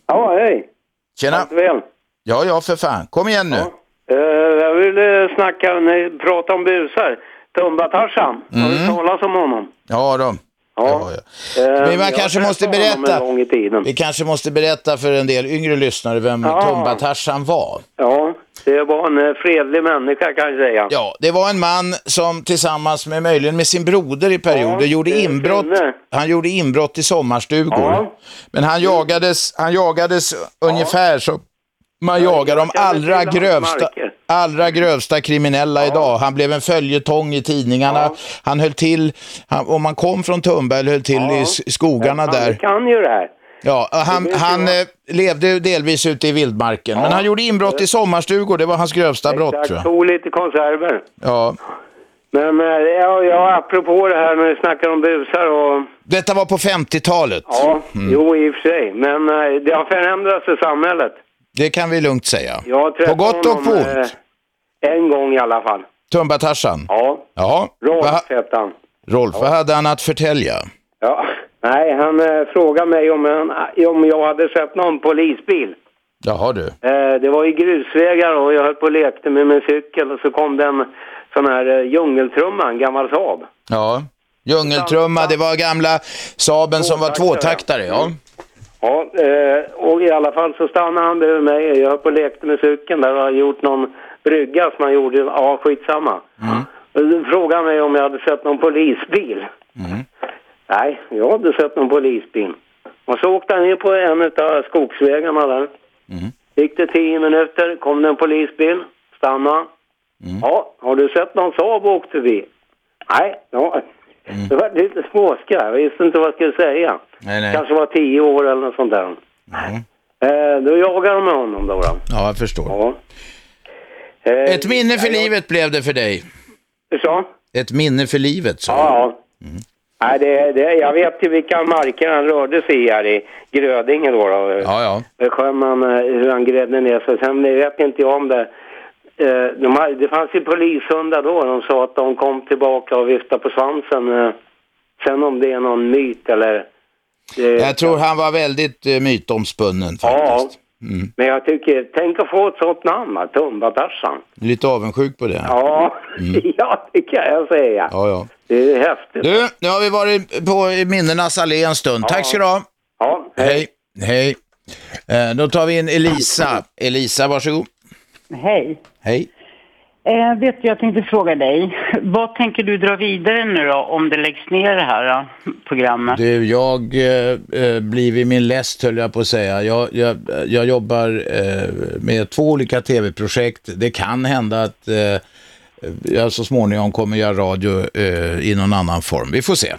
Ja, hej. Tjena. Allt väl? Ja, ja, för fan. Kom igen nu. Eh, jag vill snacka, ni pratar om busar. Tumba-Tarzan, har du Mm. talat om honom? Ja, då. Ja. Men man jag kanske måste berätta. Vi kanske måste berätta för en del yngre lyssnare vem Ja. Tumba-Tarzan var. Ja, det var en eh, fredlig människa kan jag säga. Ja, det var en man som tillsammans med möjligen med sin broder i perioder gjorde det inbrott. Han gjorde inbrott i sommarstugor. Ja. Men han jagades, han jagades ungefär så man jagar de allra grövsta. Allra grövsta kriminella idag. Han blev en följetong i tidningarna. Han höll till, han, om man kom från Tumba eller höll till i s- skogarna Han där. kan ju det här. Ja, han, han eh, levde delvis ute i vildmarken. Men han gjorde inbrott i sommarstugor, det var hans grövsta brott tror Exakt, tog lite konserver. Ja. Men eh, ja, ja, apropå det här när vi snackar om busar och... Detta var på 50-talet. Ja, Mm. jo i och för sig. Men eh, det har förändrats i samhället. Det kan vi lugnt säga. Jag På gott och på ont. eh, En gång i alla fall. Tumba-Tarzan? Ja. Ja. Rolf Va- hette han. Rolf, vad hade han att förtälja? Ja. Nej, han eh, frågade mig om, han, om jag hade sett någon polisbil. Jaha du. Eh, det var i grusvägar och jag höll på och lekte med min cykel och så kom det en sån här eh, djungeltrumma, en gammal Saab. Ja. Djungeltrumma, det var gamla Saaben som var tvåtaktare, ja. Ja, eh, och i alla fall så stannade han bredvid mig. Jag höll på och lekte med cykeln där och hade gjort någon brygga som han gjorde. Ja, skitsamma. Så frågade han mig om jag hade sett någon polisbil. Nej, jag hade sett någon polisbil. Och så åkte han ner på en av skogsvägarna där. Gick det tio minuter, kom det en polisbil, stannade. Ja, har du sett någon Saab åkt förbi? Nej, ja. Det var lite småskraj. Jag visste inte vad jag skulle säga. Nej, nej. Kanske var tio år eller något sånt där. Eh, då jagade de med honom då. då. Ja, jag förstår. Ja. Eh, Ett minne för livet blev det för dig. Du sa? Ett minne för livet, så. Ja, ja. Nej, det, det, jag vet ju vilka marker han rörde sig i här i Grödinge då. då. Ja, ja. Sjöman, eh, hur han grävde ner sig. Sen vet inte jag om det. Eh, de hade, det fanns ju polishundar då. De sa att de kom tillbaka och viftade på svansen. Eh, sen om det är någon myt eller... Det, Jag tror han var väldigt uh, mytomspunnen Ja, faktiskt. Mm. men jag tycker, tänk att få ett sånt namn? Tumba-Tarzan. Lite avundsjuk på det. Ja, Mm. ja, det kan jag säga. Ja, ja. Det är häftigt. Du, nu har vi varit på minnenas allé en stund. Tack ska du ha. Ja, hej. Hej. Eh, då tar vi in Elisa. Elisa, varsågod. Hej. Hej. Eh, vet du, jag tänkte fråga dig. Vad tänker du dra vidare nu då om det läggs ner det här eh, programmet? Du, jag eh, eh, blir vid min läst höll jag på att säga. Jag, jag, jag jobbar eh, med två olika tv-projekt. Det kan hända att eh, jag så småningom kommer göra radio eh, i någon annan form. Vi får se.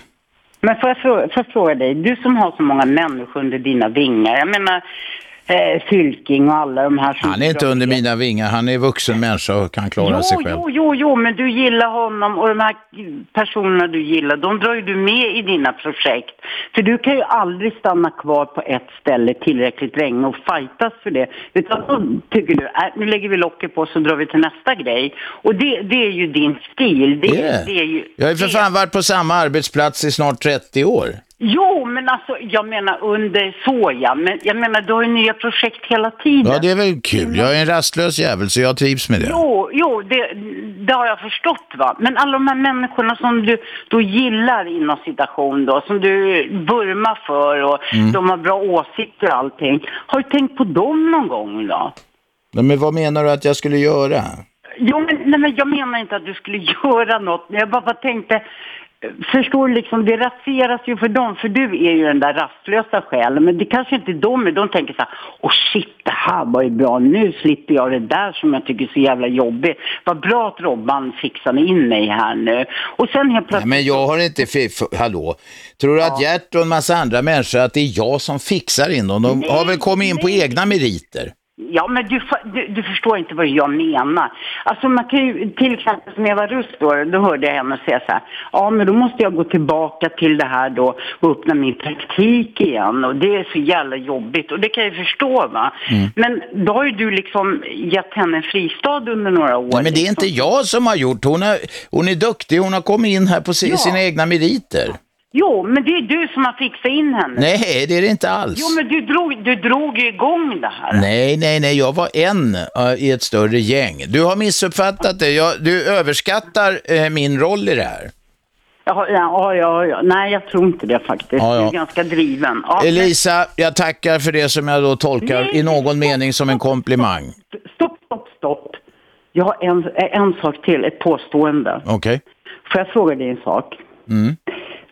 Men får jag, fråga, får jag fråga dig, du som har så många människor under dina vingar. Jag menar eh, Fylking och alla de här som... Han är inte under mina vingar. Han är vuxen människa och kan klara jo, sig själv. Jo, jo, jo, men du gillar honom och de här personerna du gillar, de drar ju du med i dina projekt. För du kan ju aldrig stanna kvar på ett ställe tillräckligt länge och fightas för det. Utan då tycker du, äh, nu lägger vi locket på så drar vi till nästa grej. Och det, det är ju din stil. Det, Yeah. det är ju... Jag har ju för fan varit på samma arbetsplats i snart 30 år. Jo, men alltså jag menar under så ja. Men jag menar du har ju nya projekt hela tiden. Ja, det är väl kul. Jag är en rastlös jävel så jag trivs med det. Jo, jo det, det har jag förstått va. Men alla de här människorna som du då gillar inom citation då, som du vurmar för och Mm. de har bra åsikter och allting. Har du tänkt på dem någon gång då? Nej, Men vad menar du att jag skulle göra? Jo, men, nej, men jag menar inte att du skulle göra något. Jag bara, bara tänkte, förstår du liksom, det raseras ju för dem. För du är ju den där rastlösa själen. Men det kanske inte de är. De tänker så här, åh shit, det här var ju bra. Nu slipper jag det där som jag tycker är så jävla jobbigt. Vad bra att Robban fixade in mig här nu. Och sen helt Nej, plötsligt... men jag har inte... Hallå? Tror du att Gert och en massa andra människor att det är jag som fixar in dem? De har väl kommit in på egna meriter? Ja, men du, du, du förstår inte vad jag menar. Alltså man kan ju, till exempel som Eva Rust då, då hörde jag henne säga så här, ja men då måste jag gå tillbaka till det här då och öppna min praktik igen och det är så jävla jobbigt och det kan jag ju förstå va. Mm. Men då har ju du liksom gett henne en fristad under några år. Nej, men det är inte jag som har gjort. Hon, har, hon är duktig. Hon har kommit in här på si- Ja. sina egna meriter. Jo, men det är du som har fixat in henne. Nej, det är det inte alls. Jo, men du drog, du drog ju igång det här. Nej, nej, nej. Jag var en äh, i ett större gäng. Du har missuppfattat det. Jag, du överskattar äh, min roll i det här. Ja, ja, ja, ja. Nej, jag tror inte det faktiskt. Ja, ja. Du är ganska driven. Ja, Elisa, jag tackar för det som jag då tolkar i någon mening som en komplimang. Stopp, stopp, stopp. Jag har en, en sak till, ett påstående. Okej? Får jag fråga dig en sak? Mm.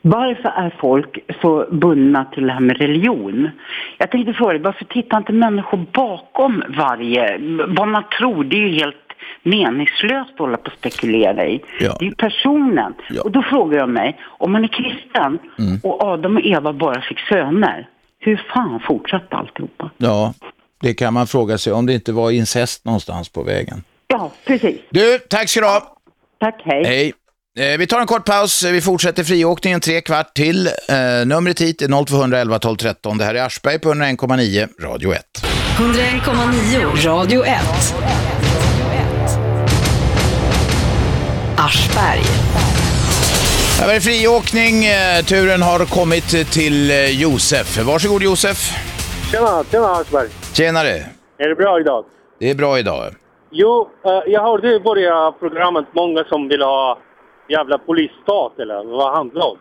Varför är folk så bundna till det här med religion? Jag tänkte fråga varför tittar inte människor bakom varje, vad man tror? Det är ju helt meningslöst att hålla på och spekulera i. Ja. Det är ju personen. Och då frågar jag mig, om man är kristen Mm. och Adam och Eva bara fick söner, hur fan fortsatte alltihopa? Ja, det kan man fråga sig om det inte var incest någonstans på vägen. Ja, precis. Du, tack ska du ha. Tack, hej. Hej. Eh, Vi tar en kort paus. Vi fortsätter friåkningen tre kvart till. Eh, numret hit är 0211 12 13. Det här är Aschberg på 101,9 Radio 1. 101,9 Radio 1. Aschberg. Här var det friåkning. Eh, Turen har kommit till Josef. Varsågod Josef. Tjena, tjena Aschberg. Tjenare. Är det bra idag? Det är bra idag. Jo, jag hörde i början av programmet många som vill ha jävla polisstat eller vad handlar det om?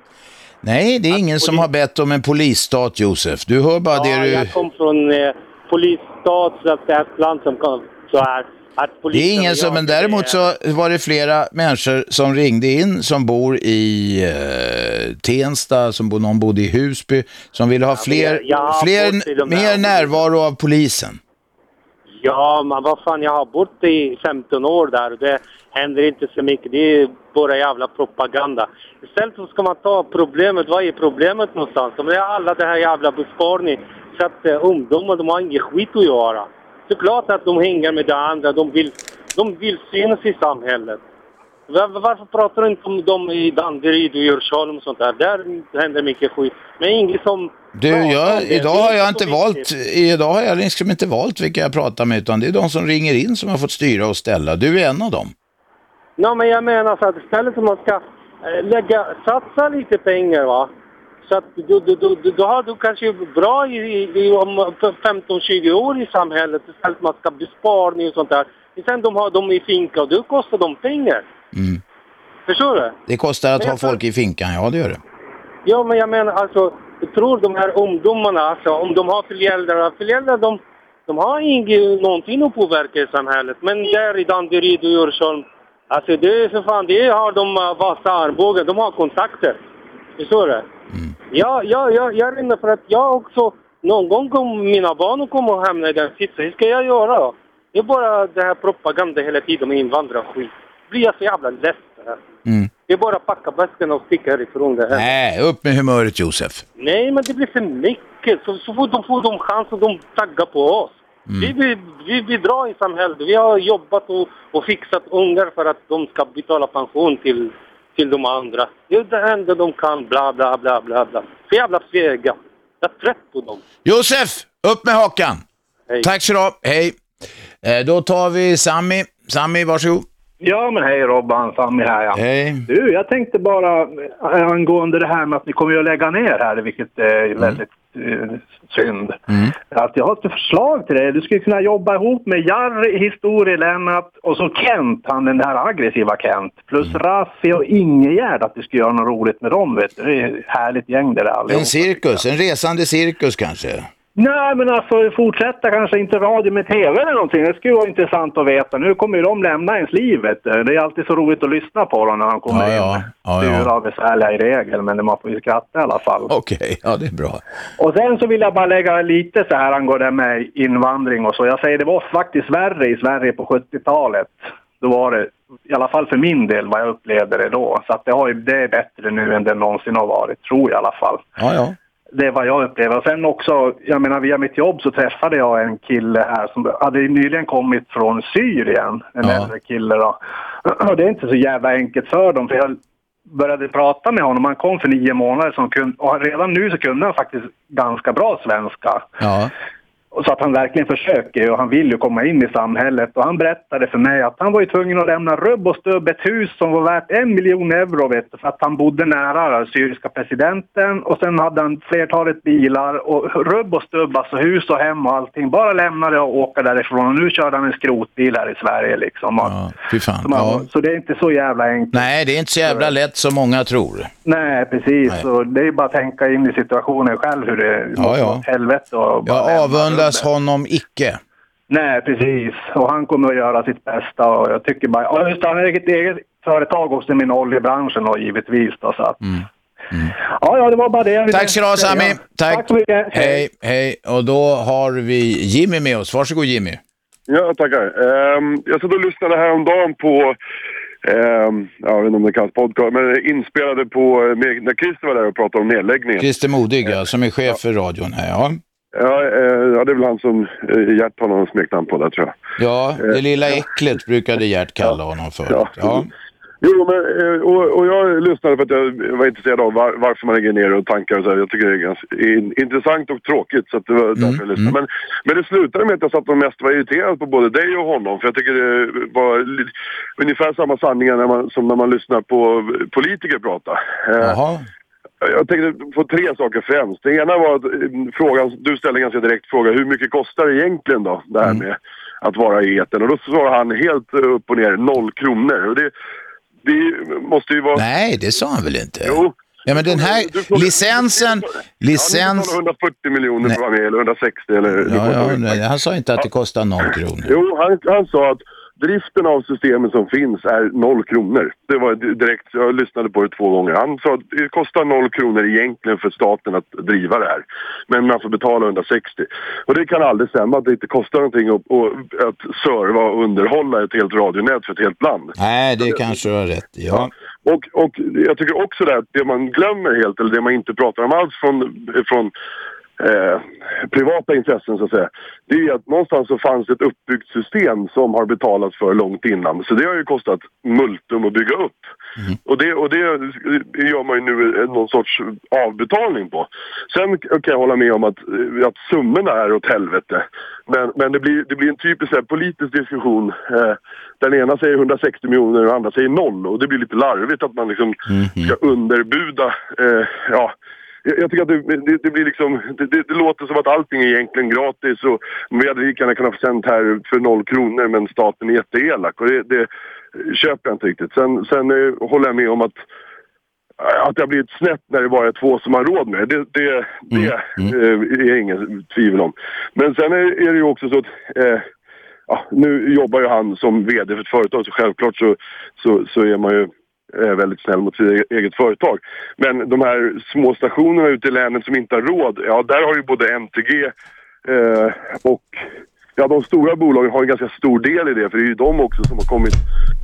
Nej, det är ingen som har bett om en polisstat Josef. Du hör bara ja, det du... jag kom från eh, polisstat så att det är ett land som kan så här. Att Det är ingen som, men däremot så var det flera människor som ringde in som bor i eh, Tensta, som bo, någon bodde i Husby, som ville ha fler, i fler mer närvaro av polisen. Ja, men vad fan, jag har bott i 15 år där och det händer inte så mycket. Det är bara jävla propaganda. Istället så ska man ta problemet. Vad är problemet någonstans? Det är alla det här jävla besparingen. Så att eh, ungdomar, de har inget skit att göra. Det är klart att de hänger med det andra. De vill, de vill synas i samhället. Var, varför pratar du inte om dem i Danderyd och Djursholm och sånt där? Där händer mycket skit. Men inget som... Du, jag, idag har jag inte valt, idag har jag liksom inte valt vilka jag pratar med, utan det är de som ringer in som har fått styra och ställa. Du är en av dem. Ja, men jag menar så att istället för man ska eh, lägga, satsa lite pengar va. Så att du, du, du, du, har du kanske bra i, i, om 15-20 år i samhället istället för att man ska besparing och sånt där. Sen de har dem i finka och då kostar de pengar. Mm. Förstår du? Det kostar att ha folk i finkan, ja det gör det. Ja, men jag menar alltså, jag tror de här ungdomarna alltså, om de har föräldrar, föräldrar de, de har inget, någonting att påverka i samhället. Men där i Danderyd och Djursholm, alltså det är för fan, det har de uh, vassa armbågar, de har kontakter. Förstår du? Ja, ja, ja, jag är inne för att jag också, någon gång kommer mina barn kommer att hamna i den sitsen. Hur ska jag göra då? Det är bara det här propaganda hela tiden med invandrarskit. blir jag så jävla less. Mm. Det är bara att packa väskan och sticka härifrån det här. Nej, upp med humöret Josef. Nej, men det blir för mycket. Så, så fort de får de chans och de taggar på oss. Vi, vi, vi, vi drar i samhället. Vi har jobbat och, och fixat ungar för att de ska betala pension till, till de andra. Det är det enda de kan, bla bla bla bla bla. Så jävla fega. Jag är trött på dem. Josef, upp med hakan. Tack så du ha. Hej. Eh, då tar vi Sami. Sami, varsågod. Ja, men hej Robban, Sami här ja. Hej. Du, jag tänkte bara eh, angående det här med att ni kommer att lägga ner här, vilket är väldigt eh, synd. Att jag har ett förslag till dig. Du skulle kunna jobba ihop med Jarry, Historielennart och så Kent, han den här aggressiva Kent. Plus Raffi och Ingegärd, att du skulle göra något roligt med dem vet du. Det är ett härligt gäng det där. En cirkus, en resande cirkus kanske. Nej, men alltså fortsätta kanske inte radio med tv eller någonting. Det skulle vara intressant att veta. Nu kommer ju de lämna ens liv, vet du. Det är alltid så roligt att lyssna på dem när de kommer in. ja, ja. Sura och besvärliga i regel, men man får ju skratta i alla fall. Okej, ja det är bra. Och sen så vill jag bara lägga lite så här angående med invandring och så. Jag säger det var faktiskt värre i Sverige på 70-talet. Då var det, i alla fall för min del, vad jag upplevde det då. Så att det, har ju, det är bättre nu än det någonsin har varit, tror jag i alla fall. Ja, ja. Det är vad jag upplever. Och sen också, jag menar via mitt jobb så träffade jag en kille här som hade nyligen kommit från Syrien. En Ja. äldre kille då. Och det är inte så jävla enkelt för dem. För jag började prata med honom. Han kom för nio månader som kund, och redan nu så kunde han faktiskt ganska bra svenska. Ja. Och Så att han verkligen försöker och han vill ju komma in i samhället. Och han berättade för mig att han var ju tvungen att lämna rubb och stubb ett hus som var värt en miljon euro vet du, för att han bodde nära den syriska presidenten. Och sen hade han flertalet bilar och rubb och stubb, alltså hus och hem och allting. Bara lämna det och åka därifrån. Och nu körde han en skrotbil här i Sverige liksom. Och, Fy fan. så, man, Ja. så det är inte så jävla enkelt. Nej, det är inte så jävla lätt som många tror. Nej, precis. Så det är bara att tänka in i situationen själv hur det Ja, måste ja. åt helvete. Och bara lämna avundas honom icke. Nej, precis. Och han kommer att göra sitt bästa och jag tycker bara... Och just han har eget, eget företag också med oljebranschen och givetvis då så att... Ja, ja, det var bara det Tack ska du ha. Sami. Tack. Tack så mycket. Hej, hej. Och då har vi Jimmy med oss. Varsågod Jimmy. Ja, tackar. Um, jag satt och lyssnade häromdagen på, um, jag vet inte om det kallas podcast, men inspelade på, med, när Christer var där och pratade om nedläggningen. Christer Modig, ja, som är chef för radion här. Ja, Ja, eh, ja, det är väl han som eh, Gert har någon smeknamn på där tror jag. ja det lilla äcklet brukade Gert kalla honom för. Ja. Jo, men, eh, och, och jag lyssnade för att jag var intresserad av var, varför man lägger ner och tankar och så. här. Jag tycker det är ganska in, intressant och tråkigt så det var därför jag lyssnade. Men, men det slutade med att jag satt och mest var irriterad på både dig och honom. För jag tycker det var ungefär samma sanningar när man, som när man lyssnar på politiker prata. Eh, Jag tänkte på tre saker främst. Det ena var att eh, frågan, du ställde en ganska direkt fråga, hur mycket kostar det egentligen då? Det här med att vara i etern. Och då svarade han helt upp och ner, noll kronor. Och det, det måste ju vara... Nej, det sa han väl inte? Jo. Ja, men den här licensen, Ja, ni licens... betalar 140 miljoner för att vara med, eller 160 eller... Ja, ja, nej, han sa inte att det kostar noll kronor. Jo, han, han sa att driften av systemet som finns är noll kronor. Det var di- direkt, jag lyssnade på det två gånger. Han sa att det kostar noll kronor egentligen för staten att driva det här. Men man får betala 160. Och det kan aldrig stämma att det inte kostar någonting att, att, serva och underhålla ett helt radionät för ett helt land. Nej, det kanske du har rätt i. Ja. Och, och jag tycker också det att det man glömmer helt, eller det man inte pratar om alls från, från eh, privata intressen så att säga, det är att någonstans så fanns ett uppbyggt system som har betalats för långt innan. Så det har ju kostat multum att bygga upp. Och, det, och det gör man ju nu någon sorts avbetalning på. Sen kan jag hålla med om att, eh, att summorna är åt helvete. Men, men det, blir, det blir en typisk här, politisk diskussion. Eh, den ena säger 160 miljoner och den andra säger noll. Och det blir lite larvigt att man liksom ska underbuda. Eh, ja, jag, tycker att det, det, det blir liksom, det, det, låter som att allting är egentligen gratis och vi hade lika gärna kunnat få sänt här för noll kronor men staten är jätteelak och det, det köper jag inte riktigt. Sen, sen eh, håller jag med om att att det har blivit snett när det bara är två som har råd med det, det, det eh, är ingen tvivel om. Men sen är, är det ju också så att eh, ja, nu jobbar ju han som VD för ett företag så självklart så, så, så är man ju väldigt snäll mot sitt e- eget företag. Men de här små stationerna ute i länet som inte har råd, ja där har ju både MTG eh, och Ja, de stora bolagen har en ganska stor del i det, för det är ju de också som har kommit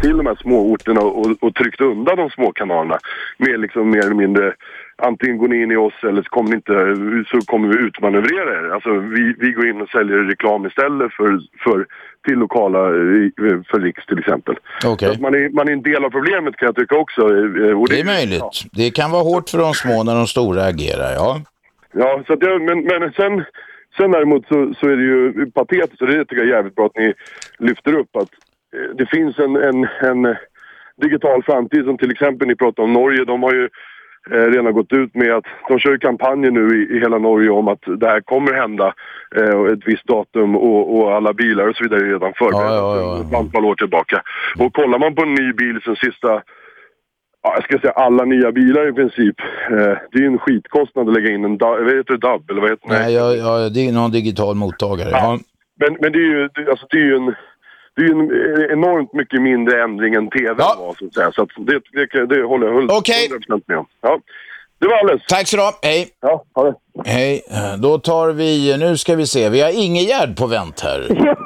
till de här små orterna och, och tryckt undan de små kanalerna. Med liksom mer eller mindre, antingen går ni in i oss eller så kommer, inte, så kommer vi utmanövrera er. Alltså vi, vi går in och säljer reklam istället för, för, till lokala, eh, för Riks till exempel. Att man, är, man är en del av problemet kan jag tycka också. eh, Och Det är möjligt. Det kan vara hårt för de små när de stora agerar, ja. Ja, så jag, men, men sen, sen däremot så, så är det ju patetiskt och det tycker jag är jävligt bra att ni lyfter upp att eh, det finns en, en, en digital framtid som till exempel ni pratar om Norge. De har ju eh, redan gått ut med att de kör kampanjer nu i, i hela Norge om att det här kommer hända eh, ett visst datum och, och alla bilar och så vidare är redan förberedda sedan ett antal år tillbaka. Och kollar man på en ny bil sen sista Ja, jag ska säga alla nya bilar i princip. Eh, det är ju en skitkostnad att lägga in en vad heter det, DAB eller vad heter det? Nej, ja, ja, det är någon digital mottagare. Ja. Men, men det är ju, det, alltså det är ju en, det är ju en enormt mycket mindre ändring än TV var så att säga. Så att det, det, det håller jag hund- 100% med om. Ja. Det var alles. Tack så du ha. Hej. Ja, ha det. Hej. Eh, Då tar vi, nu ska vi se, vi har Ingegärd på vänt här.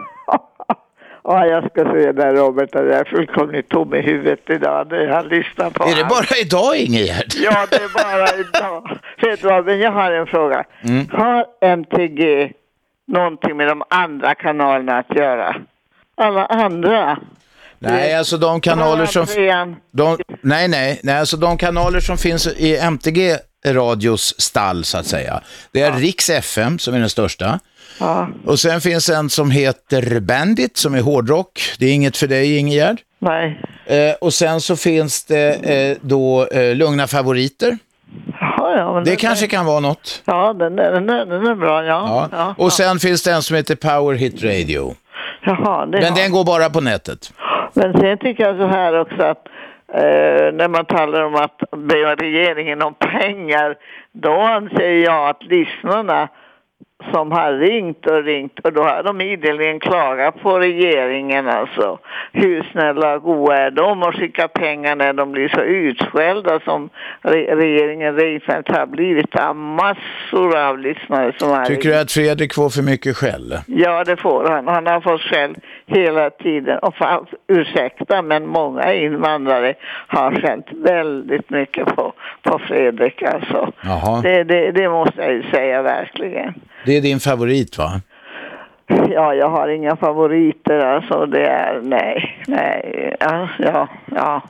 Ja, jag ska säga det Robert, att jag är fullkomligt tom i huvudet idag när jag lyssnar på Är det bara idag Ingegärd? Ja, det är bara idag. Vet du vad, men jag har en fråga. Mm. Har MTG någonting med de andra kanalerna att göra? Alla andra? Nej, alltså de kanaler som... De, nej, nej, nej, alltså de kanaler som finns i MTG radios stall så att säga. Det är Riks FM som är den största. Ja. Och sen finns en som heter Bandit som är hårdrock. Det är inget för dig Ingegärd. Nej. Eh, och sen så finns det eh, då eh, Lugna Favoriter. Ja, ja, Det kanske är, kan vara något. Ja, den är, den, är, den är bra, ja. Ja. ja. Och sen finns det en som heter Power Hit Radio. Jaha, det Men har- den går bara på nätet. Men sen tycker jag så här också att eh, när man talar om att be regeringen om pengar, då anser jag att lyssnarna som har ringt och ringt och då har de ideligen klagat på regeringen alltså. Hur snälla och goda är de och skicka pengar när de blir så utskällda som re regeringen Reinfeldt har blivit av massor av lyssnare som har Tycker du att Fredrik får för mycket skäll? Ja, det får han. Han har fått skäll hela tiden. Och för, ursäkta, men många invandrare har känt väldigt mycket på, på Fredrik alltså. Det, det, det måste jag ju säga verkligen. Det är din favorit va? Ja, jag har inga favoriter alltså. Det är, nej, nej, ja, ja, ja.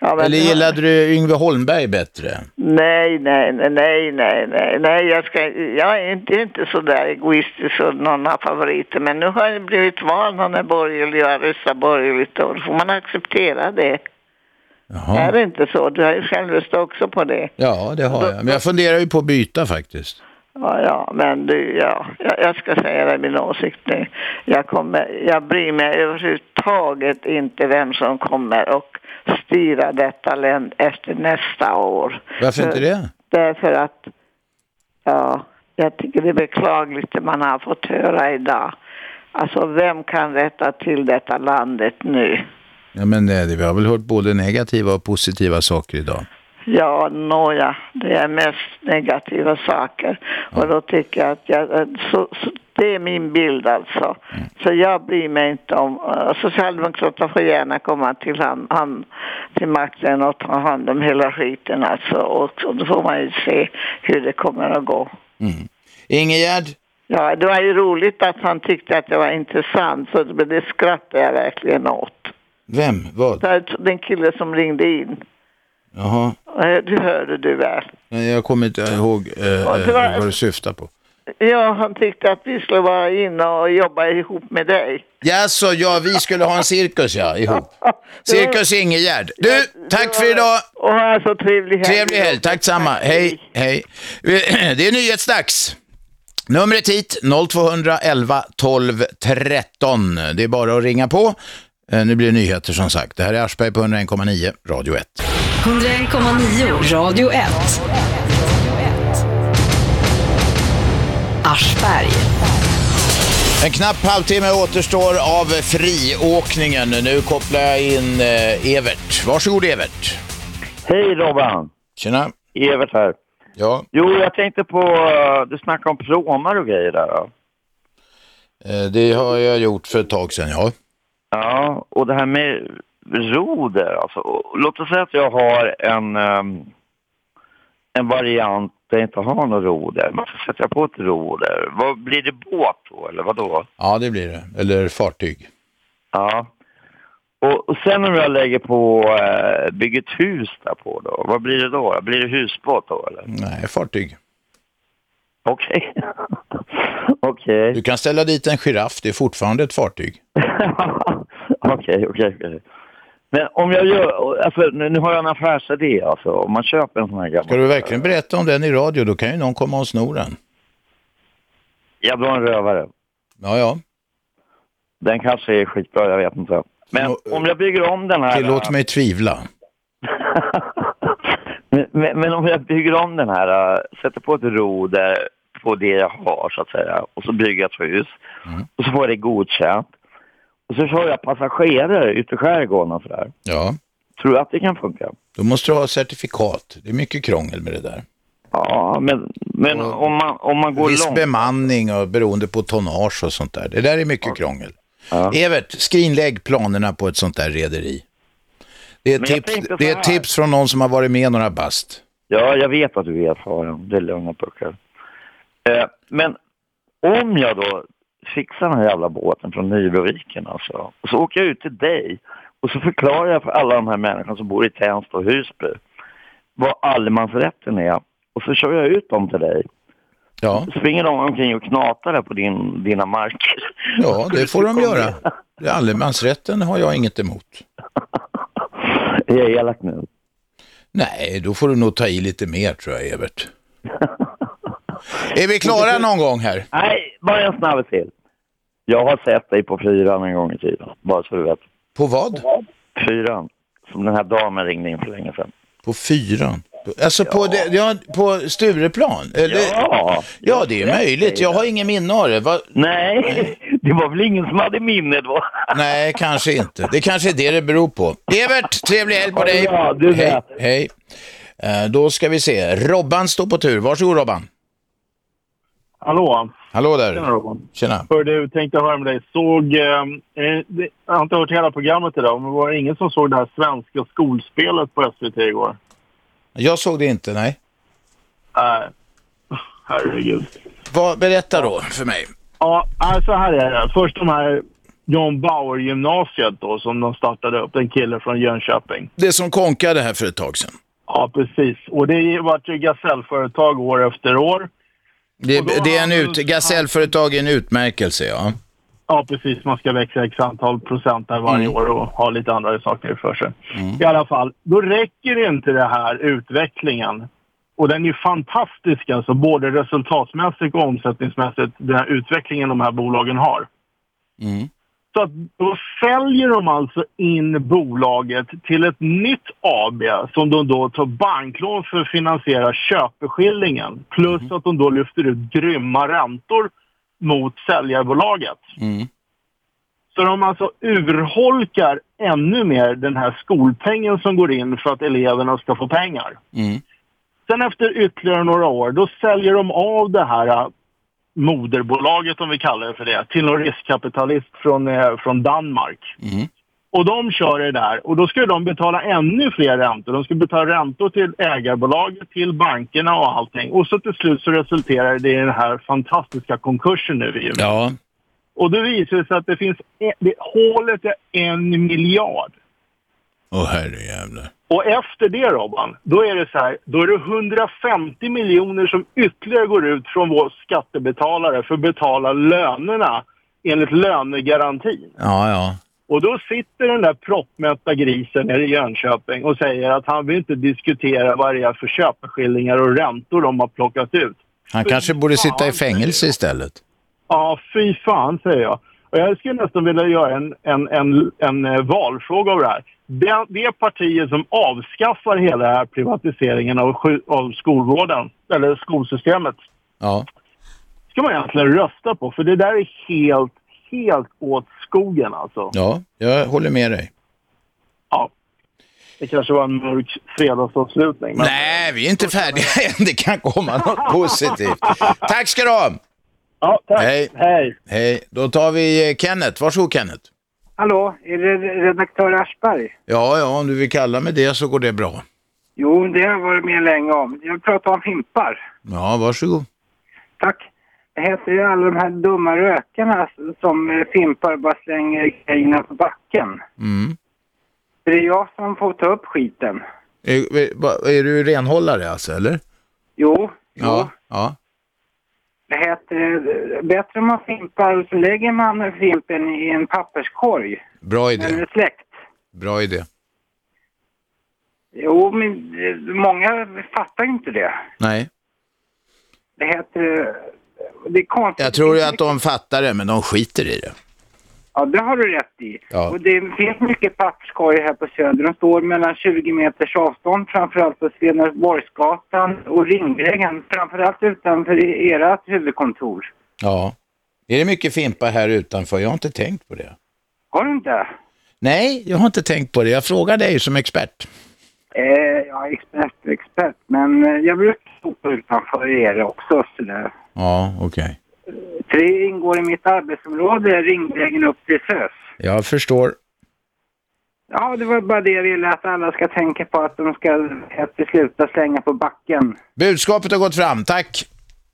Ja Eller gillade du Yngve Holmberg bättre? Nej, nej, nej, nej, nej, nej, jag, ska, jag är inte, inte så där egoistisk och någon har favoriter. Men nu har jag blivit van, han är borgerlig och jag röstar borgerligt och då får man acceptera det. Är det inte så? Du har ju själv röstat också på det. Ja, det har jag. Men jag funderar ju på att byta faktiskt. Ja, ja, men du, ja, jag, jag ska säga dig min åsikt nu. Jag, kommer, jag bryr mig överhuvudtaget inte vem som kommer och styra detta land efter nästa år. Varför inte det? Därför att, ja, jag tycker det är beklagligt det man har fått höra idag. Alltså, vem kan rätta till detta landet nu? Ja, men eh, vi har väl hört både negativa och positiva saker idag. Ja, nåja, det är mest negativa saker. Och då tycker jag att jag, eh, så, så, det är min bild alltså. Så jag bryr mig inte om, uh, Socialdemokraterna får gärna komma till, han, han, till makten och ta hand om hela skiten alltså. Och så, då får man ju se hur det kommer att gå. Mm. Ingegärd? Ja, det var ju roligt att han tyckte att det var intressant, så det, det skrattade jag verkligen åt. Vem? Vad? Den kille som ringde in. Jaha. Eh, Du hörde du väl? Nej, Jag kommer inte ihåg eh, det var- vad du syftar på. Ja, han tyckte att vi skulle vara inne och jobba ihop med dig. Ja, så ja, vi skulle ha en cirkus ja, ihop. Cirkus Ingegärd. Du, tack för idag. Och ha så trevlig helg. Trevlig helg, tack samma. Hej, hej. Det är nyhetsdags. Numret hit 0211 12 13. Det är bara att ringa på. Eh, Nu blir det nyheter som sagt. Det här är Aschberg på 101,9 Radio 1. 101,9 Radio 1. Aschberg. En knapp halvtimme återstår av friåkningen. Nu kopplar jag in eh, Evert. Varsågod Evert. Hej Robban! Tjena! Evert här. Ja. Jo, jag tänkte på, eh, du snackade om pråmar och grejer där. Då. Eh, Det har jag gjort för ett tag sedan, ja. Ja, och det här med roder, alltså. Låt oss säga att jag har en, ehm, en variant där jag inte har något roder. Men så sätter jag på ett roder. Vad blir det båt då, eller vad då? Ja, det blir det. Eller fartyg. Ja. Och, och sen om jag lägger på, eh, bygger ett hus där på då, vad blir det då? Blir det husbåt då eller? Nej, fartyg. Okej. Okej. Du kan ställa dit en giraff, det är fortfarande ett fartyg. Okej, okej, okej. Men om jag gör, alltså nu nu har jag en affärsidé alltså. Om man köper en sån här gammal... Ska du verkligen berätta om den i radio, då kan ju någon komma och sno den. Jag var en rövare. Ja, ja. Den kanske är skitbra, jag vet inte. Men om jag bygger om den här... Tillåt mig tvivla. Men, men, men om jag bygger om den här, äh, sätter på ett roder på det jag har så att säga och så bygger jag ett hus och så får jag det godkänt. Och så kör jag passagerare ute i skärgården och sådär. Ja. Tror du att det kan funka? Då måste du ha certifikat. Det är mycket krångel med det där. Ja, men, men om, man, om man går Viss långt... bemanning och beroende på tonnage och sånt där. Det där är mycket krångel. Evert, skrinlägg planerna på ett sånt där rederi. Det är, tips, det är tips från någon som har varit med några bast. Ja, jag vet att du är erfaren. Det är lugna puckar. Eh, men om jag då fixar den här jävla båten från Nybroviken alltså, och så åker jag ut till dig och så förklarar jag för alla de här människorna som bor i Tensta och Husby vad allemansrätten är. Och så kör jag ut dem till dig. Ja. Så springer de omkring och knatar där på din, dina marker. Ja, det får de göra. Allemansrätten har jag inget emot. Är jag elak nu? Nej, då får du nog ta i lite mer tror jag, Evert. är vi klara någon gång här? Nej, bara en snabb till. Jag har sett dig på fyran en gång i tiden, bara så du vet. På vad? Fyran, som den här damen ringde in för länge sedan. På fyran? Alltså på, det, ja, på Stureplan? Eller? Ja, ja, det är möjligt. Jag har ingen minne av det. Va? Nej, det var väl ingen som hade minne då? Nej, kanske inte. Det kanske är det det beror på. Evert, trevlig helg på dig. Ja, du hej, hej. Eh, Då ska vi se. Robban står på tur. Varsågod Robban. Hallå? Hallå där. Tjena Robban. Tjena. Hör du, tänkte höra med dig. Såg, eh, eh, det, jag har inte hört hela programmet idag, men var det ingen som såg det här svenska skolspelet på SVT igår? Jag såg det inte, nej. Nej, herregud. Vad, berätta då för mig. Ja, så här är det. Först de här John Bauer-gymnasiet då som de startade upp. En kille från Jönköping. Det som konkade här för ett tag sedan. Ja, precis. Och det vart ju gasellföretag år efter år. Det, det är en ut, gasellföretag är en utmärkelse, ja. Ja, precis. Man ska växa x antal procent där varje Mm. år och ha lite andra saker för sig. I alla fall, då räcker inte det här utvecklingen. Och den är ju fantastisk, alltså både resultatmässigt och omsättningsmässigt, den här utvecklingen de här bolagen har. Mm. Så att då säljer de alltså in bolaget till ett nytt AB som de då tar banklån för att finansiera köpeskillingen. Plus att de då lyfter ut grymma räntor mot säljarbolaget. Mm. Så de alltså urholkar ännu mer den här skolpengen som går in för att eleverna ska få pengar. Mm. Sen efter ytterligare några år, då säljer de av det här moderbolaget, om vi kallar det för det, till någon riskkapitalist från, eh, från Danmark. Mm. Och de kör det där. Och då ska de betala ännu fler räntor. De ska betala räntor till ägarbolaget, till bankerna och allting. Och så till slut så resulterar det i den här fantastiska konkursen nu i. Ja. Och då visar det sig att det finns, e- det, hålet är en miljard. Åh herrejävlar. Och efter det Robban, då är det så här, då är det 150 miljoner som ytterligare går ut från vår skattebetalare för att betala lönerna enligt lönegarantin. Ja, ja. Och då sitter den där proppmätta grisen nere i Jönköping och säger att han vill inte diskutera vad det är för köpeskillingar och räntor de har plockat ut. Han kanske borde sitta i fängelse istället. Ja, fy fan säger jag. Och jag skulle nästan vilja göra en, en, en, en eh, valfråga av det här. Det, det partiet som avskaffar hela här privatiseringen av, av skolvården, eller skolsystemet, Ja. ska man egentligen rösta på. För det där är helt, helt åt skogen alltså. Ja, jag håller med dig. Ja. Det kanske var en mörk fredagsavslutning. Men... Nej, vi är inte färdiga än. Det kan komma något positivt. Tack ska du ha. Ja, tack. Hej. Hej. Hej. Då tar vi Kenneth. Varsågod Kenneth. Hallå, är det redaktör Aschberg? Ja, ja, om du vill kalla mig det så går det bra. Jo, det har jag varit med länge om. Jag pratar om fimpar. Ja, varsågod. Tack. Det heter ju alla de här dumma rökarna som fimpar bara slänger grejerna på backen. Mm. Det är jag som får ta upp skiten. Är, är- är du renhållare alltså, eller? Jo, Ja. ja. Det heter eh, bättre om man fimpar och så lägger man fimpen i en papperskorg. Bra idé. den är släckt. Bra idé. Jo, men eh, många fattar inte det. Nej. Det heter... Det är konstigt. Jag tror ju att de fattar det, men de skiter i det. Ja, det har du rätt i. Ja. Och det finns mycket papperskorgar här på Söder. De står mellan 20 meters avstånd, framförallt på Sveneborgsgatan och Ringvägen. Framförallt utanför ert huvudkontor. Ja. Är det mycket fimpa här utanför? Jag har inte tänkt på det. Har du inte? Nej, jag har inte tänkt på det. Jag frågar dig som expert. Eh, ja, expert expert. Men eh, jag brukar sopa utanför er också. Sådär. Ja, okej. Tre ingår i mitt arbetsområde, Ringvägen upp till Sös. Jag förstår. Ja, det var bara det jag ville att alla ska tänka på att de ska efter sluta slänga på backen. Budskapet har gått fram. Tack.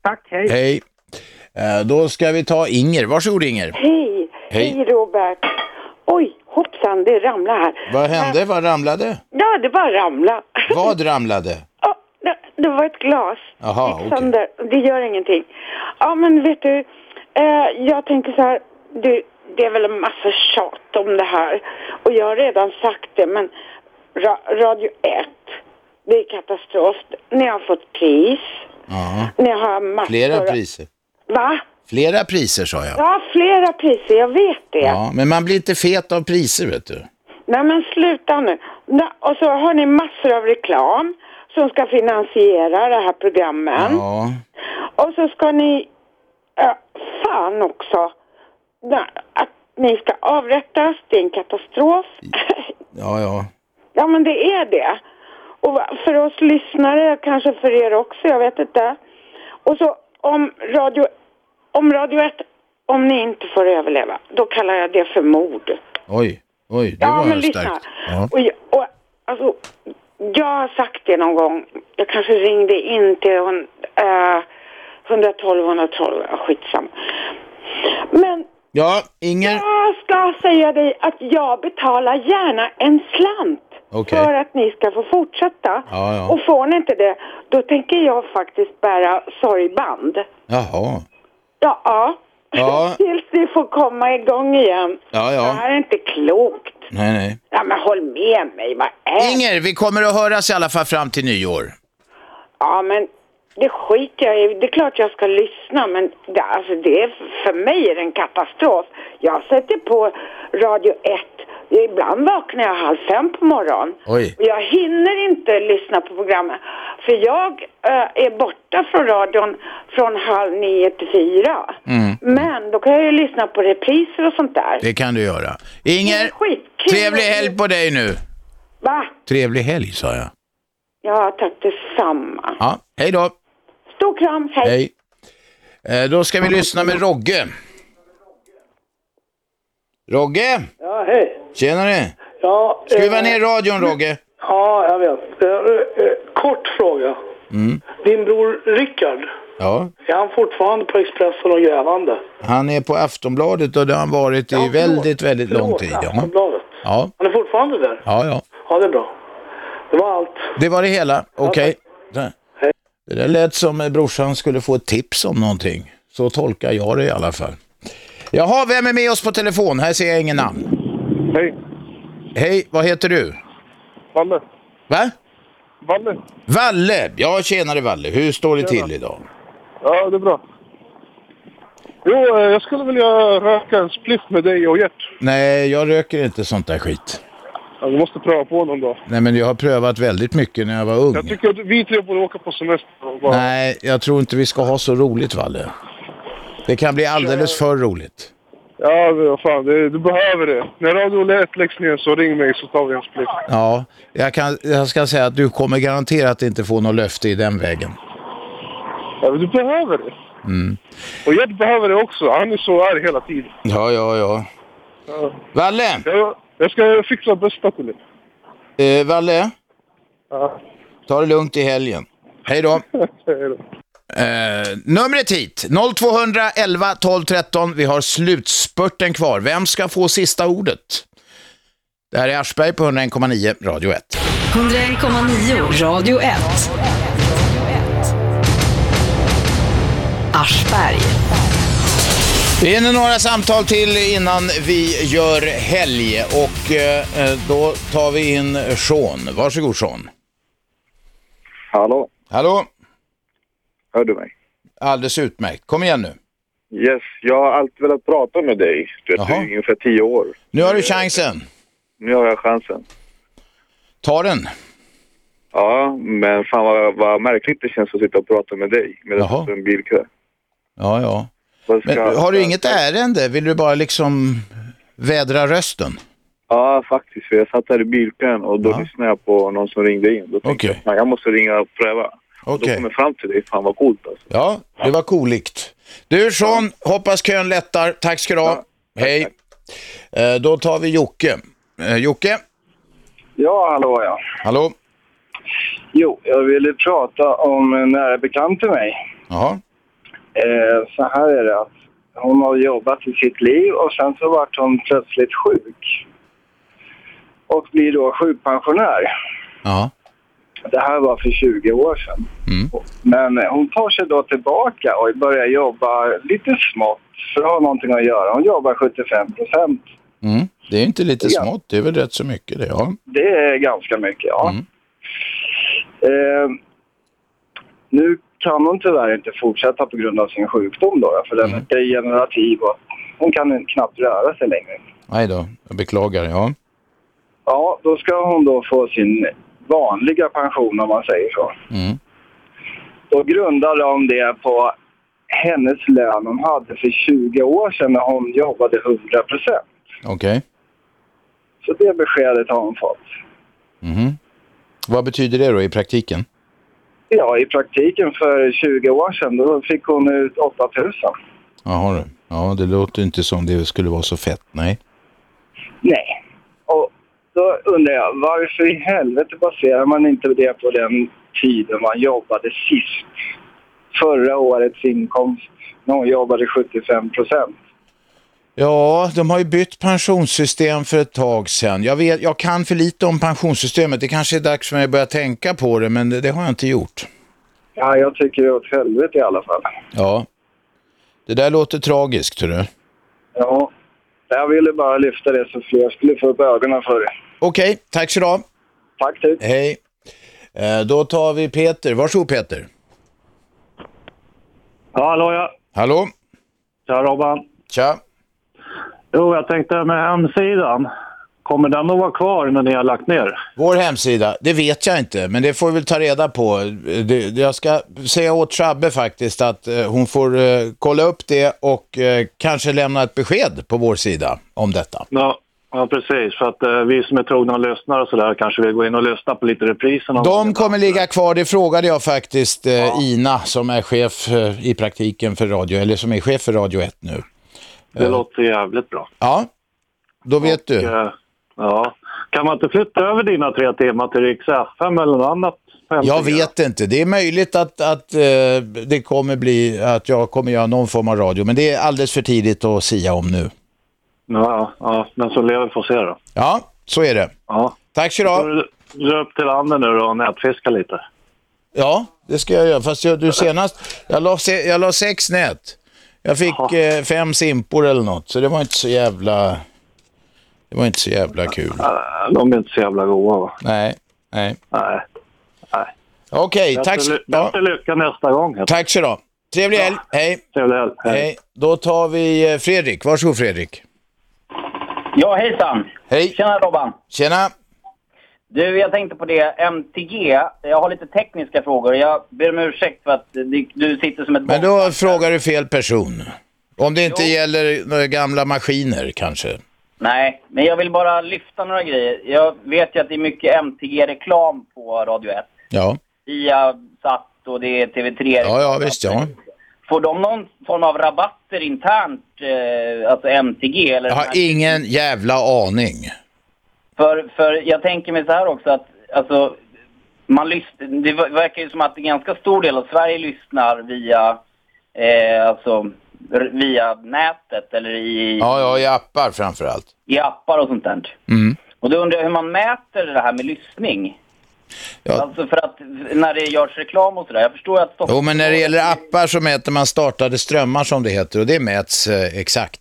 Tack, hej. Hej. Eh, Då ska vi ta Inger. Varsågod Inger. Hej! Hej. Hej Robert! Oj, hoppsan, det ramlade här. Vad hände? Vad ramlade? Ja, det bara ramla. Vad ramlade? Det, var ett glas. Jaha, okej. sönder. Det gör ingenting. Ja, men vet du, eh, jag tänker så här, du, det är väl en massa tjat om det här. Och jag har redan sagt det, men ra, Radio 1, det är katastrof. Ni har fått pris. Ja. Ni har massor. Flera priser. Va? Flera priser sa jag. Ja, flera priser, jag vet det. Ja, men man blir inte fet av priser vet du. Nej men sluta nu. Och så har ni massor av reklam som ska finansiera det här programmen. Ja. Och så ska ni, ja, fan också, att ni ska avrättas, det är en katastrof. Ja, ja. ja men det är det. Och för oss lyssnare, kanske för er också, jag vet inte. Och så, om radio, om radio 1, om ni inte får överleva, då kallar jag det för mord. Oj, oj, det Ja, var men lyssna. starkt. Ja. Och, och, alltså, jag har sagt det någon gång. Jag kanske ringde in till hon, eh, 112, 112, ja, skitsamma. Men Ja, Inger. jag ska säga dig att jag betalar gärna en slant Okej. för att ni ska få fortsätta. Ja, ja. Och får ni inte det, då tänker jag faktiskt bära sorgband. Jaha. Ja, ja. Ja. Tills ni får komma igång igen. Ja, Det ja. här är inte klokt. Nej, nej. Ja, men håll med mig. Vad är Inger, vi kommer att höras i alla fall fram till nyår. Ja, men det skiter jag i. Det är klart jag ska lyssna, men det, alltså det är, för mig är det en katastrof. Jag sätter på Radio 1. Ibland vaknar jag halv fem på morgonen. Oj. Och jag hinner inte lyssna på programmet. För jag eh, är borta från radion från halv nio till fyra. Mm. Men då kan jag ju lyssna på repriser och sånt där. Det kan du göra. Inger, trevlig helg på dig nu. Va? Trevlig helg, sa jag. Ja, tack detsamma. Ja, hej då. Stor kram, hej. Hej. Eh, då ska vi lyssna med Rogge. Rogge, Ja, hej. Tjenare. Ja, Skruva eh, ner radion, Rogge. Ja, jag vet. Eh, eh, kort fråga. Mm. Din bror Rickard, Ja, är han fortfarande på Expressen och grävande? han är på Aftonbladet och det har han varit i väldigt, väldigt lång Förlåt, tid. Ja. Aftonbladet. Ja, Han är fortfarande där? ja, ja. Ja, det är bra. Det var allt. Det var det hela. Okej. Där. Det där lät som brorsan skulle få ett tips om någonting. Så tolkar jag det i alla fall. Jaha, vem är med oss på telefon? Här ser jag ingen namn. Hej. Hej, vad heter du? Valle. Va? Valle. Valle. Ja, tjenare Valle. Hur står det till idag? Ja, det är bra. Jo, eh, jag skulle vilja röka en spliff med dig och Gert. Nej, jag röker inte sånt där skit. Ja, vi måste pröva på någon dag. Nej, men jag har prövat väldigt mycket när jag var ung. Jag tycker att vi tre borde åka på semester bara... Nej, jag tror inte vi ska ha så roligt, Valle. Det kan bli alldeles för roligt. Ja, vad fan, det, du behöver det. När Radio 1 läggs ner så ring mig så tar vi en spliff. Ja, jag, kan, jag ska säga att du kommer garanterat inte få något löfte i den vägen. Ja, men du behöver det. Mm. Och Gert behöver det också. Han är så arg hela tiden. Ja, ja, ja. Ja. Valle! Jag, jag ska fixa bästa till dig. Eh, Valle, Ja. ta det lugnt i helgen. Hej då. Hej då. Eh, numret hit, 0211 12 13. Vi har slutspurten kvar. Vem ska få sista ordet? Det här är Aschberg på 101,9 Radio 1. 101,9 Radio 1. Aschberg. Vi hinner några samtal till innan vi gör helg och eh, då tar vi in Sean. Varsågod Sean. Hallå, Hallå? Hör du mig? Alldeles utmärkt. Kom igen nu. Yes, jag har alltid velat prata med dig. Du vet, du är ungefär tio år. Nu har du chansen. Nu har jag chansen. Ta den. Ja, men fan vad, vad märkligt det känns att sitta och prata med dig medan Jaha. du i en bilkö. Ja, ja. Vad ska- Men har du inget ärende? Vill du bara liksom vädra rösten? Ja, faktiskt. För jag satt där i bilkön och då lyssnade jag på någon som ringde in. Då tänkte jag, "Fan, jag måste ringa och pröva. Och då Okej. kom jag fram till dig. Fan vad coolt alltså. Ja, det var cooligt. Du Sean, hoppas kön lättar. Tack ska du ha. Hej. Eh, då tar vi Jocke. Eh, Jocke? Ja, hallå ja. Hallå? Jo, jag ville prata om en nära bekant till mig. Jaha. Eh, så här är det att hon har jobbat i sitt liv och sen så vart hon plötsligt sjuk. Och blir då sjukpensionär. Ja. Det här var för 20 år sedan. Mm. Men eh, hon tar sig då tillbaka och börjar jobba lite smått för att ha någonting att göra. Hon jobbar 75 procent. Mm. Det är inte lite Ja. smått, det är väl rätt så mycket det, ja. Det är ganska mycket, ja. Mm. Eh, nu kan hon tyvärr inte fortsätta på grund av sin sjukdom då, för den är degenerativ och hon kan knappt röra sig längre. Nej då, jag beklagar, ja. Ja, då ska hon då få sin vanliga pension om man säger så. Mm. Då grundar de det på hennes lön hon hade för 20 år sedan när hon jobbade 100 procent. Okej. Så det beskedet har hon fått. Mhm. Vad betyder det då i praktiken? Ja, i praktiken för 20 år sedan då fick hon ut 8000. Jaha du. Ja, det låter inte som det skulle vara så fett, nej. Nej. Då undrar jag, varför i helvete baserar man inte det på den tiden man jobbade sist? Förra årets inkomst, när hon jobbade 75 procent. Ja, de har ju bytt pensionssystem för ett tag sedan. Jag, vet, jag kan för lite om pensionssystemet. Det kanske är dags för mig att börja tänka på det, men det, det har jag inte gjort. Ja, jag tycker det är åt helvete i alla fall. Ja, det där låter tragiskt, tror du. Ja, jag ville bara lyfta det så fler skulle få upp ögonen för det. Okej, tack så du. Tack du. Hej. Eh, då tar vi Peter. Varsågod Peter. Ja, hallå ja. Hallå. Tja Robban. Tja. Jo, jag tänkte med hemsidan. Kommer den att vara kvar när ni har lagt ner? Vår hemsida, det vet jag inte, men det får vi väl ta reda på. Jag ska säga åt Shabbe faktiskt att eh, hon får eh, kolla upp det och kanske lämna ett besked på vår sida om detta. Ja, ja precis. För att eh, vi som är trogna lyssnare och sådär kanske vill gå in och lyssna på lite repriser. De kommer ligga kvar, det frågade jag faktiskt eh, Ina som är chef eh, i praktiken för radio, eller som är chef för Radio 1 nu. Det låter jävligt bra. Ja, då vet du. Eh, ja. Kan man inte flytta över dina tre timmar till Riks FM eller något annat? Jag vet inte. Det är möjligt att, att eh, det kommer bli att jag kommer göra någon form av radio, men det är alldeles för tidigt att sia om nu. Ja, ja, den som lever får se då. Ja, så är det. Ja. Tack så du ha. Upp till landet nu då och nätfiska lite. Ja, det ska jag göra. Fast jag, du senast, jag la, se, jag la sex nät. Jag fick eh, fem simpor eller något, så det var inte så jävla... Det var inte så jävla kul. De är inte så jävla goda va? Nej, nej. Nej. nej. Okej, Bättre tack. ly- Ja, Bättre lycka nästa gång. tack så du. Trevlig helg. Hej. Trevlig helg. Hej. Då tar vi eh, Fredrik. Varsågod Fredrik. Ja, hejsan. Hej. Tjena Robban. Tjena. Du, jag tänkte på det. MTG. Jag har lite tekniska frågor. Jag ber om ursäkt för att du, sitter som ett Men då frågar du fel person. Om det inte gäller några gamla maskiner kanske. Nej, men jag vill bara lyfta några grejer. Jag vet ju att det är mycket MTG-reklam på Radio 1. Ja, Via SAT och det är TV3. ja, ja visst ja. Får de någon form av rabatter internt, eh, alltså MTG? Eller Jag har ingen jävla aning. För, för jag tänker mig så här också att alltså, man lyssnar, det ver- verkar ju som att en ganska stor del av Sverige lyssnar via, eh, alltså, via nätet eller i, Ja, ja, i appar framför allt. i appar och sånt där. Mm. Och då undrar jag hur man mäter det här med lyssning. Ja. Alltså för att när det görs reklam och sådär. Jag förstår att Stockholm... Jo, men när det gäller appar så mäter man startade strömmar som det heter och det mäts eh, exakt.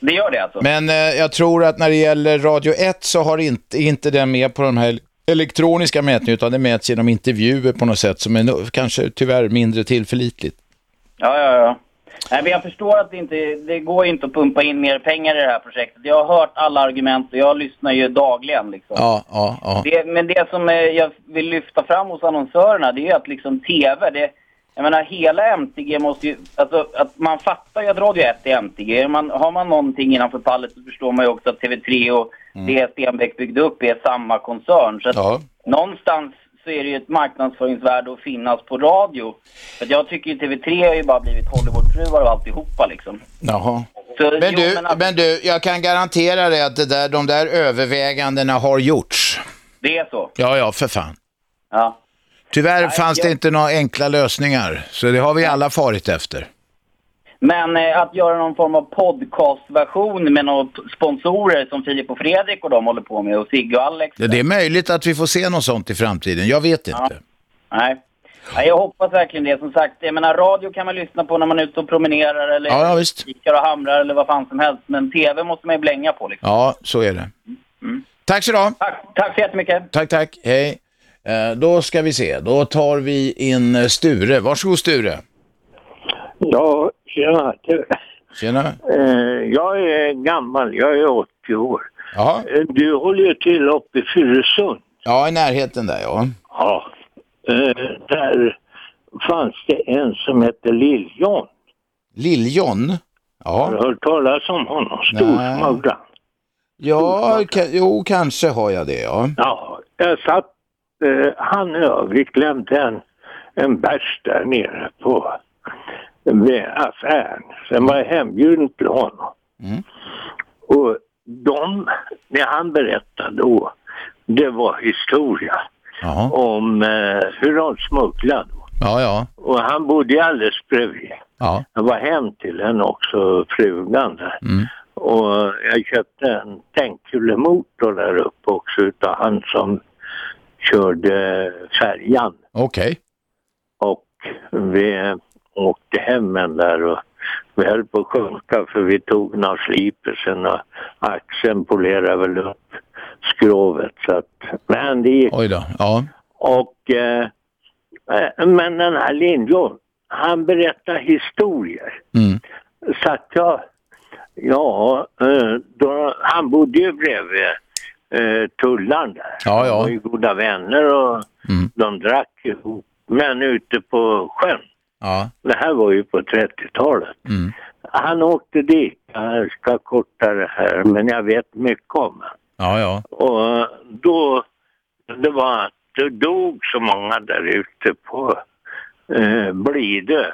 Det gör det alltså? Men eh, jag tror att när det gäller Radio 1 så har inte, inte den med på de här elektroniska mätningarna utan det mäts genom intervjuer på något sätt som är kanske tyvärr mindre tillförlitligt. Ja, ja, ja. Nej, men jag förstår att det inte, det går inte att pumpa in mer pengar i det här projektet. Jag har hört alla argument och jag lyssnar ju dagligen liksom. Ja, ja, ja. Det, men det som eh, jag vill lyfta fram hos annonsörerna det är ju att liksom TV, det, jag menar hela MTG måste ju, alltså att man fattar ju att Radio 1 är MTG. Man, har man någonting innanför pallet så förstår man ju också att TV3 och det Stenbeck byggde upp är samma koncern. Så att Ja. någonstans så är det ju ett marknadsföringsvärde att finnas på radio. För jag tycker ju TV3 har ju bara blivit Hollywoodfruar och alltihopa liksom. Jaha. Så, Men jo, du, men att- men du, jag kan garantera dig att det där, de där övervägandena har gjorts. Det är så? Ja, ja, för fan. Ja. Tyvärr Nej, fanns det jag- inte några enkla lösningar, så det har vi alla farit efter. Men eh, att göra någon form av podcastversion med några p- sponsorer som Filip och Fredrik och de håller på med och Sigge och Alex. Det är möjligt att vi får se något sånt i framtiden, jag vet Ja. inte. Nej. Nej, jag hoppas verkligen det. Som sagt, jag menar radio kan man lyssna på när man är ute och promenerar eller Ja, ja, och hamrar eller vad fan som helst. Men TV måste man ju blänga på liksom. Ja, så är det. Tack så du. Tack, tack så jättemycket. Tack, tack. Hej. Eh, då ska vi se, då tar vi in eh, Sture. Varsågod Sture. Ja, tjena. Tjena. Eh, Jag är gammal, jag är 80 år. Ja. Eh, Du håller ju till uppe i Furusund. Ja, i närheten där ja. Ja. Eh, Där fanns det en som hette Lill-John. Lill-John? Har du Ja. hört talas om honom? Storsmugglaren. Ja, ka- jo, kanske har jag det ja. Ja, jag satt, eh, han och jag, vi klämde en en bärs där nere på vid affären. Sen var jag hembjuden till honom. Och de, det han berättade då, det var historia om eh, hur de smugglade. Ja, ja. Och han bodde alldeles bredvid. Ja. Jag var hem till henne också, frugan där. Mm. Och jag köpte en tändkulemotor där uppe också utav han som körde färjan. Okej. Och vi åkte hem med där och vi höll på att sjunka för vi tog några slipersen och axeln polerade väl upp skrovet. Så att, men det gick. Oj då. Ja. Och, eh, eh, men den här Lindholm, han berättar historier. Mm. Så att jag, ja, eh, då, han bodde ju bredvid eh, tullaren där. Ja, ja. De var ju goda vänner och Mm. de drack ihop. Men ute på sjön, Ja. det här var ju på 30-talet. Mm. Han åkte dit, jag ska korta det här, men jag vet mycket om det. Ja, ja. Och då, det var att det dog så många där ute på eh, Blidö.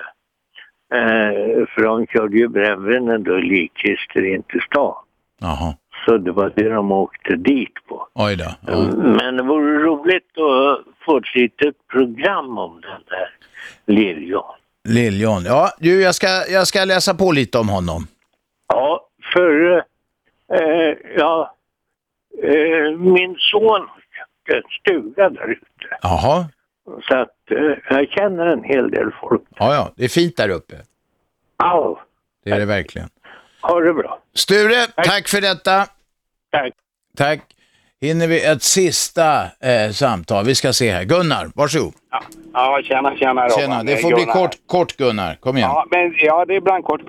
Eh, för de körde ju brännvinen då i likkistor in till stan. Jaha. Så det var det de åkte dit på. Oj då. Ja. Men det vore roligt att få ett litet program om den där Liljon. Liljon. Ja, du, jag ska, jag ska läsa på lite om honom. Ja, för eh, ja, eh, min son köpte en stuga där ute. Jaha. Så att eh, jag känner en hel del folk. Ja, ja. Det är fint där uppe. Ja, Det är det verkligen. Ha det bra. Sture, tack, för detta. Tack. Tack. Hinner vi ett sista eh, samtal? Vi ska se här. Gunnar, varsågod. Ja, tjena, tjena Robban. Tjena, det får bli Gunnar. kort, kort Gunnar. Kom igen. Ja, men, ja, det är ibland kort.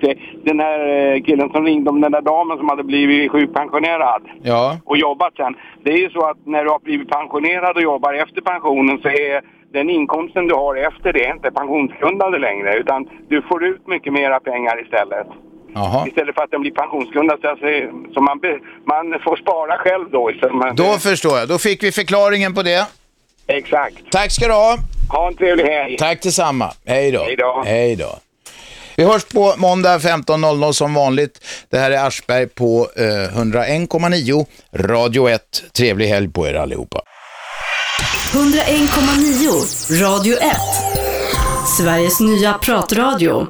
Den här eh, killen som ringde om den där damen som hade blivit sjukpensionerad Ja. och jobbat sen. Det är ju så att när du har blivit pensionerad och jobbar efter pensionen så är den inkomsten du har efter det inte pensionsgrundande längre utan du får ut mycket mera pengar istället. Jaha. Istället för att den blir pensionsgrundad så, alltså, så man, be, man får spara själv då istället. Då förstår jag. Då fick vi förklaringen på det. Exakt. Tack ska du ha. Ha en trevlig helg. Tack detsamma. Hej då. Hej då. Hej då. Vi hörs på måndag 15.00 som vanligt. Det här är Aschberg på eh, 101,9 Radio 1. Trevlig helg på er allihopa. 101,9 Radio 1. Sveriges nya pratradio.